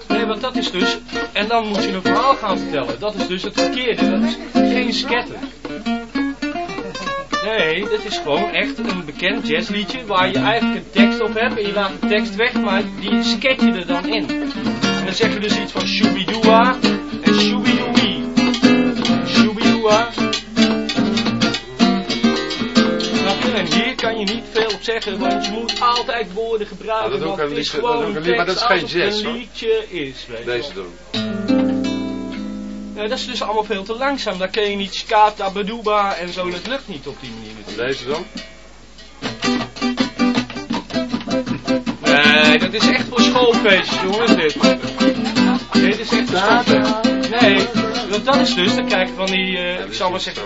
Nee, want dat is dus... En dan moet je een verhaal gaan vertellen. Dat is dus het verkeerde. Dat is geen sketter. Nee, dat is gewoon echt een bekend jazzliedje waar je eigenlijk een tekst op hebt en je laat de tekst weg, maar die sket je er dan in. En dan zeg je dus iets van shubidua en shubidui. Shubidua. En hier kan je niet veel op zeggen, want je moet altijd woorden gebruiken. Ja, dat een is dat gewoon een maar dat is geen jazz, een hoor. liedje is, weet je Deze doen. Ja, dat is dus allemaal veel te langzaam. Dan kun je niet skata, baduba en zo. Dat lukt niet op die manier natuurlijk. Deze dan? Nee, dat is echt voor schoolfeestjes, jongens, dit. Nee, dit is echt voor schoolfeestjes. Nee, want dat is dus, dan krijg je van die, eh, ik zal maar zeggen,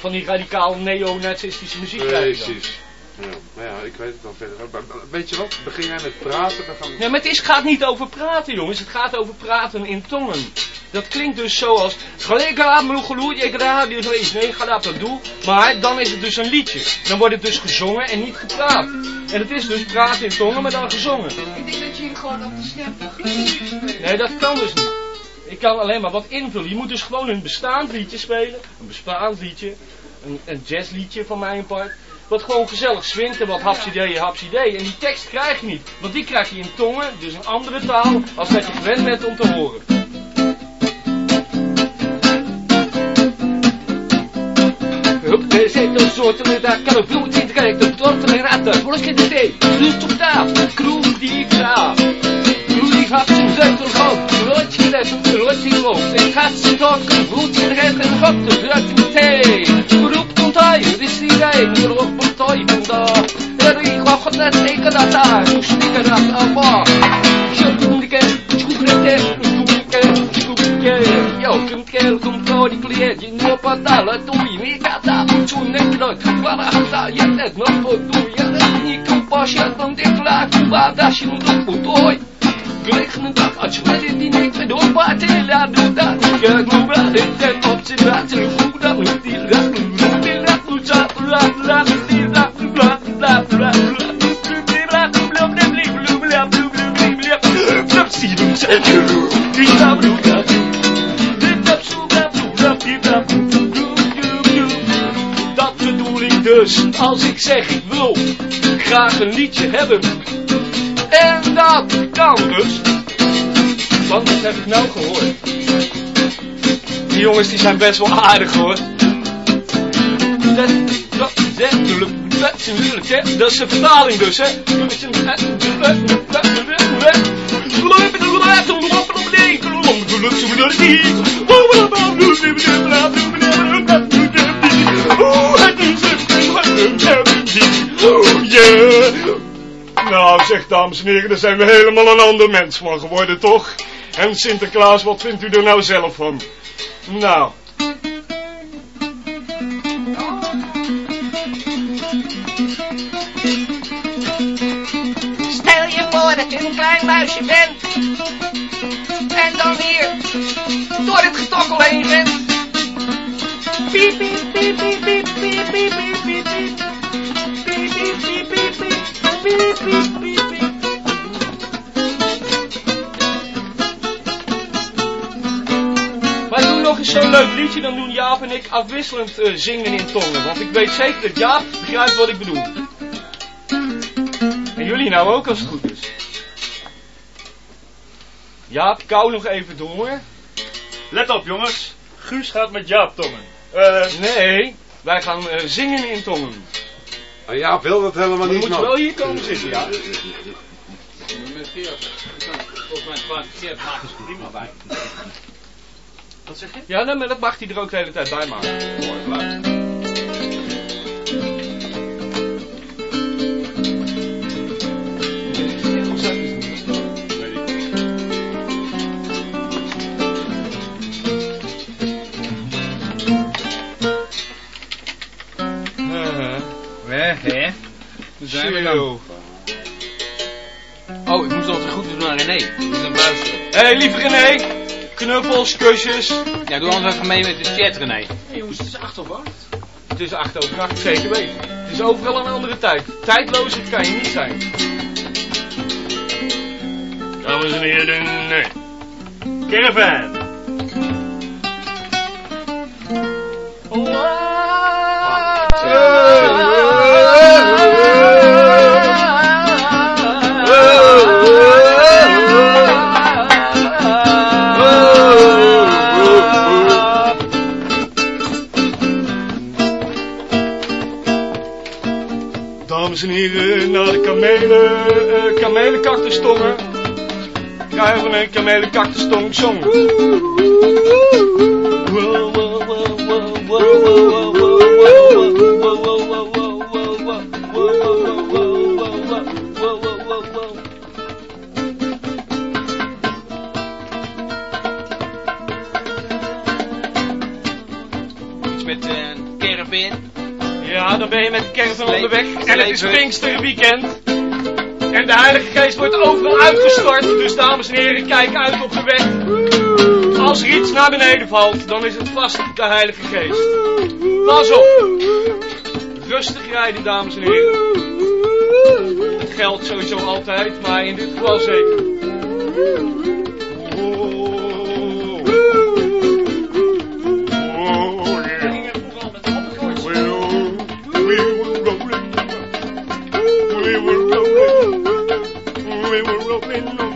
van die radicaal neo-nazistische muziek krijg je dan. Precies. Ja, maar ja, ik weet het dan verder weet je wat? Begin jij met praten, dan gaan we... Nee, maar het is, gaat niet over praten, jongens. Het gaat over praten in tongen. Dat klinkt dus zoals... Maar dan is het dus een liedje. Dan wordt het dus gezongen en niet gepraat. En het is dus praten in tongen, maar dan gezongen. Ik denk dat je hier gewoon op de stem Nee, dat kan dus niet. Ik kan alleen maar wat invullen. Je moet dus gewoon een bestaand liedje spelen. Een bestaand liedje. Een, een jazzliedje van mijn part. Wat gewoon gezellig swingt en wat hapsidee, hapsidee. En die tekst krijg je niet. Want die krijg je in tongen, dus een andere taal, als dat je gewend bent om te horen. Zet een soort van daar kan een bloed in. De dorp en ratten, wat is dit? Lucht op tafel, kroeg die graaf. hadden zuid en goud, nooit gelet, nooit geloofd. Ik had ze dokken, bloed gered hot, gokte, drukt meteen. Beroep komt hij, is die rij, de rook komt hij vandaag. Er is wat God net zeker dat daar, hoe stikken dat allemaal. Schurkundige, schurkundige, schurkundige, schurkundige. Yo, komt keel, komt door die kleed, je nu op aan dalen, doe je niet gaat daar. Toen ik nooit, waar had daar, je net nog voor doe je net niet. Pas je dan dit laat, waar dat je nog voor doet. Ik knip dan af, ach, maar dit net. En op attelad. Ik loop naar het set op, zie dat ik ook dat. Ik loop naar het resultaat, laat dat zien dat. Dat draait, ik hou van, ik hou van, ik hou van. Ik zit in het centrum. Ik druk dat. Dat kapsu dat, ik hou van, ik hou van. Dat te doen is dus als ik zeg ik wil. Graag een liedje hebben en dat kan dus. Want dat heb ik nou gehoord. Die jongens die zijn best wel aardig hoor. Dat, dat, dat, dat, is de vertaling dus hè. Oh yeah. Nou, zeg dames en heren, daar zijn we helemaal een ander mens van geworden, toch? En Sinterklaas, wat vindt u er nou zelf van? Nou. Stel je voor dat je een klein muisje bent. En dan hier door het getokkel heen rent. Piep, piep, piep, piep, piep, piep, piep, piep, piep, Wij doen nog eens zo'n leuk liedje, dan doen Jaap en ik afwisselend eh, zingen in tongen. Want ik weet zeker dat Jaap begrijpt wat ik bedoel. jullie nou ook als het goed is. Jaap, kou nog even door. Let op jongens. Guus gaat met Jaap tongen. Eh, Nee, wij gaan eh, zingen in tongen. Ah, ja, wil dat helemaal niet, moet je man. wel hier komen zitten, ja. Met Gerard, volgens mij Gerard maakt er prima bij. Wat zeg je? Ja, nee, maar dat mag hij er ook de hele tijd bij maken. Mooi geluid. Zijn we dan? Oh, ik moest de groeten doen aan René. Is aan het luisteren. Hé, hey, lieve René. Knuffels, kusjes. Ja, doe anders even mee met de chat, René. jongens, het is acht over acht. Het is acht over acht, zeker weten. Het is overal een andere tijd. Tijdlozer kan je niet zijn. dames en heren, nee. Caravan. Dames en heren, naar de kamelen, uh, kamelenkakterstongen. Krijgen we een kamelenkakterstong song. Iets met eh, een. Ja, dan ben je met Sleep- onderweg. En het is. Pinksterweekend. En de Heilige Geest wordt overal uitgestort. Dus dames en heren, kijk uit op de weg. Als er iets naar beneden valt, dan is het vast de Heilige Geest. Pas op. Rustig rijden, dames en heren. Het geldt sowieso altijd, maar in dit geval zeker. We were rolling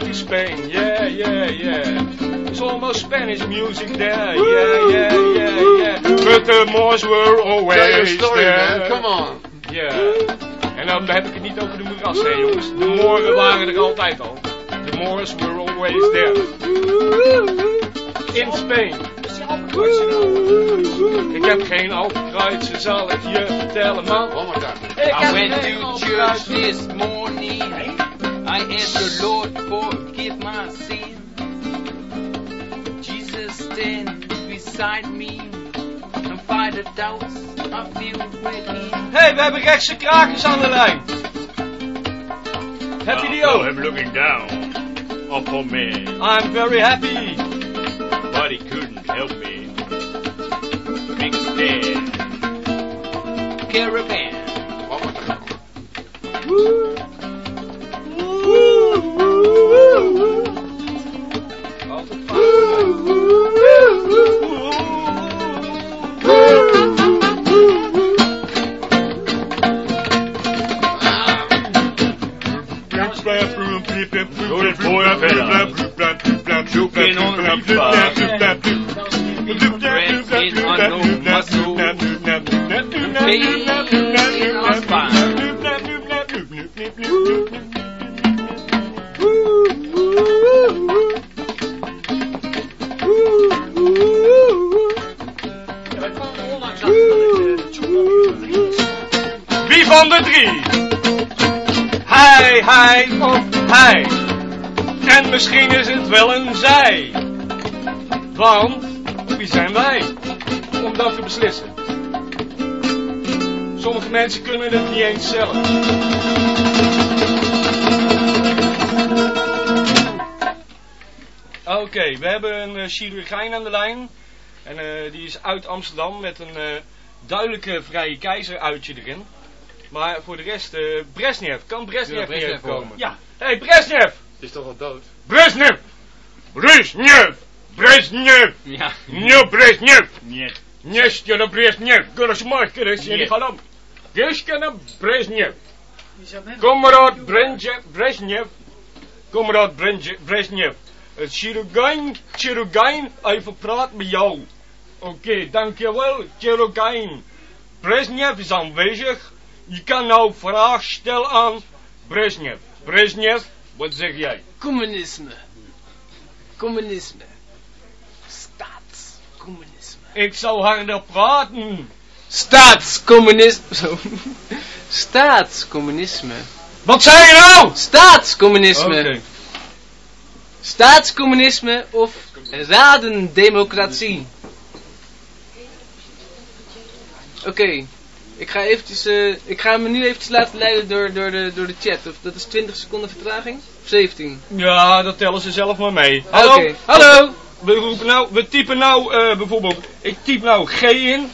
Went to Spain, yeah, yeah, yeah. It's almost Spanish music there, yeah, yeah, yeah, yeah. But the Moors were always story, there. man. Come on. Yeah. En dan heb ik het niet over de moeras, hè jongens. De Mooren waren er altijd al. The Moors were always there. In Spain. Ik heb geen Alpenkruid, ze zal het je vertellen, man. Oh my god. I went to church this morning. I asked the Lord forgive my sin. Jesus stand beside me and fight the doubts I feel within. Hé, hey, we hebben rechtse krakers aan de lijn. Heb je die ah, Oh, ook? I'm looking down upon me, I'm very happy. but he couldn't help me. Big stand. Caravan. mensen kunnen het niet eens zelf. Oké, we hebben een eh, chirurgijn aan de lijn. En eh, die is uit Amsterdam met een eh, duidelijke vrije keizer uitje erin. Maar voor de rest, uh, Bresnev. Kan Bresnev, hier komen? komen? Ja. Hé, hey, Bresnev! Is toch al dood? Bresnev! Bresnev! Bresnev! Ja. Nee, Bresnev! Nee. Нечто на Брежнев, горожмакер, сели халам. Гешка на Брежнев. Комрад Бренje- Брежнев. Комрad Brezhnev. Brezhnev. Het chirurgijn, chirurgijn, even praat met jou. Oké, dankjewel, chirurgijn. Brezhnev is aanwezig. Je kan nou vraag stellen aan Brezhnev. Brezhnev, wat zeg jij? Communisme. Communisme. Staatscommunisme. Ik zou harder praten. Staatscommunisme. Staatscommunisme. Wat zei je nou? Staatscommunisme. Oké. Staatscommunisme of radendemocratie. Oké. Ik ga eventjes, eh, ik ga me nu eventjes laten leiden door, door, de, door de chat. Of, dat is 20 seconden vertraging? Of 17? Ja, dat tellen ze zelf maar mee. Hallo? Oké. Hallo? We roepen nou, we typen nou eh, bijvoorbeeld, ik typ nou G in.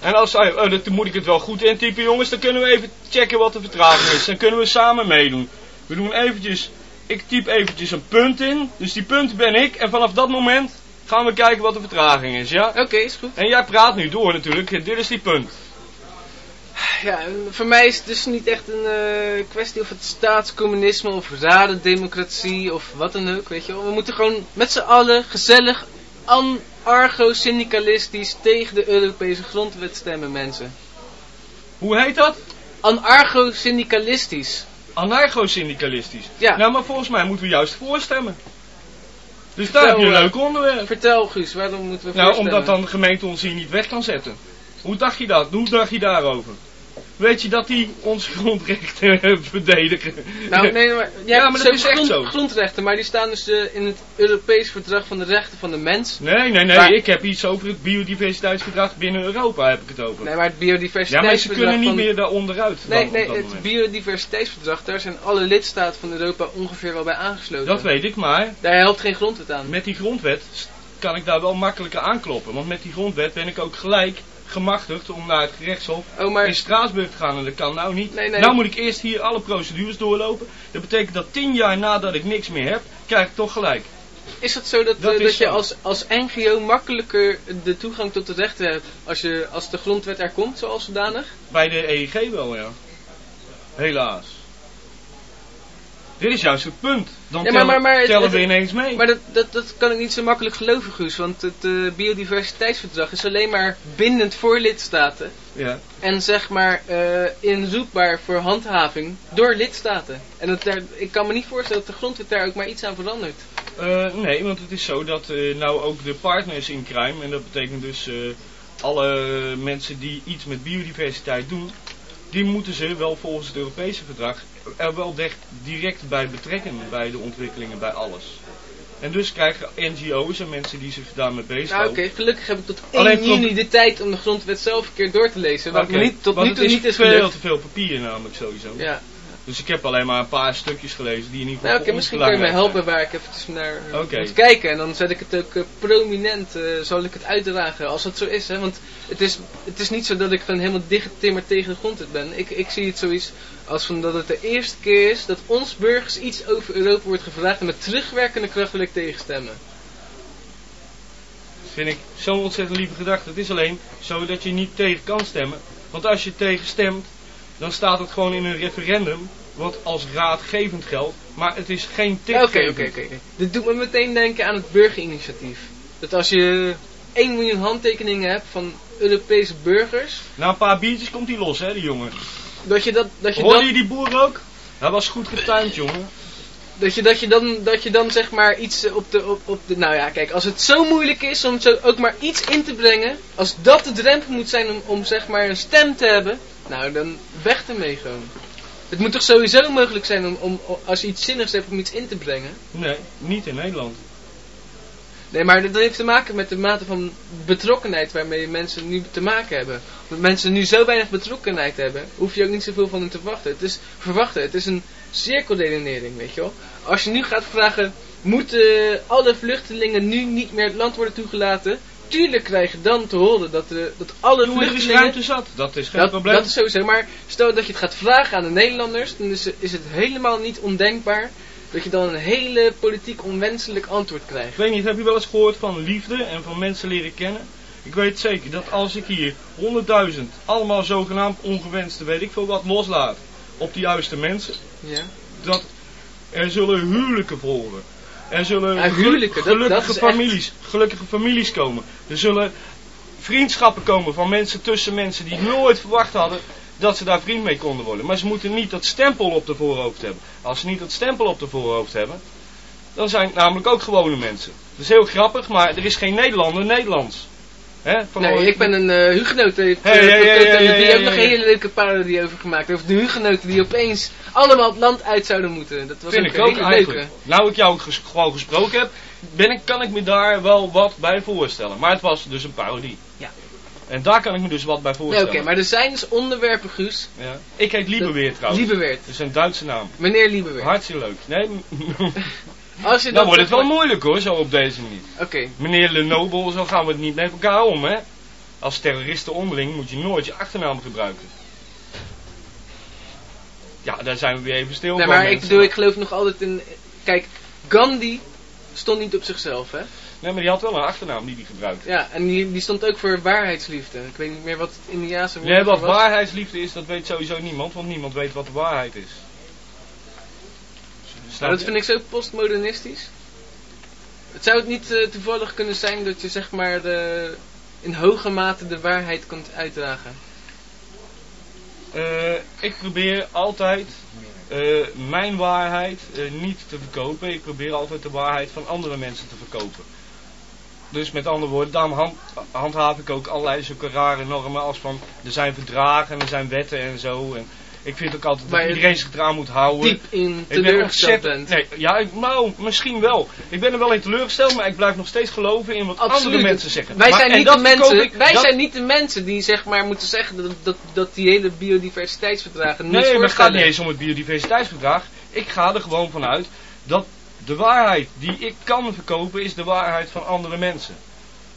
En als, eh, oh, dan moet ik het wel goed intypen jongens, dan kunnen we even checken wat de vertraging is. Dan kunnen we samen meedoen. We doen eventjes, ik typ eventjes een punt in. Dus die punt ben ik. En vanaf dat moment gaan we kijken wat de vertraging is, ja? Oké, is goed. En jij praat nu door natuurlijk. Dit is die punt. Ja, voor mij is het dus niet echt een eh, kwestie of het staatscommunisme of radendemocratie of wat dan ook, weet je wel. We moeten gewoon met z'n allen gezellig anarcho-syndicalistisch tegen de Europese grondwet stemmen, mensen. Hoe heet dat? Anarcho-syndicalistisch. Anarcho-syndicalistisch. Ja. Nou, maar volgens mij moeten we juist voorstemmen. Dus daar heb je een eh, leuk onderwerp. Vertel Guus, waarom moeten we Nou, voorstemmen? omdat dan de gemeente ons hier niet weg kan zetten. Hoe dacht je dat? Hoe dacht je daarover? Weet je dat die onze grondrechten verdedigen? Nou, nee, maar, Ja, ja, maar dat is echt zo. grondrechten, maar die staan dus eh, in het Europees Verdrag van de Rechten van de Mens. Nee, nee, nee. Maar- Ik heb iets over het biodiversiteitsverdrag binnen Europa, heb ik het over. Nee, maar het ja, maar ze biodiversiteitsverdrag kunnen niet van... meer daar onderuit. Nee, dan nee, het moment. biodiversiteitsverdrag, daar zijn alle lidstaten van Europa ongeveer wel bij aangesloten. Dat weet ik, maar Daar helpt geen grondwet aan. met die grondwet kan ik daar wel makkelijker aankloppen. Want met die grondwet ben ik ook gelijk gemachtigd om naar het gerechtshof Oh, maar- in Straatsburg te gaan. En dat kan nou niet. Nee, nee. Nou moet ik eerst hier alle procedures doorlopen. Dat betekent dat tien jaar nadat ik niks meer heb, krijg ik toch gelijk. Is het zo dat, Dat eh, dat je zo. als, als NGO makkelijker de toegang tot de rechten hebt als, je, als de grondwet er komt, zoals zodanig? Bij de EEG wel, ja. Helaas. Dit is juist het punt. Dan Ja, maar- maar- maar tellen het- we ineens mee. Maar dat, dat, dat kan ik niet zo makkelijk geloven, Guus, want het eh, biodiversiteitsverdrag is alleen maar bindend voor lidstaten. Ja. En zeg maar eh, inroepbaar voor handhaving door lidstaten. En dat daar, ik kan me niet voorstellen dat de grondwet daar ook maar iets aan verandert. Eh, nee, want het is zo dat nou ook de partners in crime, en dat betekent dus alle mensen die iets met biodiversiteit doen, die moeten ze wel volgens het Europese verdrag er wel direct bij betrekken, bij de ontwikkelingen, bij alles. En dus krijgen NGO's en mensen die zich daarmee Nou bezighouden. oké, gelukkig heb ik tot 1 Alleen juni de tijd om de grondwet zelf een keer door te lezen. Wat me niet, tot nu het toe is niet is veel gelukt. te veel papier namelijk sowieso. Ja. Dus ik heb alleen maar een paar stukjes gelezen die in ieder geval Nou ons misschien kan je mij helpen waar ik eventjes naar eh, moet kijken. En dan zet ik het ook eh, prominent, eh, zal ik het uitdragen als het zo is. Hè? Want het is, het is niet zo dat ik gewoon helemaal dichtgetimmerd tegen de grondwet ben. Ik, ik zie het zoiets als van dat het de eerste keer is dat ons burgers iets over Europa wordt gevraagd. En met terugwerkende kracht wil ik tegenstemmen. Dat vind ik zo'n ontzettend lieve gedachte. Het is alleen zo dat je niet tegen kan stemmen. Want als je tegen stemt, dan staat het gewoon in een referendum. Wat als raadgevend geldt. Maar het is geen Ja, Oké, oké, oké. Dit doet me meteen denken aan het burgerinitiatief. Dat als je 1 miljoen handtekeningen hebt van Europese burgers, Na een paar biertjes komt hij los, hè, die jongen. dat je dat, dat je Hoorde dan... je die boer ook? Hij was goed getuind, jongen. Dat je, dat, je dan, dat je dan zeg maar iets op de, op, op de... Nou ja, kijk, als het zo moeilijk is om zo ook maar iets in te brengen... Als dat de drempel moet zijn om, om zeg maar een stem te hebben... Nou, dan weg ermee gewoon. Het moet toch sowieso mogelijk zijn om, om, als je iets zinnigs hebt om iets in te brengen... Nee, niet in Nederland. Nee, maar dat heeft te maken met de mate van betrokkenheid waarmee mensen nu te maken hebben. Dat mensen nu zo weinig betrokkenheid hebben, hoef je ook niet zoveel van hen te verwachten. Het is verwachten. Het is een cirkelredenering, weet je wel. Als je nu gaat vragen, moeten alle vluchtelingen nu niet meer het land worden toegelaten? Tuurlijk krijg je dan te horen dat, de, dat alle Doe, er vluchtelingen... ruimte zat. Dat is geen Dat, probleem. dat is sowieso, maar stel dat je het gaat vragen aan de Nederlanders, dan is, is het helemaal niet ondenkbaar dat je dan een hele politiek onwenselijk antwoord krijgt. Ik weet niet, heb je wel eens gehoord van liefde en van mensen leren kennen? Ik weet zeker dat als ik hier 100.000 allemaal zogenaamd ongewenste, weet ik veel wat, loslaat op de juiste mensen, Ja. dat er zullen huwelijken volgen. Er zullen huwelijken, dat- gelukkige, dat is families, gelukkige families komen. Er zullen vriendschappen komen van mensen tussen mensen die nooit verwacht hadden dat ze daar vriend mee konden worden. Maar ze moeten niet dat stempel op de voorhoofd hebben. Als ze niet dat stempel op de voorhoofd hebben, dan zijn het namelijk ook gewone mensen. Dat is heel grappig, maar er is geen Nederlander Nederlands. Nee, ik ben een uh, hugenoot. Hey, eh, hey, die heeft nog een hele leuke parodie over gemaakt. Over de hugenoten die opeens allemaal het land uit zouden moeten. Dat was vind ook ik ook hele eigenlijk. leuke. Nou ik jou ges- gewoon gesproken heb, ben ik, kan ik me daar wel wat bij voorstellen. Maar het was dus een parodie. Ja. En daar kan ik me dus wat bij Nee, voorstellen. Oké, maar er zijn dus onderwerpen, Guus. Ja. Ik heet Lieberweert trouwens. Lieberweert. Dat is een Duitse naam. Meneer Lieberweert. Hartstikke leuk. Nee, Als je dan wordt het wel moeilijk hoor, zo op deze manier. Oké. Meneer Lenoble, zo gaan we het niet met elkaar om hè. Als terroristen onderling moet je nooit je achternaam gebruiken. Ja, daar zijn we weer even stil Nee, maar ik bedoel, ik geloof nog altijd in... Kijk, Gandhi stond niet op zichzelf, hè? Nee, maar die had wel een achternaam die hij gebruikte. Ja, en die, die stond ook voor waarheidsliefde. Ik weet niet meer wat het Indiaanse woord Nee, wat was. waarheidsliefde is, dat weet sowieso niemand, want niemand weet wat de waarheid is. Snap dat vind ik zo postmodernistisch. Het zou het niet eh, toevallig kunnen zijn dat je zeg maar de, in hoge mate de waarheid kunt uitdragen. Eh, ik probeer altijd eh, mijn waarheid niet te verkopen. Ik probeer altijd de waarheid van andere mensen te verkopen. Dus met andere woorden, daarom hand, handhaaf ik ook allerlei zulke rare normen als van er zijn verdragen en er zijn wetten en zo. En ik vind ook altijd dat iedereen zich eraan moet houden. diep in teleurgesteld ontzettend. Nee, ja, ik, nou, misschien wel. Ik ben er wel in teleurgesteld, maar ik blijf nog steeds geloven in wat andere mensen zeggen. Wij, Maar- zijn niet, de mensen, ik- wij dat- zijn niet de mensen die zeg maar moeten zeggen dat, dat, dat die hele biodiversiteitsverdragen niet Nee, maar het gaat voorstellen. niet eens om het biodiversiteitsverdrag. Ik ga er gewoon vanuit dat de waarheid die ik kan verkopen is de waarheid van andere mensen.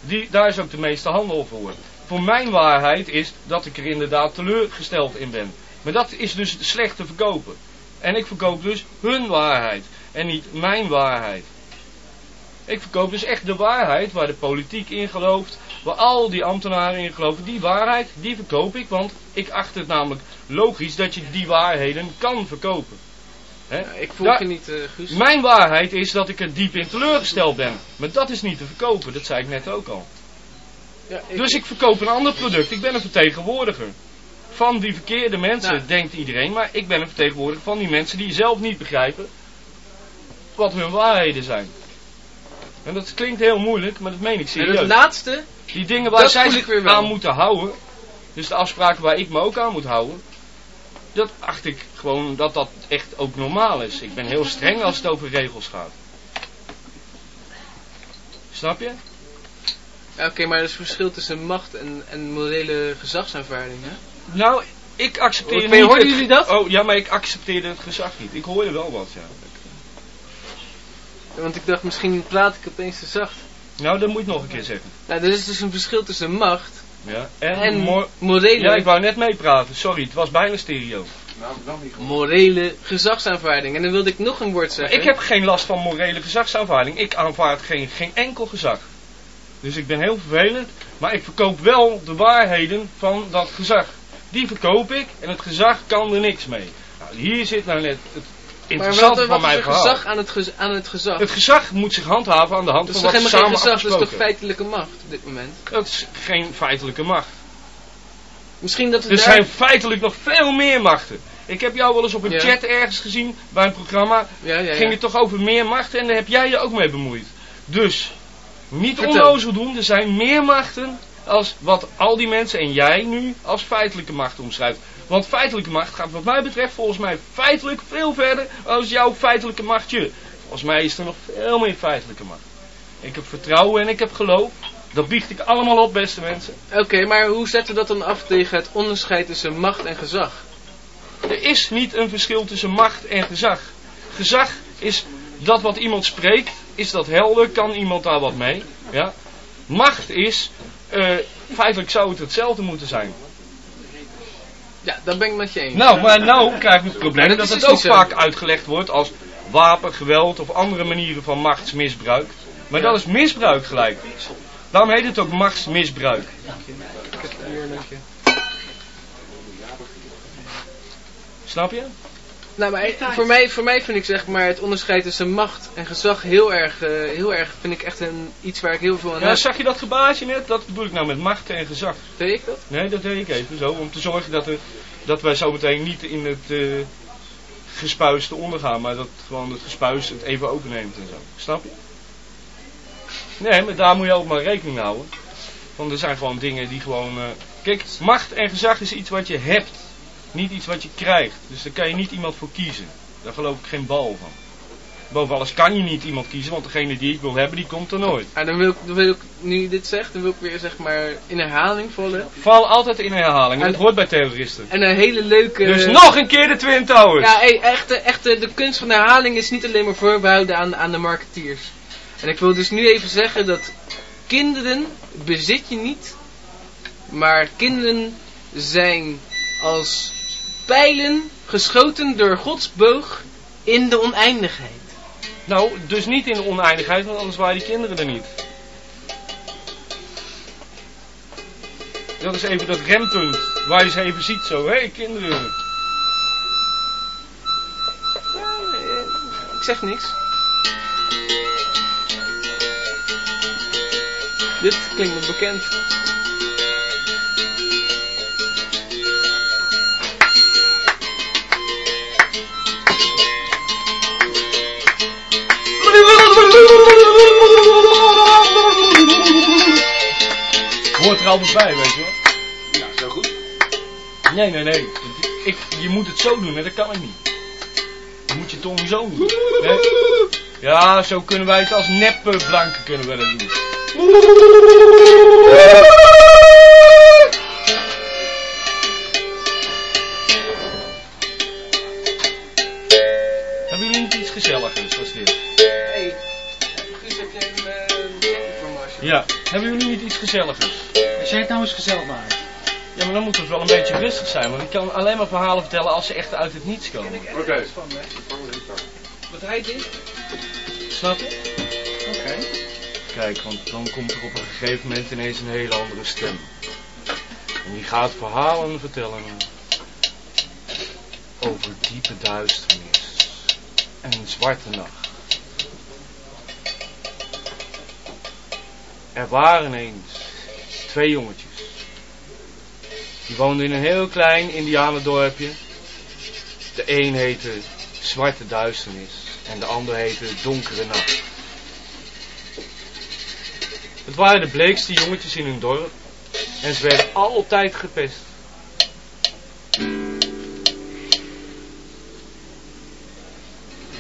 Die, daar is ook de meeste handel voor. Voor mijn waarheid is dat ik er inderdaad teleurgesteld in ben. Maar dat is dus slecht te verkopen. En ik verkoop dus hun waarheid en niet mijn waarheid. Ik verkoop dus echt de waarheid waar de politiek in gelooft, waar al die ambtenaren in geloven. Die waarheid, die verkoop ik, want ik acht het namelijk logisch dat je die waarheden kan verkopen. Hè? Ik Daar- je niet, eh, Guus. Mijn waarheid is dat ik er diep in teleurgesteld ben. Maar dat is niet te verkopen, dat zei ik net ook al. Ja, ik- Dus ik verkoop een ander product. Ik ben een vertegenwoordiger. Van die verkeerde mensen, Nou. denkt iedereen. Maar ik ben een vertegenwoordiger van die mensen die zelf niet begrijpen wat hun waarheden zijn. En dat klinkt heel moeilijk, maar dat meen ik En serieus. het laatste, Die dingen waar zij zich weer wel. aan moeten houden, dus de afspraken waar ik me ook aan moet houden, dat acht ik gewoon dat dat echt ook normaal is. Ik ben heel streng als het over regels gaat. Snap je? Ja, Oké, maar er is verschil tussen macht en, en morele gezagsaanvaarding, hè? Nou, ik accepteer Oké, niet... hoorden jullie dat? Oh, ja, maar ik accepteerde het gezag niet. Ik hoorde wel wat, ja. Want ik dacht, misschien praat ik opeens te zacht. Nou, dat moet je nog een keer zeggen. Nou, er is dus een verschil tussen macht Ja. En, en, mo- morele, Ja, ik wou net meepraten. Sorry, het was bijna stereo. morele gezagsaanvaarding. En dan wilde ik nog een woord Maar zeggen. ik heb geen last van morele gezagsaanvaarding. Ik aanvaard geen, geen enkel gezag. Dus ik ben heel vervelend. Maar ik verkoop wel de waarheden van dat gezag. Die verkoop ik en het gezag kan er niks mee. Nou, hier zit nou net het maar interessante wat, wat van mijn er verhaal. gezag aan het, gez- aan het gezag? Het gezag moet zich handhaven aan de hand van wat helemaal geen samen gezag, dat is toch feitelijke macht op dit moment? Dat is geen feitelijke macht. Misschien dat we Er daar... zijn feitelijk nog veel meer machten. Ik heb jou wel eens op een Ja. chat ergens gezien bij een programma. Ja, ja, ja. Ging het toch over meer machten en daar heb jij je ook mee bemoeid. Dus, niet Vertel. onnozel doen. Er zijn meer machten als wat al die mensen en jij nu als feitelijke macht omschrijft. Want feitelijke macht gaat wat mij betreft volgens mij feitelijk veel verder als jouw feitelijke machtje. Volgens mij is er nog veel meer feitelijke macht. Ik heb vertrouwen en ik heb geloof. Dat biecht ik allemaal op, beste mensen. Oké, maar hoe zetten we dat dan af tegen het onderscheid tussen macht en gezag? Er is niet een verschil tussen macht en gezag. Gezag is dat wat iemand spreekt, is dat helder, kan iemand daar wat mee? Ja? Macht is, eh, feitelijk zou het hetzelfde moeten zijn. Ja, dat ben ik met je eens. Nou, maar nou krijgen we het probleem dat, dat het is ook zo. vaak uitgelegd wordt als wapen, geweld of andere manieren van machtsmisbruik. Maar dat is misbruik gelijk. Daarom heet het ook machtsmisbruik. Ik. Snap je? Nou, maar voor mij, voor mij vind ik zeg maar het onderscheid tussen macht en gezag heel erg, eh, heel erg vind ik echt een, iets waar ik heel veel aan Ja, heb. zag je dat gebaasje net? Dat bedoel ik nou met macht en gezag. Deed ik dat? Nee, dat deed ik even zo. Om te zorgen dat, er, dat wij zometeen niet in het eh gespuis te ondergaan. Maar dat gewoon het gespuis het even overneemt en zo. Snap je? Nee, maar daar moet je ook maar rekening mee houden. Want er zijn gewoon dingen die gewoon... eh, Kijk, macht en gezag is iets wat je hebt. Niet iets wat je krijgt. Dus daar kan je niet iemand voor kiezen. Daar geloof ik geen bal van. Boven alles kan je niet iemand kiezen, want degene die ik wil hebben, die komt er nooit. En dan wil ik, dan wil ik, nu je dit zegt, dan wil ik weer zeg maar in herhaling vallen. Val altijd in herhaling, En- dat hoort bij terroristen. En een hele leuke... Dus nog een keer de Twin Towers! Ja, hey, echt, echt, de kunst van herhaling is niet alleen maar voorbehouden aan, aan de marketeers. En ik wil dus nu even zeggen dat kinderen bezit je niet, maar kinderen zijn als pijlen geschoten door Gods boog in de oneindigheid. Nou, dus niet in de oneindigheid, want anders waren die kinderen er niet. Dat is even dat rempunt, waar je ze even ziet zo. Hé, kinderen. Ik zeg niks. Dit klinkt me bekend. Hoort er altijd bij, weet je wel. Ja, zo goed. Nee, nee, nee. Ik, je moet het zo doen, hè. dat kan ik niet. Je moet je tong zo doen. Ja, zo kunnen wij het als nepblanken kunnen we dat doen. Hebben jullie niet iets gezelligers? Als jij het nou eens gezellig maakt. Ja, maar dan moet het wel een beetje rustig zijn, want ik kan alleen maar verhalen vertellen als ze echt uit het niets komen. Oké. Wat heet dit? Snap je? Oké. Kijk, want dan komt er op een gegeven moment ineens een hele andere stem. En die gaat verhalen vertellen over diepe duisternis en een zwarte nacht. Er waren eens twee jongetjes. Die woonden in een heel klein indianendorpje. De een heette Zwarte Duisternis en de ander heette Donkere Nacht. Het waren de bleekste jongetjes in hun dorp en ze werden altijd gepest.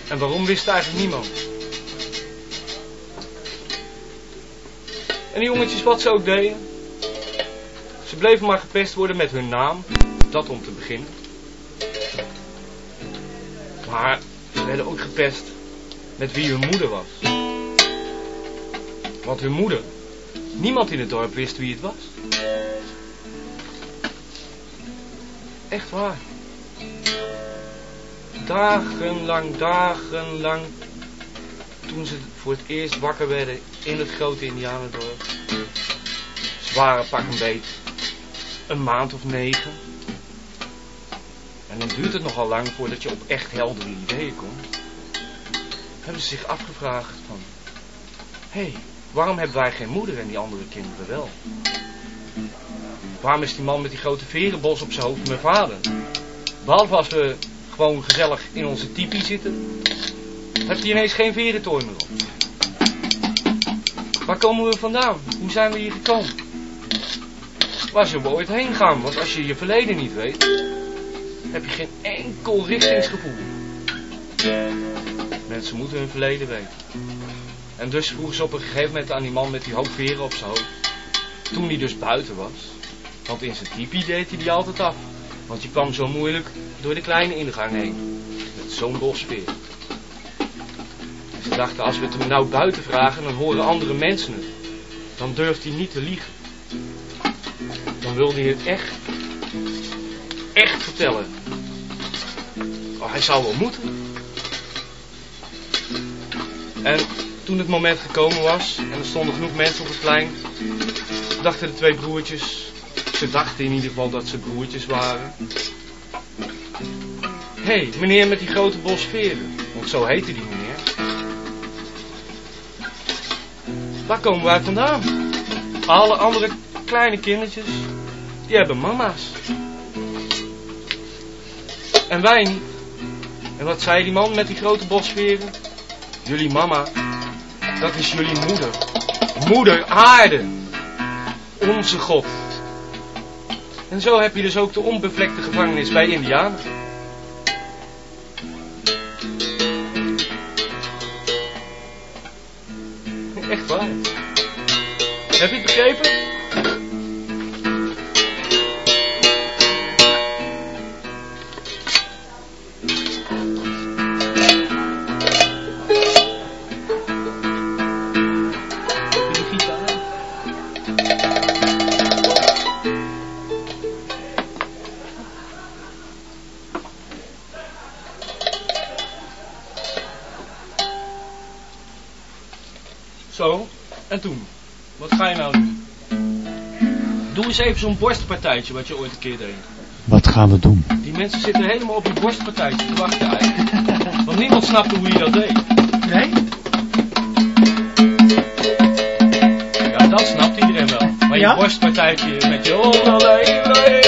En waarom wist eigenlijk niemand. En die jongetjes wat ze ook deden. Ze bleven maar gepest worden met hun naam. Dat om te beginnen. Maar ze werden ook gepest met wie hun moeder was. Want hun moeder, niemand in het dorp wist wie het was. Echt waar. Dagenlang, dagenlang, toen ze voor het eerst wakker werden in het grote indianendorp. Ze waren pak een beet een maand of negen. En dan duurt het nogal lang voordat je op echt heldere ideeën komt. Hebben ze zich afgevraagd van... Hé, hey, waarom hebben wij geen moeder en die andere kinderen wel? Waarom is die man met die grote verenbos op zijn hoofd mijn vader? Behalve als we gewoon gezellig in onze tipi zitten, heeft hij ineens geen verentooi meer op. Waar komen we vandaan? Hoe zijn we hier gekomen? Waar zullen we ooit heen gaan? Want als je je verleden niet weet, heb je geen enkel richtingsgevoel. Mensen moeten hun verleden weten. En dus vroegen ze op een gegeven moment aan die man met die hoop veren op zijn hoofd. Toen hij dus buiten was. Want in zijn tipi deed hij die altijd af. Want je kwam zo moeilijk door de kleine ingang heen. Met zo'n bosveer. Ze dachten, als we het hem nou buiten vragen, dan horen andere mensen het. Dan durft hij niet te liegen. Dan wilde hij het echt, echt vertellen. Oh, hij zou wel moeten. En toen het moment gekomen was en er stonden genoeg mensen op het plein, dachten de twee broertjes, ze dachten in ieder geval dat ze broertjes waren. Hé, hey, meneer met die grote bos veren, want zo heette die Waar komen wij vandaan? Alle andere kleine kindertjes, die hebben mama's. En wij niet. En wat zei die man met die grote bosveren? Jullie mama, dat is jullie moeder. Moeder aarde. Onze God. En zo heb je dus ook de onbevlekte gevangenis bij Indianen. Zo'n borstpartijtje wat je ooit een keer deed. Wat gaan we doen? Die mensen zitten helemaal op je borstpartijtje te wachten eigenlijk. Want niemand snapte hoe je dat deed. Nee? Ja, dat snapt iedereen wel. Maar je Ja? borstpartijtje met je... Try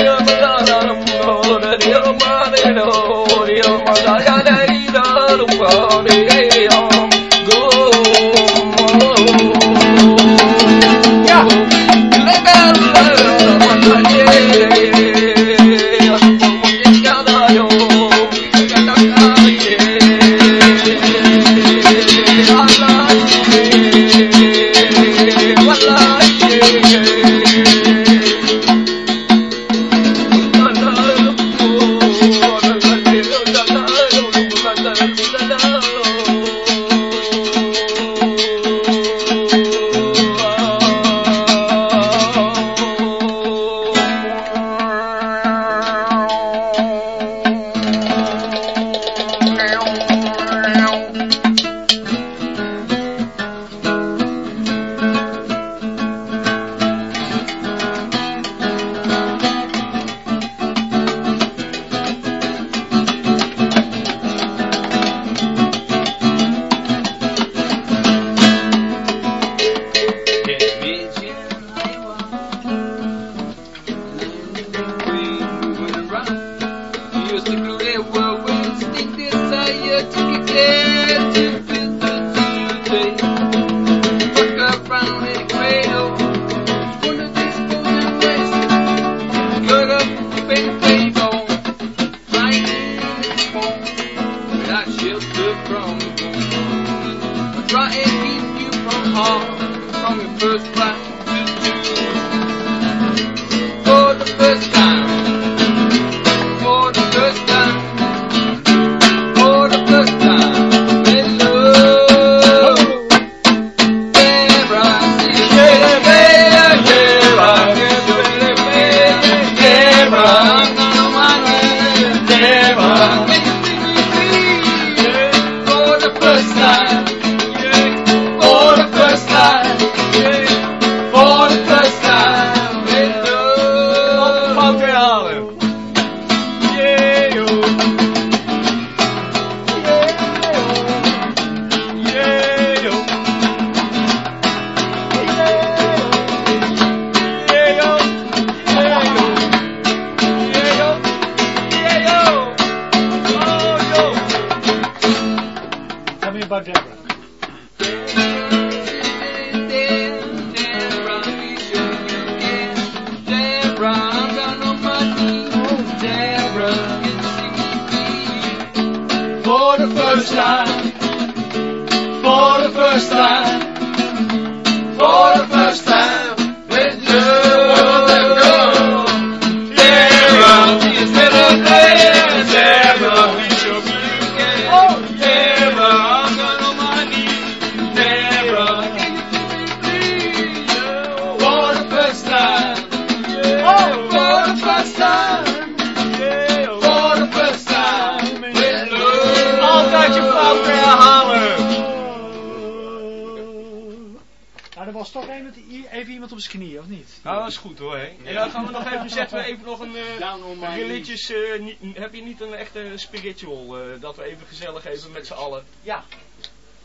spiritual, uh, dat we even gezellig even met z'n allen. Ja.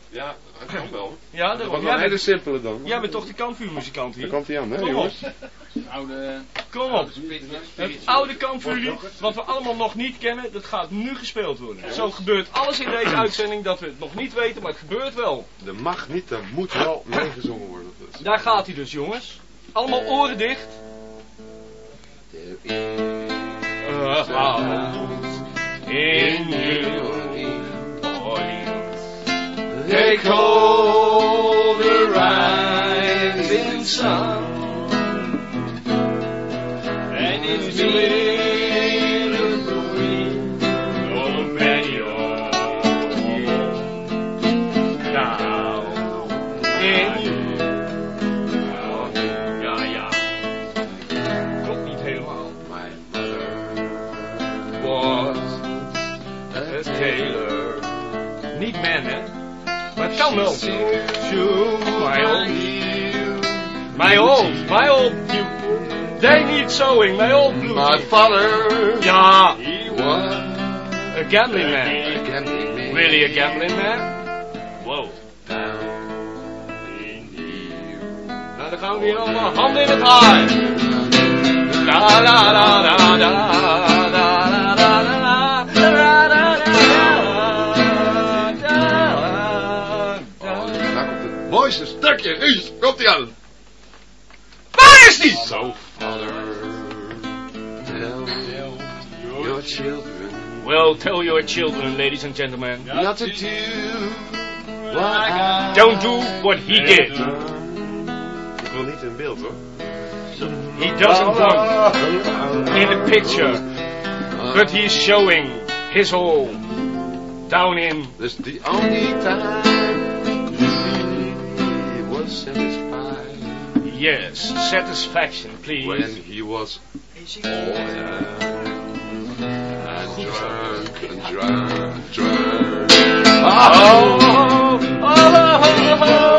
Ja, dat kan wel. Ja, dat was wel een hele simpele dan. Jij bent toch de kampvuurmuzikant hier? Daar komt hij aan, hè Kom jongens? Oude, Kom op. Het oude kampvuurlied, wat we allemaal nog niet kennen, dat gaat nu gespeeld worden. Zo gebeurt alles in deze uitzending dat we het nog niet weten, maar het gebeurt wel. Er mag niet, er moet wel meegezongen worden. Dus. Daar gaat hij dus, jongens. Allemaal oren dicht. Your. They call the rising sun. My old, my old, my old, they need sewing, my old blue. My father, yeah he was a gambling man. a gambling man. Really a gambling man? Wow. Nou, dan gaan we weer allemaal handen in het haar. La la la la la het mooiste stukje. Hier komt hij aan. Waar is die? So, father, tell your children Well, tell your children, ladies and gentlemen, not to do what I don't do what he did. Ik wil niet in beeld hoor. He doesn't want in a picture, but he's showing his all down in. This the only time Yes, satisfaction, please. when he was old and drunk and drunk, drunk. Oh, oh, oh, oh,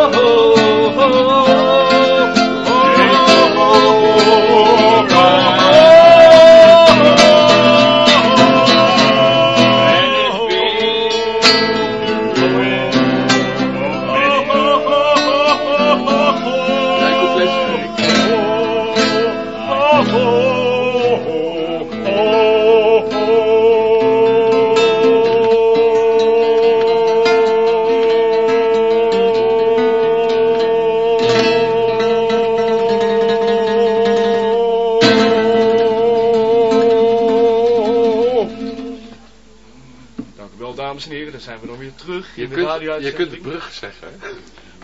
Je kunt, je kunt de brug zeggen.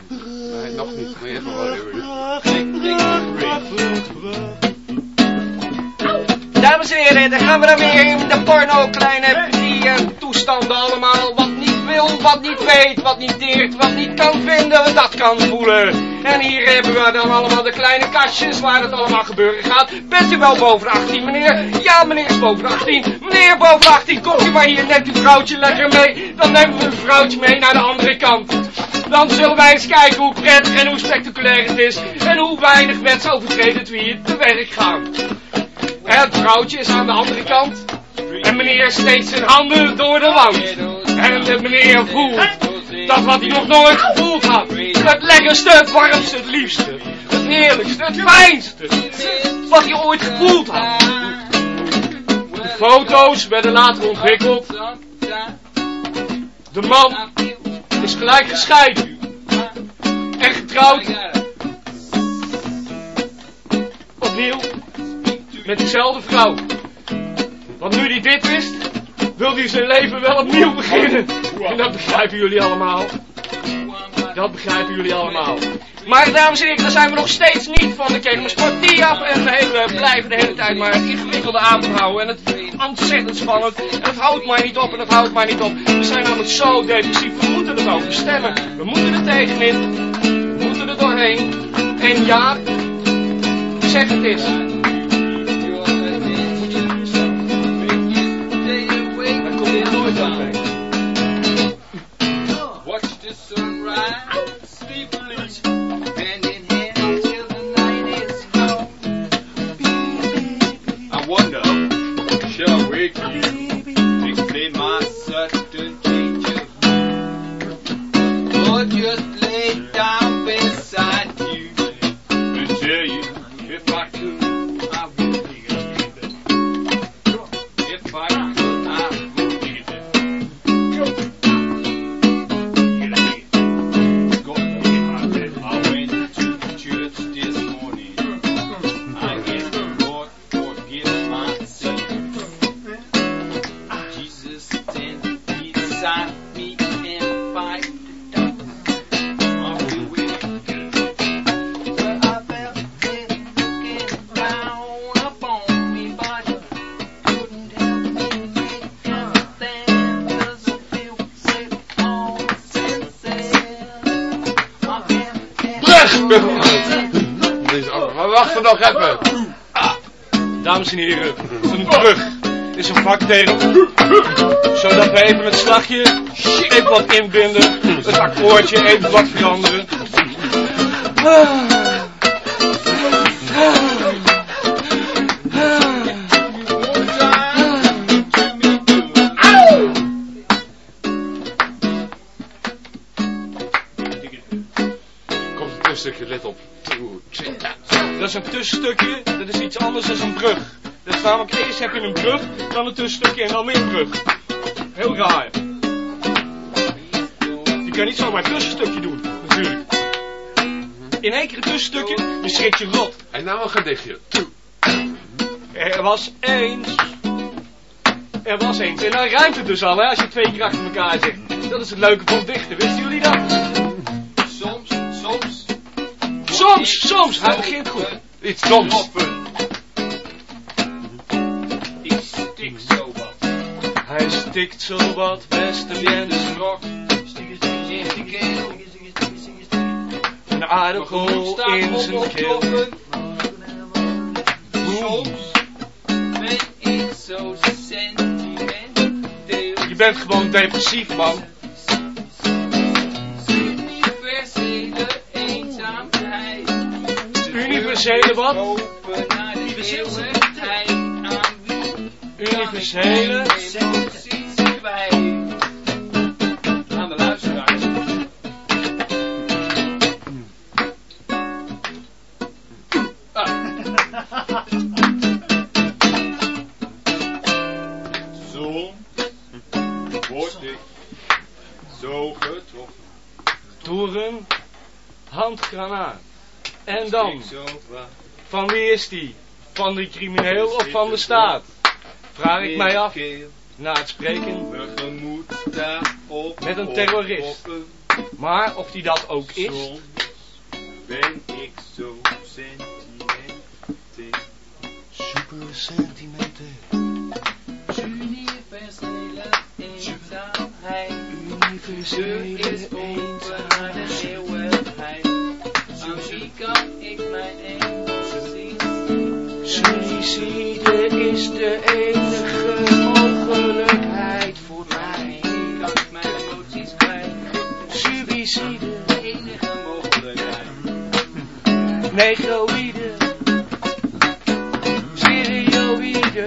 Nee, nog niet. Maar even wat even. Dames en heren, daar gaan we dan weer in de porno kleine die eh, toestanden allemaal. Wat niet wil, wat niet weet, wat niet deert, wat niet kan vinden, dat kan voelen. En hier hebben we dan allemaal de kleine kastjes waar het allemaal gebeuren gaat. Bent u wel boven de 18, meneer? Ja, meneer is boven de 18. Meneer boven de 18, komt u maar hier, neemt uw vrouwtje lekker mee. Dan nemen we een vrouwtje mee naar de andere kant. Dan zullen wij eens kijken hoe prettig en hoe spectaculair het is. En hoe weinig wetsovertredend we hier te werk gaan. Het vrouwtje is aan de andere kant. En meneer steekt zijn handen door de wand. En de meneer voelt dat wat hij nog nooit gevoeld had. Het lekkerste, het warmste, het liefste. Het heerlijkste, het fijnste. Wat hij ooit gevoeld had. De foto's werden later ontwikkeld. De man is gelijk gescheiden. En getrouwd. Opnieuw. Met diezelfde vrouw. Want nu hij dit wist, wil hij zijn leven wel opnieuw beginnen. En dat begrijpen jullie allemaal. Dat begrijpen jullie allemaal. Maar dames en heren, daar zijn we nog steeds niet van de Kennemer Sport die af. En we blijven de hele tijd maar ingewikkelde avond houden. En het is ontzettend spannend. En het houdt maar niet op en het houdt maar niet op. We zijn namelijk zo depressief. We moeten het stemmen. We moeten er tegenin. We moeten er doorheen. En ja, zeg het eens. We wachten nog even. Dames en heren, een brug is een vakterm. Zodat we even het slagje even wat inbinden. Het akkoordje even wat veranderen. Komt een tussenstukje, dat is iets anders dan een brug. Dat is namelijk eerst heb je een brug, dan een tussenstukje en dan weer een brug. Heel raar. Je kan niet zomaar een tussenstukje doen, natuurlijk. In één keer een tussenstukje, dan schrik je rot. En nou een gedichtje. Er was eens. Er was eens. En dan ruimt het dus al, hè, als je twee keer achter elkaar zegt. Dat is het leuke van dichten, wisten jullie dat? Soms, soms. Soms, soms. Hij begint goed. Iets doms. Ik stik zo wat. Hij stikt zo wat, beste bien de schrok. Een aardappel in zijn keel. Soms ben ik zo sentimenteel. Je bent gewoon depressief, man. Universele wat? Universele. Aan de luisteraars. Zo word ik zo getroffen. Door een handgranaat. En dan? Van wie is die? Van de crimineel of van de staat? Vraag ik mij af. Na het spreken met een terrorist. Maar of die dat ook is? Ben ik zo sentimenteel. Super sentimenteel. Universele eenzaamheid. Deur is ik mijn emoties Suicide is de enige mogelijkheid voor mij. Kan ik mijn emoties kwijt? Suicide, De enige mogelijkheid. negroïde, stereoïde.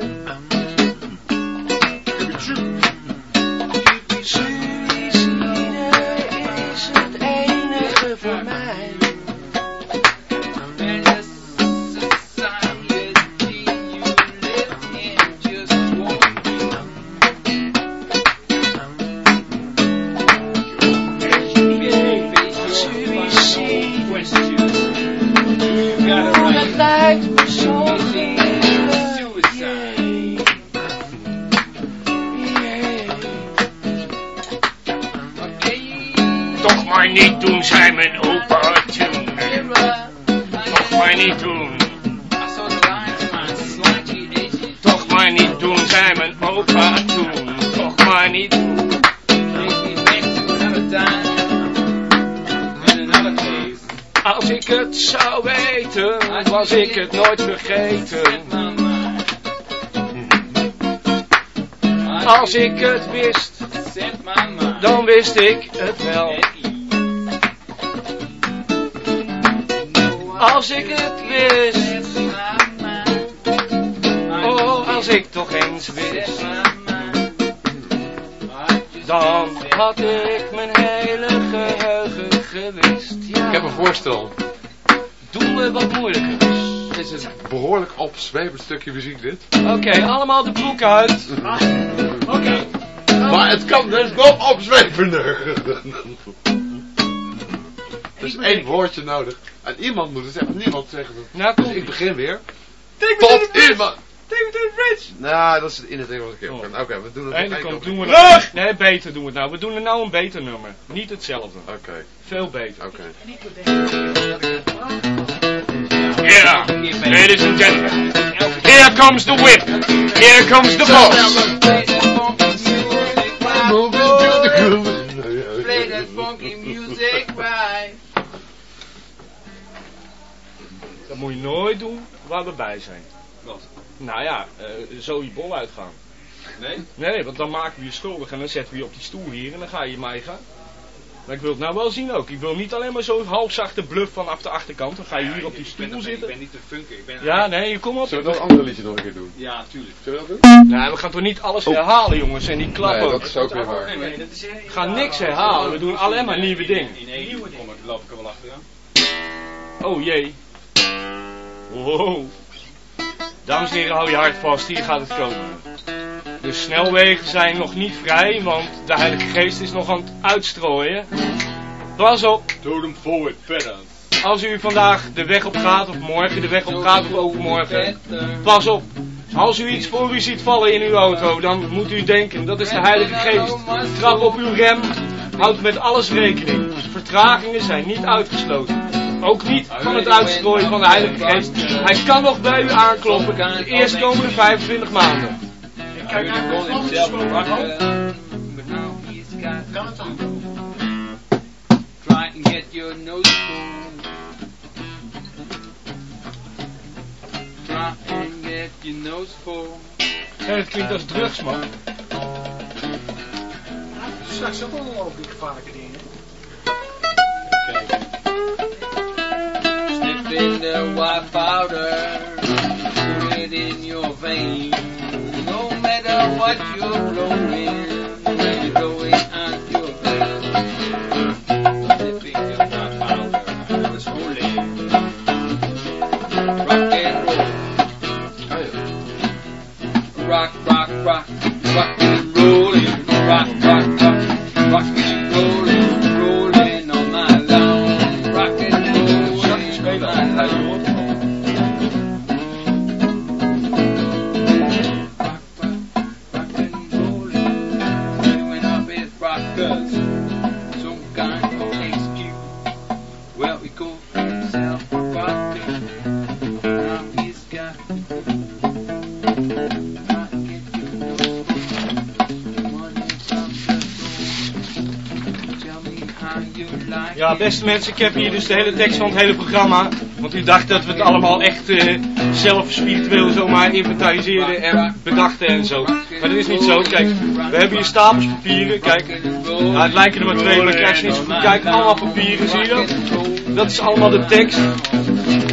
Zei mijn opa toen. Toch maar niet doen. Toch maar niet doen, zei mijn opa toen. Toch maar niet doen. Als ik het zou weten, was ik het nooit vergeten. Als ik het wist, dan wist ik het wel. Als ik het wist, oh, als ik toch eens wist, dan had ik mijn hele geheugen gewist. ja. Ik heb een voorstel. Doen we wat moeilijker. Het is een behoorlijk opzwepend stukje muziek dit. Oké, allemaal de broek uit. Oké. Maar het kan dus nog opzwepender. Er is één woordje nodig. En iemand moet het zeggen. Niemand zeggen. Nou, dus ik begin weer. Take Tot iemand. Take me to the bridge. Nou, dat is in het Engelse keer. Oké, we doen het nog één doen we het. Nee, beter doen we het nou. We doen er nou een beter nummer. Niet hetzelfde. Oké. Veel beter. Oké. Yeah, ladies and gentlemen. Here comes the whip. Here comes the boss. Moet je nooit doen waar we bij zijn. Wat? Nou ja, eh, zo je bol uitgaan. Nee? Nee, want dan maken we je schuldig en dan zetten we je op die stoel hier en dan ga je mij gaan. Maar ik wil het nou wel zien ook. Ik wil niet alleen maar zo'n halfzachte bluff vanaf de achterkant. Dan ga je hier op die Ik ben, stoel er- ik zitten. ben niet te funken. Ik ben Ja, nee, kom op. Zullen we dat andere liedje nog een keer doen? Ja, tuurlijk. Zullen we dat doen? Nou, we gaan toch niet alles herhalen, jongens. En die klappen Nee, ook. dat is ook weer waar. Nee, nee, dat is... We gaan niks herhalen. We doen alleen maar nieuwe dingen. In één kom ik, loop ik er wel achteraan. Oh jee. Wow. Dames en heren, hou je hart vast. Hier gaat het komen. De snelwegen zijn nog niet vrij, want de Heilige Geest is nog aan het uitstrooien. Pas op. Doe hem forward, verder. Als u vandaag de weg op gaat, of morgen de weg op gaat, of overmorgen. Pas op. Als u iets voor u ziet vallen in uw auto, dan moet u denken, dat is de Heilige Geest. Trap op uw rem. Houd met alles rekening. Vertragingen zijn niet uitgesloten. Ook niet van het uitstrooien van de Heilige Geest. Hij kan nog bij u aankloppen de eerstkomende 25 maanden. Kijk naar de Kan het dan? try and get your nose. Try and get your nose full. Dat klinkt als drugs, man. Straks ook allemaal op die gevaarlijke dingen. Sniffing the white powder, put it in your vein. No matter what you're blowing, Beste mensen, ik heb hier dus de hele tekst van het hele programma. Want u dacht dat we het allemaal echt eh, zelf spiritueel zomaar inventariseerden en bedachten en zo. Maar dat is niet zo. Kijk, we hebben hier stapels papieren. Kijk, nou, het lijken er maar twee, maar ik niet zo goed. Kijk, allemaal papieren, zie je dat? Dat is allemaal de tekst.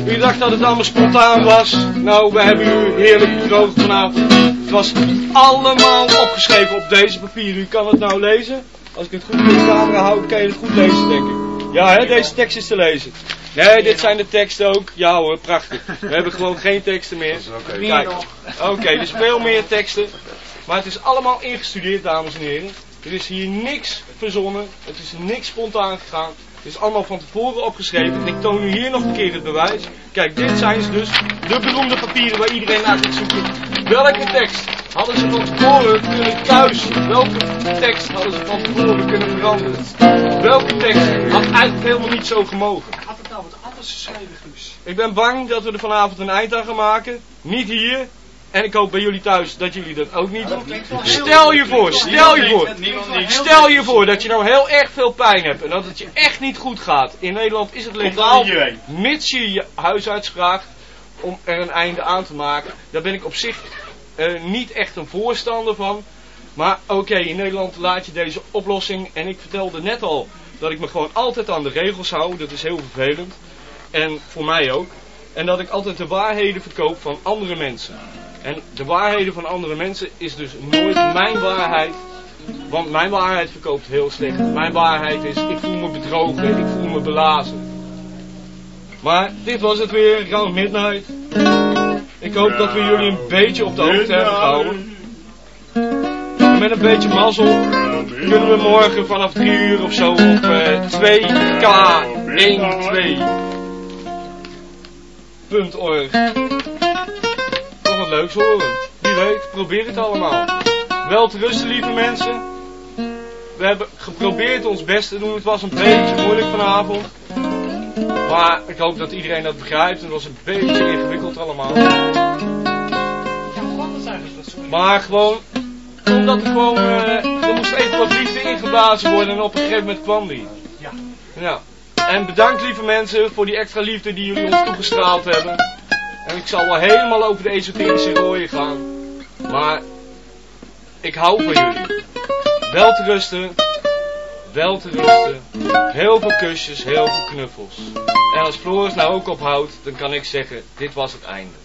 U dacht dat het allemaal spontaan was. Nou, we hebben u heerlijk bedrogen vanavond. Het was allemaal opgeschreven op deze papieren. U kan het nou lezen. Als ik het goed voor de camera hou, kan je het goed lezen, denk ik. Ja, hè, deze tekst is te lezen. Nee, dit zijn de teksten ook. Ja hoor, prachtig. We hebben gewoon geen teksten meer. Meer Kijk, nog. Oké, dus veel meer teksten. Maar het is allemaal ingestudeerd, dames en heren. Er is hier niks verzonnen. Het is niks spontaan gegaan. Het is allemaal van tevoren opgeschreven. En ik toon u hier nog een keer het bewijs. Kijk, dit zijn dus. De beroemde papieren waar iedereen naar gaat zoeken. Welke tekst hadden ze van tevoren kunnen thuis? Welke tekst hadden ze van tevoren kunnen veranderen? Welke tekst had eigenlijk helemaal niet zo gemogen? Had het nou wat anders geschreven, Guus? Ik ben bang dat we er vanavond een eind aan gaan maken. Niet hier. En ik hoop bij jullie thuis dat jullie dat ook niet doen. Stel je voor, stel je voor. Stel je voor dat je nou heel erg veel pijn hebt en dat het je echt niet goed gaat. In Nederland is het legaal, mits je je huisarts vraagt om er een einde aan te maken. Daar ben ik op zich eh, niet echt een voorstander van. Maar oké, in Nederland laat je deze oplossing. En ik vertelde net al dat ik me gewoon altijd aan de regels hou. Dat is heel vervelend. En voor mij ook. En dat ik altijd de waarheden verkoop van andere mensen. En de waarheden van andere mensen is dus nooit mijn waarheid. Want mijn waarheid verkoopt heel slecht. Mijn waarheid is, ik voel me bedrogen, ik voel me belazen. Maar dit was het weer, Round Midnight. Ik hoop dat we jullie een beetje op de hoogte hebben gehouden. En met een beetje mazzel kunnen we morgen vanaf 3 uur of zo op eh, 2K12.org nog wat leuks horen. Wie weet, probeer het allemaal. Wel te rusten, lieve mensen. We hebben geprobeerd ons best te doen. Het was een beetje moeilijk vanavond. Maar ik hoop dat iedereen dat begrijpt. Het was een beetje ingewikkeld allemaal. Maar gewoon, omdat er gewoon, eh, er moest even wat liefde ingeblazen worden en op een gegeven moment kwam die. Ja. Ja. En bedankt lieve mensen voor die extra liefde die jullie ons toegestraald hebben. En ik zal wel helemaal over de esoterische rooien gaan. Maar ik hou van jullie. Wel te rusten. Wel te rusten. Heel veel kusjes, heel veel knuffels. En als Floris nou ook ophoudt, dan kan ik zeggen, dit was het einde.